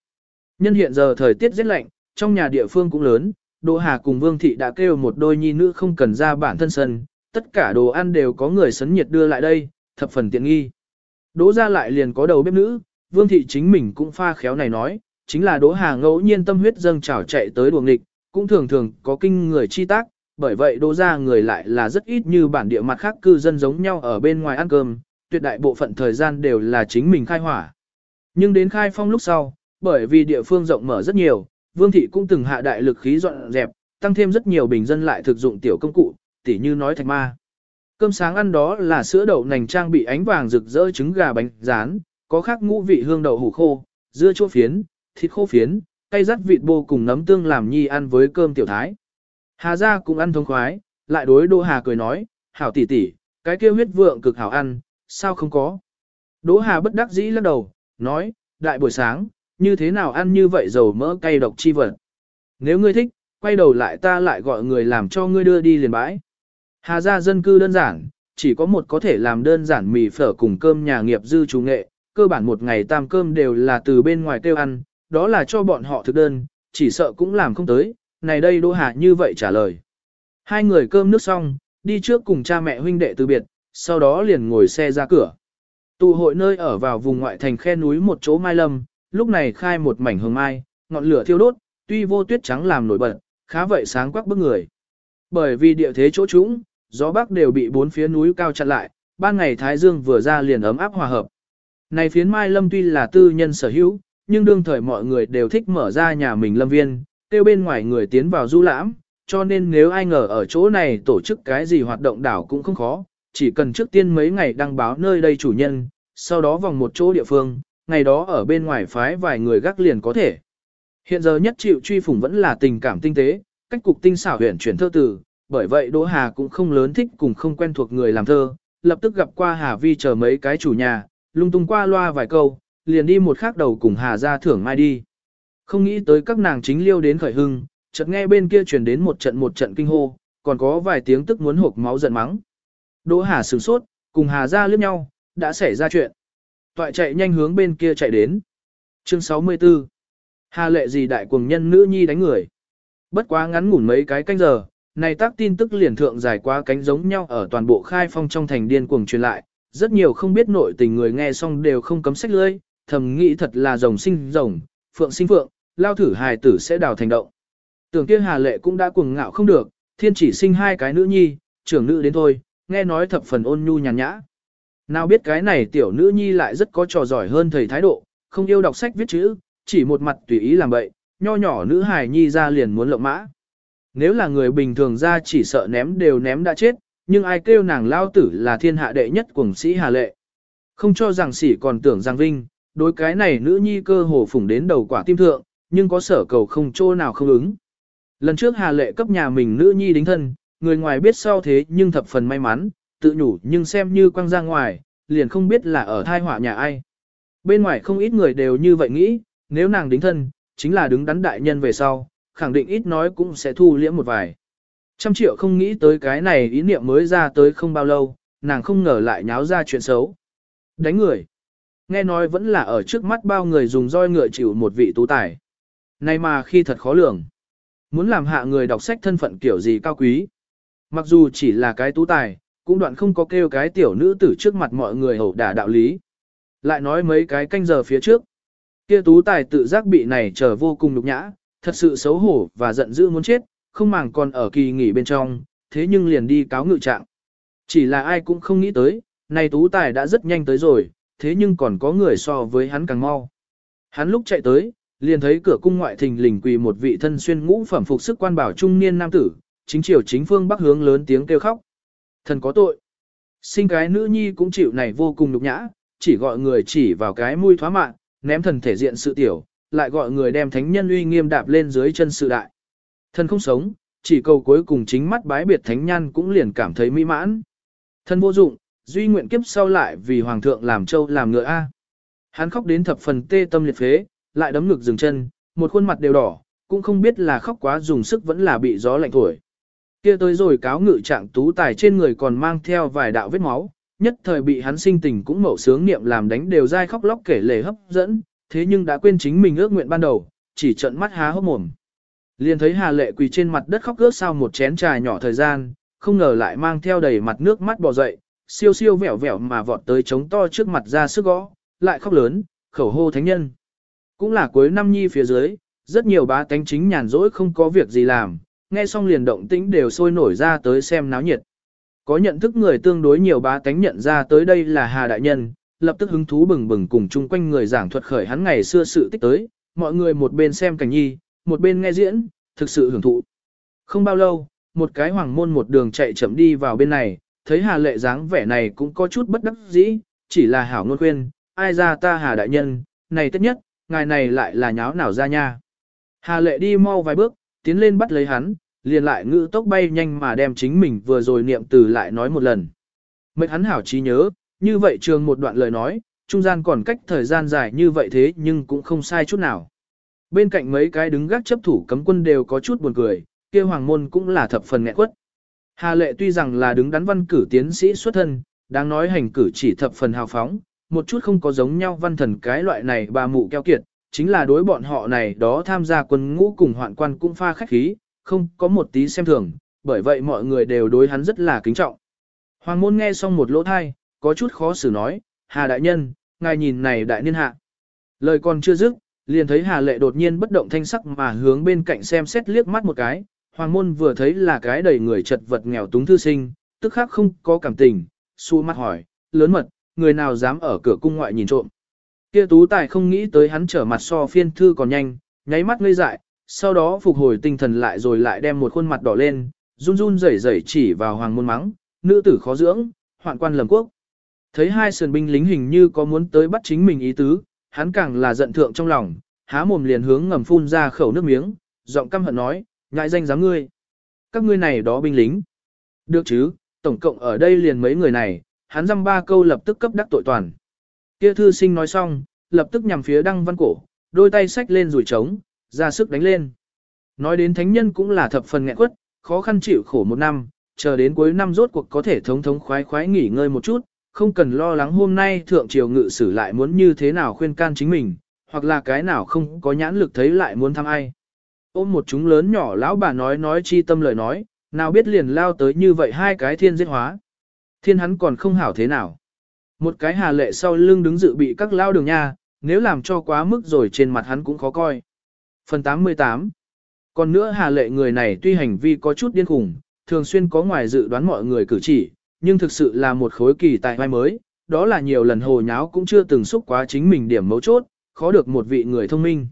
Nhân hiện giờ thời tiết rất lạnh, trong nhà địa phương cũng lớn, Đỗ Hà cùng Vương Thị đã kêu một đôi nhi nữ không cần ra bản thân sân, tất cả đồ ăn đều có người sấn nhiệt đưa lại đây, thập phần tiện nghi. Đỗ ra lại liền có đầu bếp nữ, Vương Thị chính mình cũng pha khéo này nói, chính là Đỗ Hà ngẫu nhiên tâm huyết dâng trào chạy tới đuồng nghịch, cũng thường thường có kinh người chi tác, bởi vậy Đỗ ra người lại là rất ít như bản địa mặt khác cư dân giống nhau ở bên ngoài ăn cơm, tuyệt đại bộ phận thời gian đều là chính mình khai hỏa. Nhưng đến khai phong lúc sau, bởi vì địa phương rộng mở rất nhiều, Vương thị cũng từng hạ đại lực khí dọn dẹp, tăng thêm rất nhiều bình dân lại thực dụng tiểu công cụ, tỉ như nói thạch ma. Cơm sáng ăn đó là sữa đậu nành trang bị ánh vàng rực rỡ trứng gà bánh rán, có khác ngũ vị hương đậu hủ khô, dưa chua phiến, thịt khô phiến, cay rắt vịt bô cùng nấm tương làm nhi ăn với cơm tiểu thái. Hà gia cũng ăn thông khoái, lại đối Đỗ Hà cười nói, hảo tỷ tỷ, cái kia huyết vượng cực hảo ăn, sao không có. Đỗ Hà bất đắc dĩ lắc đầu, nói, đại buổi sáng, như thế nào ăn như vậy dầu mỡ cay độc chi vật. Nếu ngươi thích, quay đầu lại ta lại gọi người làm cho ngươi đưa đi liền bãi. Hà gia dân cư đơn giản, chỉ có một có thể làm đơn giản mì phở cùng cơm nhà nghiệp dư chủ nghệ, cơ bản một ngày tam cơm đều là từ bên ngoài kêu ăn, đó là cho bọn họ thực đơn, chỉ sợ cũng làm không tới, này đây Đỗ Hà như vậy trả lời. Hai người cơm nước xong, đi trước cùng cha mẹ huynh đệ từ biệt, sau đó liền ngồi xe ra cửa. Tụ hội nơi ở vào vùng ngoại thành khe núi một chỗ mai lâm, lúc này khai một mảnh hương mai, ngọn lửa thiêu đốt, tuy vô tuyết trắng làm nổi bật, khá vậy sáng quắc bức người. Bởi vì địa thế chỗ trũng, gió bắc đều bị bốn phía núi cao chặn lại, ban ngày thái dương vừa ra liền ấm áp hòa hợp. Này phiến mai lâm tuy là tư nhân sở hữu, nhưng đương thời mọi người đều thích mở ra nhà mình lâm viên, tiêu bên ngoài người tiến vào du lãm, cho nên nếu ai ngờ ở chỗ này tổ chức cái gì hoạt động đảo cũng không khó, chỉ cần trước tiên mấy ngày đăng báo nơi đây chủ nhân, sau đó vòng một chỗ địa phương, ngày đó ở bên ngoài phái vài người gác liền có thể. Hiện giờ nhất chịu truy phủng vẫn là tình cảm tinh tế, cách cục tinh xảo huyền chuyển thơ từ, bởi vậy Đỗ Hà cũng không lớn thích cùng không quen thuộc người làm thơ, lập tức gặp qua Hà Vi chờ mấy cái chủ nhà, lung tung qua loa vài câu, liền đi một khác đầu cùng Hà ra thưởng mai đi. Không nghĩ tới các nàng chính liêu đến khởi hưng, chợt nghe bên kia truyền đến một trận một trận kinh hô, còn có vài tiếng tức muốn hộp máu giận mắng. Đỗ Hà sửng sốt, cùng Hà ra liếc nhau, đã xảy ra chuyện. Toại chạy nhanh hướng bên kia chạy đến. Chương 64 Hà lệ gì đại cuồng nhân nữ nhi đánh người. Bất quá ngắn ngủn mấy cái canh giờ, này tác tin tức liền thượng dài quá cánh giống nhau ở toàn bộ khai phong trong thành điên cuồng truyền lại. Rất nhiều không biết nội tình người nghe xong đều không cấm sách lưỡi, thầm nghĩ thật là rồng sinh rồng, phượng sinh phượng, lao thử hài tử sẽ đào thành động. Tưởng kia Hà lệ cũng đã cuồng ngạo không được, thiên chỉ sinh hai cái nữ nhi, trưởng nữ đến thôi, nghe nói thập phần ôn nhu nhàn nhã. Nào biết cái này tiểu nữ nhi lại rất có trò giỏi hơn thầy thái độ, không yêu đọc sách viết chữ, chỉ một mặt tùy ý làm bậy, nho nhỏ nữ hài nhi ra liền muốn lộng mã. Nếu là người bình thường ra chỉ sợ ném đều ném đã chết, nhưng ai kêu nàng lao tử là thiên hạ đệ nhất cuồng sĩ hà lệ. Không cho rằng sĩ còn tưởng rằng vinh, đối cái này nữ nhi cơ hồ phủng đến đầu quả tim thượng, nhưng có sở cầu không chỗ nào không ứng. Lần trước hà lệ cấp nhà mình nữ nhi đính thân, người ngoài biết sau thế nhưng thập phần may mắn, tự nhủ nhưng xem như quăng ra ngoài, liền không biết là ở thai họa nhà ai. Bên ngoài không ít người đều như vậy nghĩ, nếu nàng đính thân, chính là đứng đắn đại nhân về sau, khẳng định ít nói cũng sẽ thu liễm một vài. Trăm triệu không nghĩ tới cái này ý niệm mới ra tới không bao lâu, nàng không ngờ lại nháo ra chuyện xấu. Đánh người. Nghe nói vẫn là ở trước mắt bao người dùng roi ngựa chịu một vị tú tài. Này mà khi thật khó lường. Muốn làm hạ người đọc sách thân phận kiểu gì cao quý. Mặc dù chỉ là cái tú tài, cũng đoạn không có kêu cái tiểu nữ tử trước mặt mọi người hầu đả đạo lý. Lại nói mấy cái canh giờ phía trước. Kia tú tài tự giác bị này trở vô cùng nhục nhã, thật sự xấu hổ và giận dữ muốn chết, không màng còn ở kỳ nghỉ bên trong, thế nhưng liền đi cáo ngự trạng. Chỉ là ai cũng không nghĩ tới, này tú tài đã rất nhanh tới rồi, thế nhưng còn có người so với hắn càng mau. Hắn lúc chạy tới, liền thấy cửa cung ngoại thình lình quỳ một vị thân xuyên ngũ phẩm phục sức quan bảo trung niên nam tử, chính triều chính phương bắc hướng lớn tiếng kêu khóc. Thần có tội. Sinh cái nữ nhi cũng chịu này vô cùng nhục nhã, chỉ gọi người chỉ vào cái mũi thoá mạng, ném thần thể diện sự tiểu, lại gọi người đem thánh nhân uy nghiêm đạp lên dưới chân sự đại. Thần không sống, chỉ cầu cuối cùng chính mắt bái biệt thánh nhân cũng liền cảm thấy mỹ mãn. Thần vô dụng, duy nguyện kiếp sau lại vì hoàng thượng làm châu làm ngựa A. Hắn khóc đến thập phần tê tâm liệt phế, lại đấm ngực dừng chân, một khuôn mặt đều đỏ, cũng không biết là khóc quá dùng sức vẫn là bị gió lạnh thổi. Kia tới rồi cáo ngự trạng tú tài trên người còn mang theo vài đạo vết máu, nhất thời bị hắn sinh tình cũng mậu sướng niệm làm đánh đều dai khóc lóc kể lể hấp dẫn, thế nhưng đã quên chính mình ước nguyện ban đầu, chỉ trợn mắt há hốc mồm. Liền thấy Hà Lệ quỳ trên mặt đất khóc ướt sau một chén trà nhỏ thời gian, không ngờ lại mang theo đầy mặt nước mắt bò dậy, siêu siêu vẻo vẻo mà vọt tới trống to trước mặt ra sức gõ, lại khóc lớn, khẩu hô thánh nhân. Cũng là cuối năm nhi phía dưới, rất nhiều bá tánh chính nhàn rỗi không có việc gì làm, nghe xong liền động tĩnh đều sôi nổi ra tới xem náo nhiệt. Có nhận thức người tương đối nhiều bá tánh nhận ra tới đây là Hà Đại Nhân, lập tức hứng thú bừng bừng cùng chung quanh người giảng thuật khởi hắn ngày xưa sự tích tới, mọi người một bên xem cảnh nhi, một bên nghe diễn, thực sự hưởng thụ. Không bao lâu, một cái hoàng môn một đường chạy chậm đi vào bên này, thấy Hà Lệ dáng vẻ này cũng có chút bất đắc dĩ, chỉ là hảo ngôn khuyên, ai ra ta Hà Đại Nhân, này tất nhất, ngài này lại là nháo nào ra nha. Hà Lệ đi mau vài bước, tiến lên bắt lấy hắn, liền lại ngữ tốc bay nhanh mà đem chính mình vừa rồi niệm từ lại nói một lần. Mệnh hắn hảo trí nhớ, như vậy trường một đoạn lời nói, trung gian còn cách thời gian dài như vậy thế nhưng cũng không sai chút nào. Bên cạnh mấy cái đứng gác chấp thủ cấm quân đều có chút buồn cười, kia hoàng môn cũng là thập phần nghẹn quất. Hà lệ tuy rằng là đứng đắn văn cử tiến sĩ xuất thân, đáng nói hành cử chỉ thập phần hào phóng, một chút không có giống nhau văn thần cái loại này bà mụ keo kiệt, chính là đối bọn họ này đó tham gia quân ngũ cùng hoạn quan cũng pha khách khí, không có một tí xem thường, bởi vậy mọi người đều đối hắn rất là kính trọng. Hoàng môn nghe xong một lỗ thai, có chút khó xử nói, Hà đại nhân, ngài nhìn này đại niên hạ. Lời còn chưa dứt, liền thấy Hà lệ đột nhiên bất động thanh sắc mà hướng bên cạnh xem xét liếc mắt một cái, Hoàng môn vừa thấy là cái đầy người chật vật nghèo túng thư sinh, tức khắc không có cảm tình, xua mắt hỏi, lớn mật, người nào dám ở cửa cung ngoại nhìn trộm. Kia tú tài không nghĩ tới hắn trở mặt so phiên thư còn nhanh, nháy mắt ngây dại, sau đó phục hồi tinh thần lại rồi lại đem một khuôn mặt đỏ lên, run run rẩy rẩy chỉ vào hoàng môn mắng, nữ tử khó dưỡng, hoạn quan lầm quốc. Thấy hai sườn binh lính hình như có muốn tới bắt chính mình ý tứ, hắn càng là giận thượng trong lòng, há mồm liền hướng ngầm phun ra khẩu nước miếng, giọng căm hận nói, ngại danh dám ngươi. Các ngươi này đó binh lính. Được chứ, tổng cộng ở đây liền mấy người này, hắn dăm ba câu lập tức cấp đắc tội toàn. Kia thư sinh nói xong, lập tức nhằm phía đăng văn cổ, đôi tay xách lên rủi trống, ra sức đánh lên. Nói đến thánh nhân cũng là thập phần nghẹn quất, khó khăn chịu khổ một năm, chờ đến cuối năm rốt cuộc có thể thống thống khoái khoái nghỉ ngơi một chút, không cần lo lắng hôm nay thượng triều ngự sử lại muốn như thế nào khuyên can chính mình, hoặc là cái nào không có nhãn lực thấy lại muốn thăm ai. Ôm một chúng lớn nhỏ lão bà nói nói chi tâm lời nói, nào biết liền lao tới như vậy hai cái thiên giết hóa. Thiên hắn còn không hảo thế nào. Một cái hà lệ sau lưng đứng dự bị các lao đường nha, nếu làm cho quá mức rồi trên mặt hắn cũng khó coi. Phần 88 Còn nữa hà lệ người này tuy hành vi có chút điên khủng, thường xuyên có ngoài dự đoán mọi người cử chỉ, nhưng thực sự là một khối kỳ tài vai mới, đó là nhiều lần hồ nháo cũng chưa từng xúc quá chính mình điểm mấu chốt, khó được một vị người thông minh.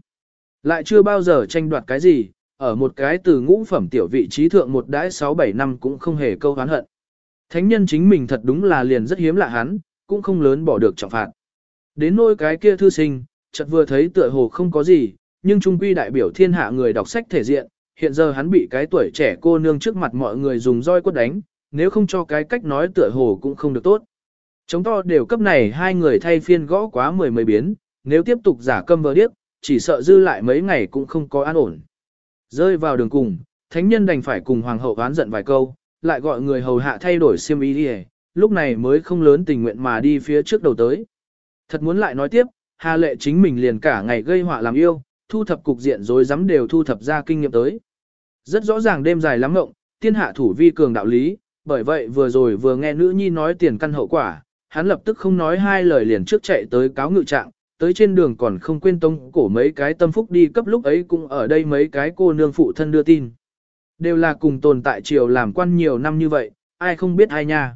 Lại chưa bao giờ tranh đoạt cái gì, ở một cái từ ngũ phẩm tiểu vị trí thượng một đãi 6-7 năm cũng không hề câu hán hận. Thánh nhân chính mình thật đúng là liền rất hiếm lạ hắn, cũng không lớn bỏ được trọng phạt. Đến nôi cái kia thư sinh, chợt vừa thấy tựa hồ không có gì, nhưng trung quy đại biểu thiên hạ người đọc sách thể diện, hiện giờ hắn bị cái tuổi trẻ cô nương trước mặt mọi người dùng roi quất đánh, nếu không cho cái cách nói tựa hồ cũng không được tốt. chống to đều cấp này hai người thay phiên gõ quá mười mấy biến, nếu tiếp tục giả câm vờ điếc, chỉ sợ dư lại mấy ngày cũng không có an ổn. Rơi vào đường cùng, thánh nhân đành phải cùng hoàng hậu oán giận vài câu, lại gọi người hầu hạ thay đổi xiêm y đi lúc này mới không lớn tình nguyện mà đi phía trước đầu tới. Thật muốn lại nói tiếp, Hà Lệ chính mình liền cả ngày gây họa làm yêu, thu thập cục diện rồi dám đều thu thập ra kinh nghiệm tới. Rất rõ ràng đêm dài lắm ngộng, thiên hạ thủ vi cường đạo lý, bởi vậy vừa rồi vừa nghe nữ nhi nói tiền căn hậu quả, hắn lập tức không nói hai lời liền trước chạy tới cáo ngự trạng, tới trên đường còn không quên tông cổ mấy cái tâm phúc đi cấp lúc ấy cũng ở đây mấy cái cô nương phụ thân đưa tin. Đều là cùng tồn tại triều làm quan nhiều năm như vậy, ai không biết ai nha.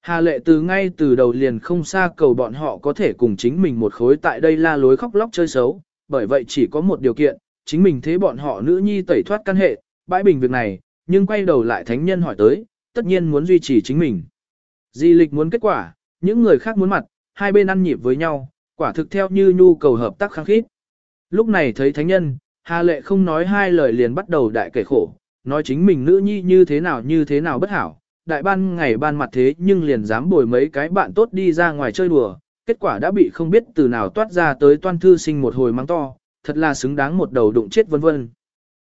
Hà lệ từ ngay từ đầu liền không xa cầu bọn họ có thể cùng chính mình một khối tại đây la lối khóc lóc chơi xấu, bởi vậy chỉ có một điều kiện, chính mình thế bọn họ nữ nhi tẩy thoát căn hệ, bãi bình việc này, nhưng quay đầu lại thánh nhân hỏi tới, tất nhiên muốn duy trì chính mình. Di lịch muốn kết quả, những người khác muốn mặt, hai bên ăn nhịp với nhau, quả thực theo như nhu cầu hợp tác kháng khít. Lúc này thấy thánh nhân, Hà lệ không nói hai lời liền bắt đầu đại kể khổ, nói chính mình nữ nhi như thế nào như thế nào bất hảo, đại ban ngày ban mặt thế nhưng liền dám bồi mấy cái bạn tốt đi ra ngoài chơi đùa, kết quả đã bị không biết từ nào toát ra tới toan thư sinh một hồi mắng to, thật là xứng đáng một đầu đụng chết vân vân.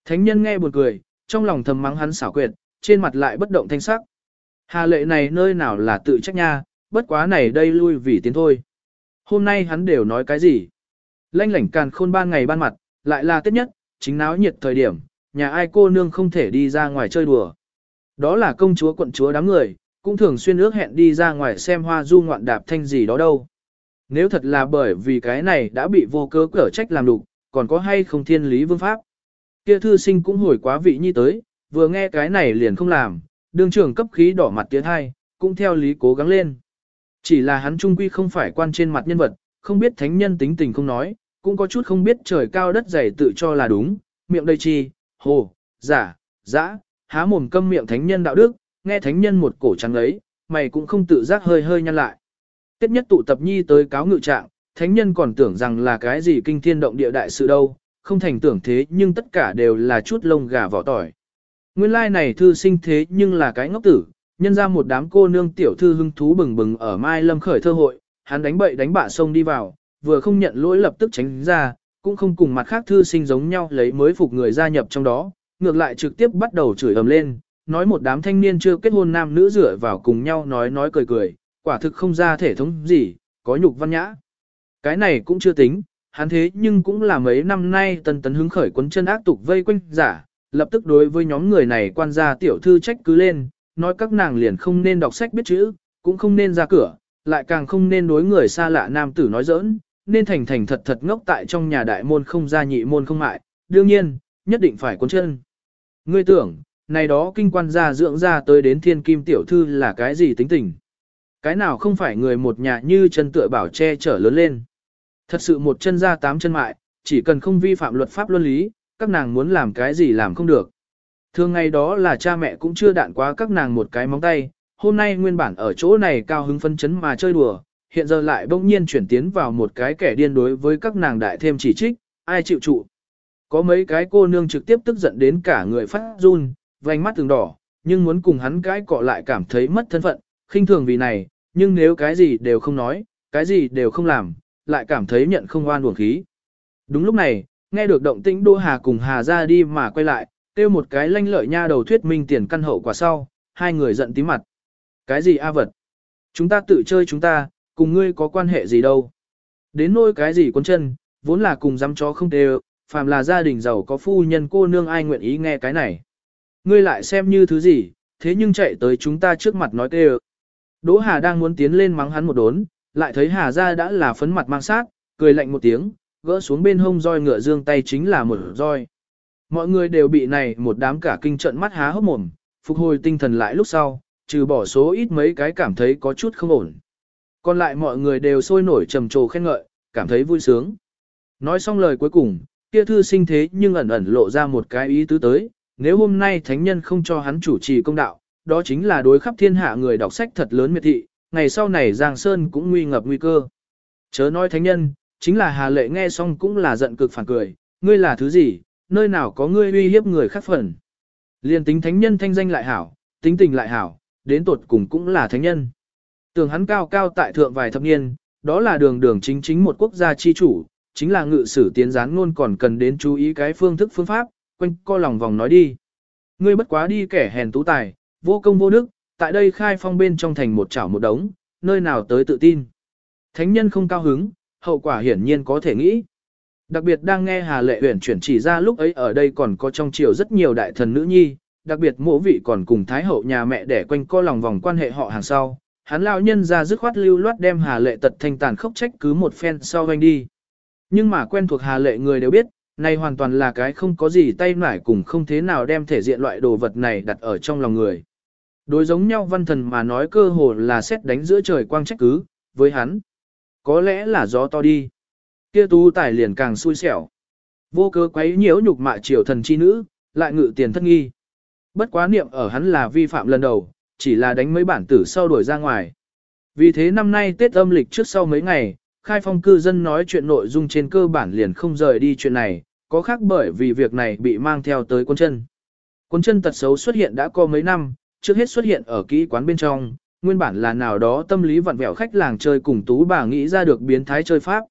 Thánh nhân nghe buồn cười, trong lòng thầm mắng hắn xảo quyệt, trên mặt lại bất động thanh sắc. Hà lệ này nơi nào là tự trách nha, bất quá này đây lui vì tiến thôi. Hôm nay hắn đều nói cái gì? Lanh lảnh càn khôn ban ngày ban mặt, lại là tết nhất, chính náo nhiệt thời điểm, nhà ai cô nương không thể đi ra ngoài chơi đùa. Đó là công chúa quận chúa đám người, cũng thường xuyên ước hẹn đi ra ngoài xem hoa du ngoạn đạp thanh gì đó đâu. Nếu thật là bởi vì cái này đã bị vô cớ cở trách làm đục, còn có hay không thiên lý vương pháp. Kia thư sinh cũng hồi quá vị nhi tới, vừa nghe cái này liền không làm, đương trưởng cấp khí đỏ mặt tiến hai, cũng theo lý cố gắng lên. Chỉ là hắn trung quy không phải quan trên mặt nhân vật, không biết thánh nhân tính tình không nói, cũng có chút không biết trời cao đất dày tự cho là đúng, miệng đầy chi, hồ, giả, dã, há mồm câm miệng thánh nhân đạo đức, nghe thánh nhân một cổ trắng ấy, mày cũng không tự giác hơi hơi nhăn lại. Tiết nhất tụ tập nhi tới cáo ngự trạng, thánh nhân còn tưởng rằng là cái gì kinh thiên động địa đại sự đâu, không thành tưởng thế nhưng tất cả đều là chút lông gà vỏ tỏi. Nguyên lai like này thư sinh thế nhưng là cái ngốc tử, nhân ra một đám cô nương tiểu thư hưng thú bừng bừng ở Mai Lâm khởi thơ hội, hắn đánh bậy đánh bạ sông đi vào, vừa không nhận lỗi lập tức tránh ra, cũng không cùng mặt khác thư sinh giống nhau lấy mới phục người gia nhập trong đó, ngược lại trực tiếp bắt đầu chửi ầm lên, nói một đám thanh niên chưa kết hôn nam nữ rửa vào cùng nhau nói nói cười cười, quả thực không ra thể thống gì, có nhục văn nhã. Cái này cũng chưa tính, hắn thế nhưng cũng là mấy năm nay tần tấn hứng khởi quấn chân ác tục vây quanh giả, lập tức đối với nhóm người này quan gia tiểu thư trách cứ lên, nói các nàng liền không nên đọc sách biết chữ, cũng không nên ra cửa, lại càng không nên đối người xa lạ nam tử nói giỡn, nên thành thành thật thật ngốc tại trong nhà đại môn không ra nhị môn không mại, đương nhiên, nhất định phải cuốn chân. Ngươi tưởng, này đó kinh quan gia dưỡng ra tới đến thiên kim tiểu thư là cái gì tính tình? Cái nào không phải người một nhà như chân tựa bảo che chở lớn lên? Thật sự một chân ra tám chân mại, chỉ cần không vi phạm luật pháp luân lý, các nàng muốn làm cái gì làm không được. Thường ngày đó là cha mẹ cũng chưa đạn quá các nàng một cái móng tay, hôm nay nguyên bản ở chỗ này cao hứng phân chấn mà chơi đùa, hiện giờ lại bỗng nhiên chuyển tiến vào một cái kẻ điên đối với các nàng đại thêm chỉ trích, ai chịu trụ. Có mấy cái cô nương trực tiếp tức giận đến cả người phát run, vành mắt từng đỏ, nhưng muốn cùng hắn cái cọ lại cảm thấy mất thân phận, khinh thường vì này, nhưng nếu cái gì đều không nói, cái gì đều không làm, lại cảm thấy nhận không oan uổng khí. Đúng lúc này, nghe được động tĩnh Đỗ Hà cùng Hà ra đi mà quay lại, kêu một cái lanh lợi nha đầu thuyết minh tiền căn hậu quả sau, hai người giận tí mặt. Cái gì a vật? Chúng ta tự chơi chúng ta, cùng ngươi có quan hệ gì đâu. Đến nôi cái gì con chân, vốn là cùng dám chó không đều, phàm là gia đình giàu có phu nhân cô nương ai nguyện ý nghe cái này. Ngươi lại xem như thứ gì, thế nhưng chạy tới chúng ta trước mặt nói tê Đỗ Hà đang muốn tiến lên mắng hắn một đốn, lại thấy Hà ra đã là phấn mặt mang sát, cười lạnh một tiếng, gỡ xuống bên hông roi ngựa dương tay chính là một roi. Mọi người đều bị này một đám cả kinh trận mắt há hốc mồm, phục hồi tinh thần lại lúc sau, trừ bỏ số ít mấy cái cảm thấy có chút không ổn. Còn lại mọi người đều sôi nổi trầm trồ khen ngợi, cảm thấy vui sướng. Nói xong lời cuối cùng, kia thư sinh thế nhưng ẩn ẩn lộ ra một cái ý tứ tới, nếu hôm nay thánh nhân không cho hắn chủ trì công đạo, đó chính là đối khắp thiên hạ người đọc sách thật lớn miệt thị, ngày sau này Giang Sơn cũng nguy ngập nguy cơ. Chớ nói thánh nhân, chính là Hà Lệ nghe xong cũng là giận cực phản cười, ngươi là thứ gì, nơi nào có ngươi uy hiếp người khác phần. Liên tính thánh nhân thanh danh lại hảo, tính tình lại hảo, đến tột cùng cũng là thánh nhân. Tưởng hắn cao cao tại thượng vài thập niên, đó là đường đường chính chính một quốc gia chi chủ, chính là ngự sử tiến gián ngôn còn cần đến chú ý cái phương thức phương pháp, quanh co lòng vòng nói đi. Ngươi bất quá đi kẻ hèn tú tài, vô công vô đức, tại đây khai phong bên trong thành một chảo một đống, nơi nào tới tự tin. Thánh nhân không cao hứng, hậu quả hiển nhiên có thể nghĩ. Đặc biệt đang nghe Hà Lệ Uyển chuyển chỉ ra lúc ấy ở đây còn có trong triều rất nhiều đại thần nữ nhi, đặc biệt mỗ vị còn cùng thái hậu nhà mẹ để quanh co lòng vòng quan hệ họ hàng sau, hắn lão nhân ra dứt khoát lưu loát đem Hà Lệ tật thanh tàn khốc trách cứ một phen sau vanh đi. Nhưng mà quen thuộc Hà Lệ người đều biết, này hoàn toàn là cái không có gì tay nải cùng không thế nào đem thể diện loại đồ vật này đặt ở trong lòng người. Đối giống nhau văn thần mà nói cơ hồ là xét đánh giữa trời quang trách cứ, với hắn. Có lẽ là gió to đi. Kia tu tài liền càng xui xẻo. Vô cơ quấy nhiễu nhục mạ triều thần chi nữ, lại ngự tiền thất nghi. Bất quá niệm ở hắn là vi phạm lần đầu, chỉ là đánh mấy bản tử sau đuổi ra ngoài. Vì thế năm nay Tết âm lịch trước sau mấy ngày, khai phong cư dân nói chuyện nội dung trên cơ bản liền không rời đi chuyện này, có khác bởi vì việc này bị mang theo tới quân chân. Quân chân tật xấu xuất hiện đã có mấy năm, trước hết xuất hiện ở kỹ quán bên trong, nguyên bản là nào đó tâm lý vặn vẹo khách làng chơi cùng tú bà nghĩ ra được biến thái chơi pháp.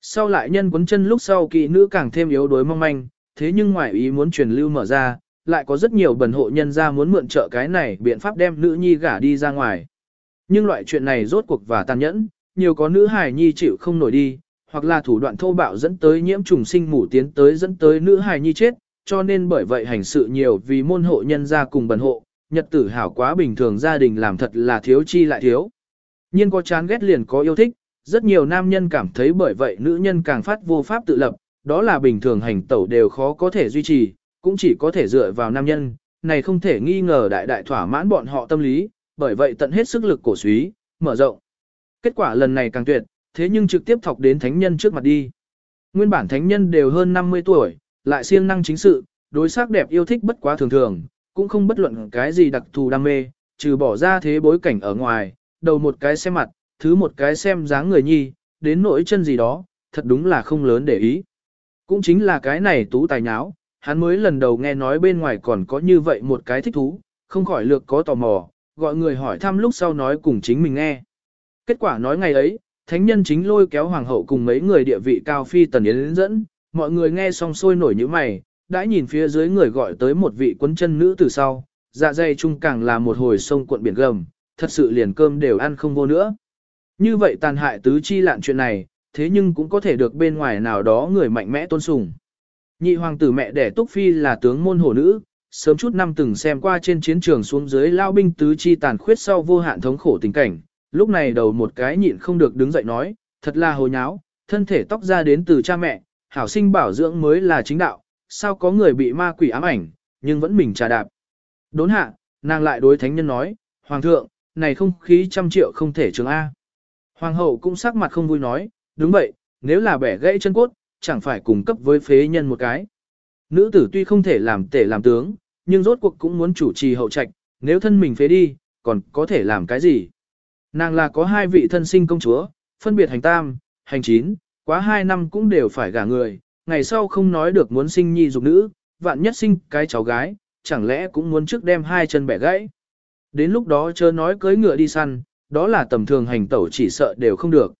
Sau lại nhân quấn chân lúc sau kỹ nữ càng thêm yếu đuối mong manh, thế nhưng ngoài ý muốn truyền lưu mở ra, lại có rất nhiều bần hộ nhân ra muốn mượn trợ cái này biện pháp đem nữ nhi gả đi ra ngoài. Nhưng loại chuyện này rốt cuộc và tàn nhẫn, nhiều có nữ hài nhi chịu không nổi đi, hoặc là thủ đoạn thô bạo dẫn tới nhiễm trùng sinh mủ tiến tới dẫn tới nữ hài nhi chết, cho nên bởi vậy hành sự nhiều vì môn hộ nhân gia cùng bần hộ, nhật tử hảo quá bình thường gia đình làm thật là thiếu chi lại thiếu. Nhưng có chán ghét liền có yêu thích, rất nhiều nam nhân cảm thấy bởi vậy nữ nhân càng phát vô pháp tự lập, đó là bình thường hành tẩu đều khó có thể duy trì, cũng chỉ có thể dựa vào nam nhân, này không thể nghi ngờ đại đại thỏa mãn bọn họ tâm lý, bởi vậy tận hết sức lực cổ suý, mở rộng. Kết quả lần này càng tuyệt, thế nhưng trực tiếp thọc đến thánh nhân trước mặt đi. Nguyên bản thánh nhân đều hơn 50 tuổi, lại siêng năng chính sự, đối sắc đẹp yêu thích bất quá thường thường, cũng không bất luận cái gì đặc thù đam mê, trừ bỏ ra thế bối cảnh ở ngoài, đầu một cái xem mặt, thứ một cái xem dáng người nhi, đến nỗi chân gì đó, thật đúng là không lớn để ý. Cũng chính là cái này tú tài nháo, hắn mới lần đầu nghe nói bên ngoài còn có như vậy một cái thích thú, không khỏi lược có tò mò, gọi người hỏi thăm lúc sau nói cùng chính mình nghe. Kết quả nói ngày ấy, thánh nhân chính lôi kéo hoàng hậu cùng mấy người địa vị cao phi tần yến dẫn, mọi người nghe xong sôi nổi như mày, đã nhìn phía dưới người gọi tới một vị quấn chân nữ từ sau, dạ dày chung càng là một hồi sông cuộn biển gầm, thật sự liền cơm đều ăn không vô nữa. Như vậy tàn hại tứ chi lạn chuyện này, thế nhưng cũng có thể được bên ngoài nào đó người mạnh mẽ tôn sùng. Nhị hoàng tử mẹ đẻ Túc Phi là tướng môn hổ nữ, sớm chút năm từng xem qua trên chiến trường xuống dưới lao binh tứ chi tàn khuyết sau vô hạn thống khổ tình cảnh, lúc này đầu một cái nhịn không được đứng dậy nói, thật là hồ nháo, thân thể tóc ra đến từ cha mẹ, hảo sinh bảo dưỡng mới là chính đạo, sao có người bị ma quỷ ám ảnh, nhưng vẫn mình trà đạp. Đốn hạ, nàng lại đối thánh nhân nói, Hoàng thượng, này không khí trăm triệu không thể trường A. Hoàng hậu cũng sắc mặt không vui nói, đúng vậy, nếu là bẻ gãy chân cốt, chẳng phải cùng cấp với phế nhân một cái. Nữ tử tuy không thể làm tể làm tướng, nhưng rốt cuộc cũng muốn chủ trì hậu trạch, nếu thân mình phế đi, còn có thể làm cái gì? Nàng là có hai vị thân sinh công chúa, phân biệt hành tam, hành chín, quá hai năm cũng đều phải gả người, ngày sau không nói được muốn sinh nhi dục nữ, vạn nhất sinh cái cháu gái, chẳng lẽ cũng muốn trước đem hai chân bẻ gãy. Đến lúc đó chớ nói cưới ngựa đi săn, đó là tầm thường hành tẩu chỉ sợ đều không được.